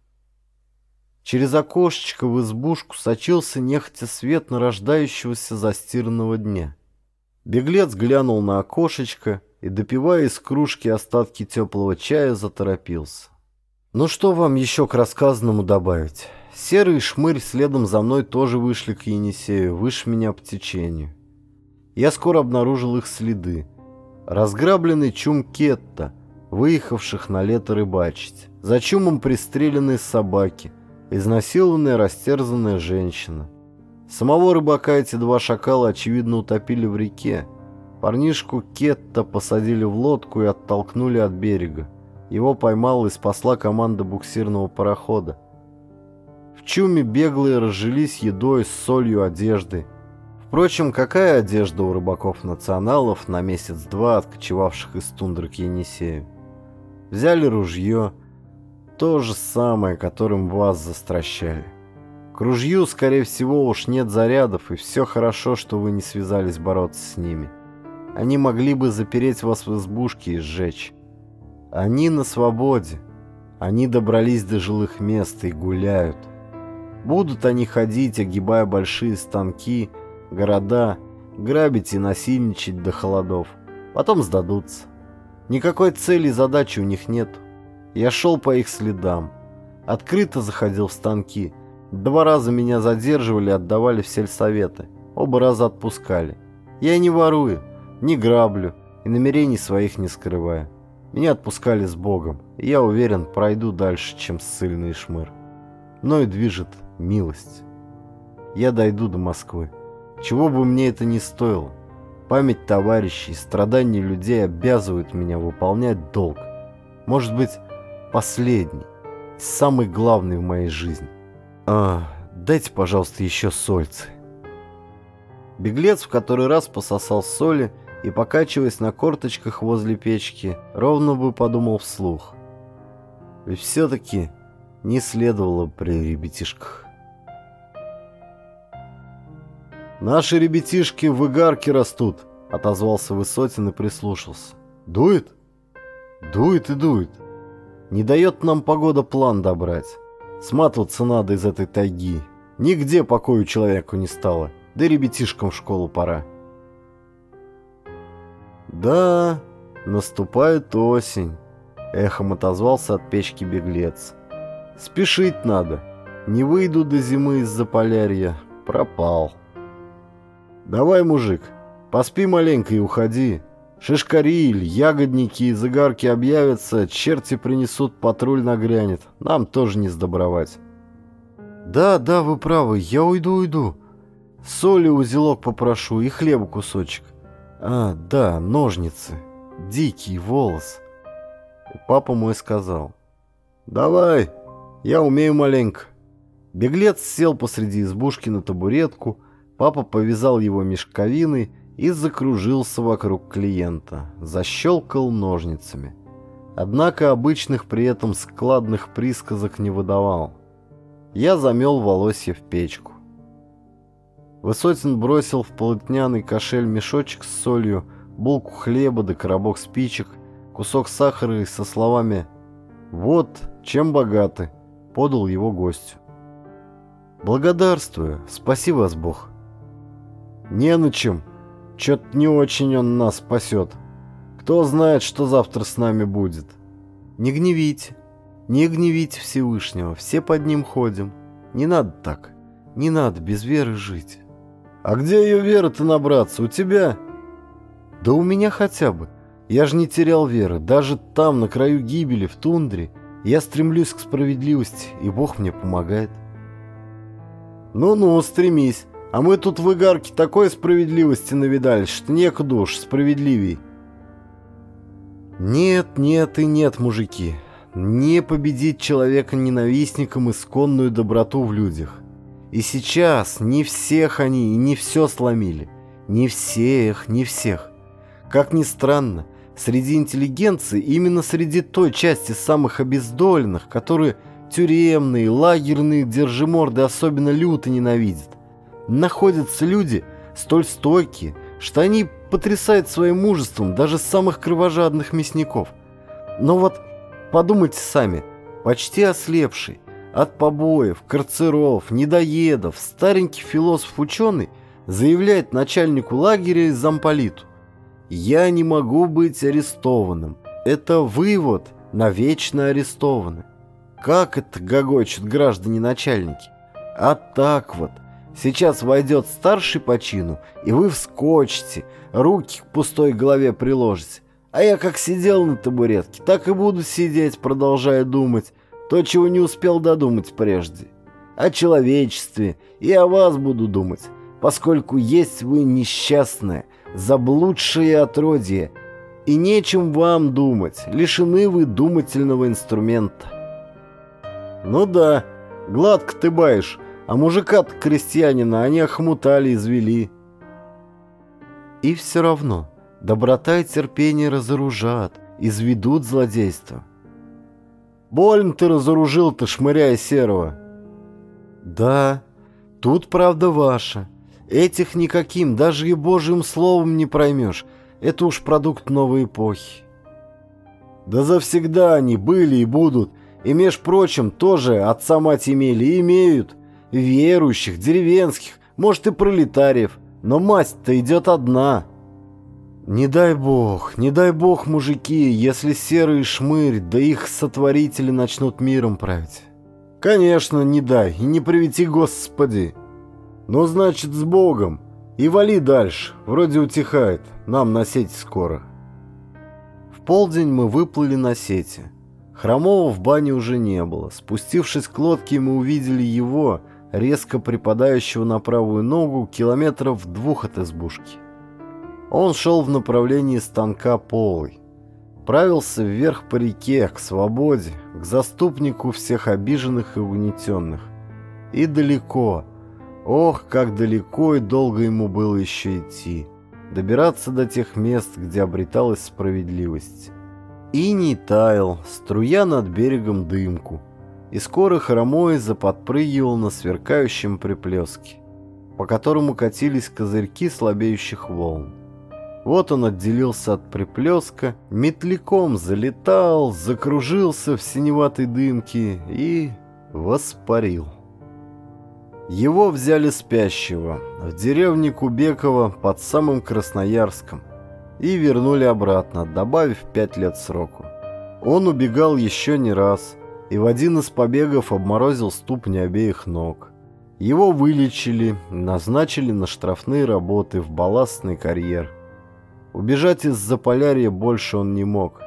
Через окошечко в избушку сочился нехотя свет нарождающегося застиранного дня. Беглец глянул на окошечко и, допивая из кружки остатки теплого чая, заторопился. «Ну что вам еще к рассказанному добавить? Серый шмырь следом за мной тоже вышли к Енисею, выше меня по течению. Я скоро обнаружил их следы. Разграбленный чум Кетта, выехавших на лето рыбачить. За чумом пристреленные собаки, изнасилованная растерзанная женщина. Самого рыбака эти два шакала, очевидно, утопили в реке. Парнишку Кетта посадили в лодку и оттолкнули от берега. Его поймала и спасла команда буксирного парохода. Чуме беглые разжились едой, солью, одеждой. Впрочем, какая одежда у рыбаков-националов на месяц-два откочевавших из тундры к Енисею? Взяли ружье, то же самое, которым вас застращали. К ружью, скорее всего, уж нет зарядов, и все хорошо, что вы не связались бороться с ними. Они могли бы запереть вас в избушке и сжечь. Они на свободе. Они добрались до жилых мест и гуляют. Будут они ходить, огибая большие станки, города, грабить и насильничать до холодов. Потом сдадутся. Никакой цели и задачи у них нет. Я шел по их следам. Открыто заходил в станки – Два раза меня задерживали и отдавали в сельсоветы. Оба раза отпускали. Я не ворую, не граблю и намерений своих не скрываю. Меня отпускали с Богом, и я уверен, пройду дальше, чем ссыльный шмыр. Мною движет милость. Я дойду до Москвы. Чего бы мне это ни стоило. Память товарищей, страдания людей обязывают меня выполнять долг. Может быть, последний, самый главный в моей жизни. А, дайте, пожалуйста, еще сольцы. Беглец в который раз пососал соли и, покачиваясь на корточках возле печки, ровно бы подумал вслух. Ведь все-таки не следовало при ребятишках. «Наши ребятишки в игарке растут», — отозвался Высотин и прислушался. «Дует?» «Дует и дует. Не дает нам погода план добрать. Сматываться надо из этой тайги. Нигде покою человеку не стало. Да ребятишкам в школу пора. Да, наступает осень. Эхом отозвался от печки беглец. Спешить надо. Не выйду до зимы из-за полярья. Пропал. Давай, мужик, поспи маленько и уходи. Шишкариль, ягодники и загарки объявятся, черти принесут, патруль нагрянет. Нам тоже не сдобровать. Да, да, вы правы, я уйду, уйду. Соли узелок попрошу и хлеба кусочек. А, да, ножницы. Дикий волос. Папа мой сказал. Давай, я умею маленько. Беглец сел посреди избушки на табуретку, папа повязал его мешковиной, и закружился вокруг клиента, защелкал ножницами. Однако обычных при этом складных присказок не выдавал. Я замел волосье в печку. Высотин бросил в полотняный кошель мешочек с солью, булку хлеба да коробок спичек, кусок сахара и со словами «Вот, чем богаты», подал его гостю. «Благодарствую, спаси вас Бог». «Не на чем», Чё-то не очень он нас спасет. Кто знает, что завтра с нами будет. Не гневите, не гневите Всевышнего, все под ним ходим. Не надо так, не надо без веры жить. А где ее вера-то набраться, у тебя? Да у меня хотя бы. Я же не терял веры, даже там, на краю гибели, в тундре. Я стремлюсь к справедливости, и Бог мне помогает. Ну-ну, стремись. А мы тут в Игарке такой справедливости навидались, что некуда уж справедливей. Нет, нет и нет, мужики. Не победить человека ненавистником исконную доброту в людях. И сейчас не всех они и не все сломили. Не всех, не всех. Как ни странно, среди интеллигенции, именно среди той части самых обездоленных, которые тюремные, лагерные держиморды особенно люто ненавидят, находятся люди столь стойкие, что они потрясают своим мужеством даже самых кровожадных мясников. Но вот подумайте сами, почти ослепший, От побоев, карцеров, недоедов старенький философ-ученый заявляет начальнику лагеря из замполиту. «Я не могу быть арестованным. Это вывод, навечно арестованы». Как это гогочут граждане-начальники? А так вот, сейчас войдет старший по чину, и вы вскочите, руки к пустой голове приложите. А я как сидел на табуретке, так и буду сидеть, продолжая думать, то, чего не успел додумать прежде. О человечестве и о вас буду думать, поскольку есть вы несчастное, заблудшее отродье, и нечем вам думать, лишены вы думательного инструмента. Ну да, гладко ты баешь, а мужика-то крестьянина они охмутали, извели. И все равно доброта и терпение разоружат, изведут злодейство. Больно ты разоружил-то, шмыряя серого. Да, тут правда ваша. Этих никаким, даже и божьим словом не проймешь. Это уж продукт новой эпохи. Да завсегда они были и будут. И, меж прочим, тоже отца-мать имели и имеют. Верующих, деревенских, может и пролетариев. Но мать-то идет одна. Не дай бог, не дай бог, мужики, если серый шмырь, да их сотворители начнут миром править. Конечно, не дай, и не приведи, Господи. Но значит, с Богом. И вали дальше, вроде утихает, нам на сети скоро. В полдень мы выплыли на сети. Хромого в бане уже не было. Спустившись к лодке, мы увидели его, резко припадающего на правую ногу, километров двух от избушки. Он шел в направлении станка полой. Правился вверх по реке, к свободе, к заступнику всех обиженных и угнетенных. И далеко, ох, как далеко и долго ему было еще идти, добираться до тех мест, где обреталась справедливость. Иней таял, струя над берегом дымку, и скоро хромой заподпрыгивал на сверкающем приплеске, по которому катились козырьки слабеющих волн. Вот он отделился от приплеска, метляком залетал, закружился в синеватой дымке и воспарил. Его взяли спящего в деревне Кубекова под самым Красноярском и вернули обратно, добавив пять лет сроку. Он убегал еще не раз и в один из побегов обморозил ступни обеих ног. Его вылечили, назначили на штрафные работы в балластный карьер – Убежать из Заполярья больше он не мог,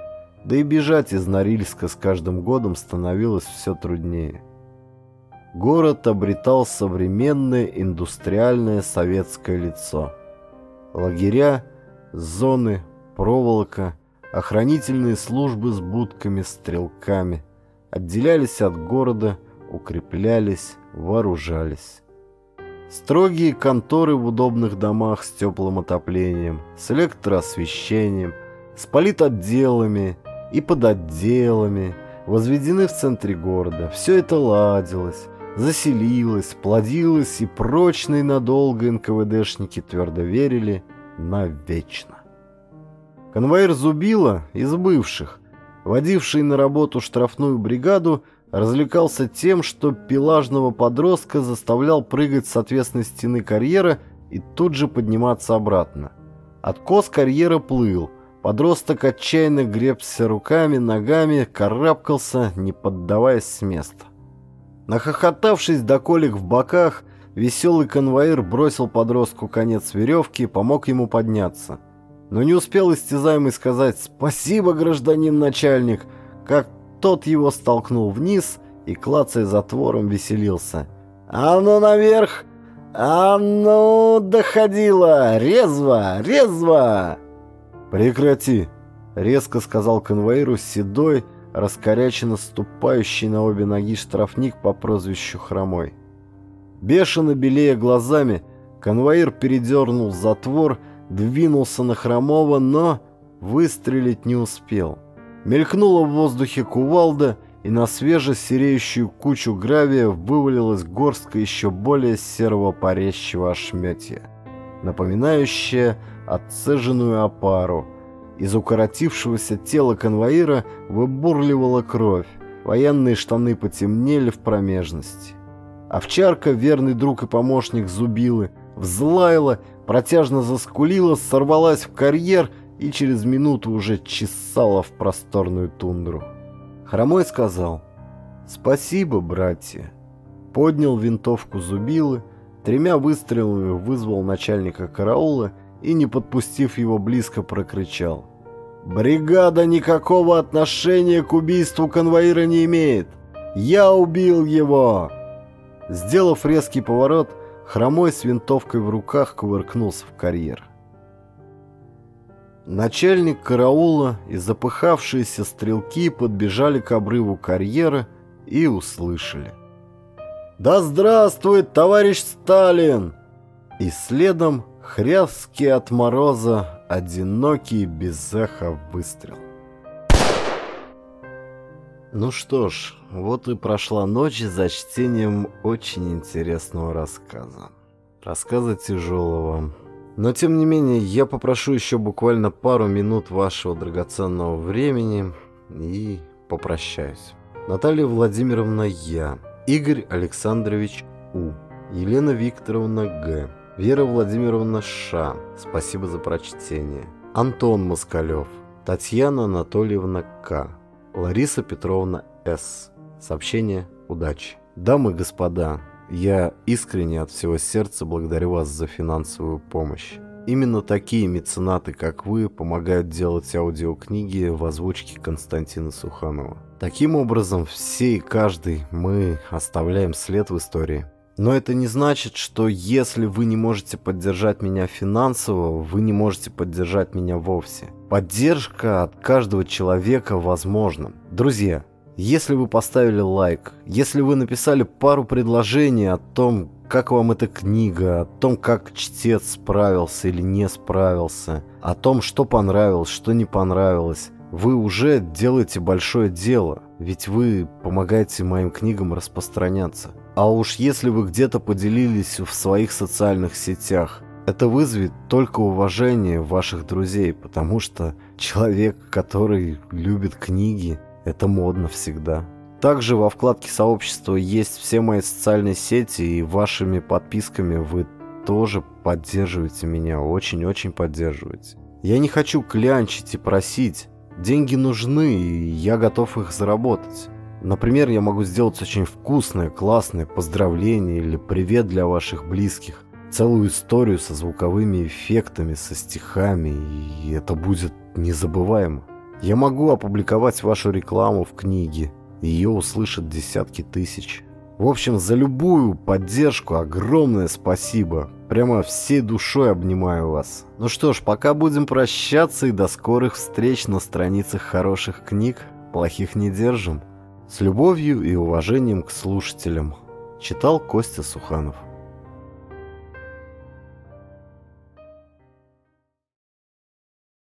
да и бежать из Норильска с каждым годом становилось все труднее. Город обретал современное индустриальное советское лицо. Лагеря, зоны, проволока, охранительные службы с будками, стрелками отделялись от города, укреплялись, вооружались. Строгие конторы в удобных домах с теплым отоплением, с электроосвещением, с политотделами и подотделами, возведены в центре города. Все это ладилось, заселилось, плодилось, и прочные надолго НКВДшники твердо верили навечно. Конвоир Зубила из бывших, водивший на работу штрафную бригаду, развлекался тем, что пилажного подростка заставлял прыгать с ответственной стены карьера и тут же подниматься обратно. Откос карьера плыл. Подросток отчаянно гребся руками, ногами, карабкался, не поддаваясь с места. Нахохотавшись до колик в боках, веселый конвоир бросил подростку конец веревки и помог ему подняться. Но не успел истязаемый сказать «Спасибо, гражданин начальник», как тот его столкнул вниз и, клацая затвором, веселился. «А ну наверх! А ну, доходило! Резво! Резво!» «Прекрати!» — резко сказал конвоиру седой, раскоряченно ступающий на обе ноги штрафник по прозвищу Хромой. Бешено белея глазами, конвоир передернул затвор, двинулся на Хромова, но выстрелить не успел. Мелькнула в воздухе кувалда, и на свежесереющую кучу гравия вывалилась горстка еще более серого порезчего ошметья, напоминающая отцеженную опару. Из укоротившегося тела конвоира выбурливала кровь. Военные штаны потемнели в промежности. Овчарка, верный друг и помощник Зубилы, взлаяла, протяжно заскулила, сорвалась в карьер и через минуту уже чесала в просторную тундру. Хромой сказал «Спасибо, братья». Поднял винтовку Зубилы, тремя выстрелами вызвал начальника караула и, не подпустив его близко, прокричал «Бригада никакого отношения к убийству конвоира не имеет! Я убил его!» Сделав резкий поворот, Хромой с винтовкой в руках кувыркнулся в карьер. Начальник караула и запыхавшиеся стрелки подбежали к обрыву карьера и услышали. «Да здравствует товарищ Сталин!» И следом хряский от мороза, одинокий без эха выстрел. Ну что ж, вот и прошла ночь за чтением очень интересного рассказа. Рассказа тяжелого. Но тем не менее, я попрошу еще буквально пару минут вашего драгоценного времени и попрощаюсь. Наталья Владимировна Я, Игорь Александрович У, Елена Викторовна Г, Вера Владимировна Ша, спасибо за прочтение, Антон Москалев, Татьяна Анатольевна К, Лариса Петровна С. Сообщение «Удачи». Дамы и господа, я искренне от всего сердца благодарю вас за финансовую помощь. Именно такие меценаты, как вы, помогают делать аудиокниги в озвучке Константина Суханова. Таким образом, все и каждый мы оставляем след в истории. Но это не значит, что если вы не можете поддержать меня финансово, вы не можете поддержать меня вовсе. Поддержка от каждого человека возможна. Друзья, если вы поставили лайк, если вы написали пару предложений о том, как вам эта книга, о том, как чтец справился или не справился, о том, что понравилось, что не понравилось, вы уже делаете большое дело, ведь вы помогаете моим книгам распространяться. А уж если вы где-то поделились в своих социальных сетях, это вызовет только уважение ваших друзей, потому что человек, который любит книги, это модно всегда. Также во вкладке сообщества есть все мои социальные сети, и вашими подписками вы тоже поддерживаете меня, очень-очень поддерживаете. Я не хочу клянчить и просить. Деньги нужны, и я готов их заработать. Например, я могу сделать очень вкусное, классное поздравление или привет для ваших близких. Целую историю со звуковыми эффектами, со стихами, и это будет незабываемо. Я могу опубликовать вашу рекламу в книге, ее услышат десятки тысяч. В общем, за любую поддержку огромное спасибо. Прямо всей душой обнимаю вас. Ну что ж, пока будем прощаться и до скорых встреч на страницах хороших книг. Плохих не держим. С любовью и уважением к слушателям. Читал Костя Суханов.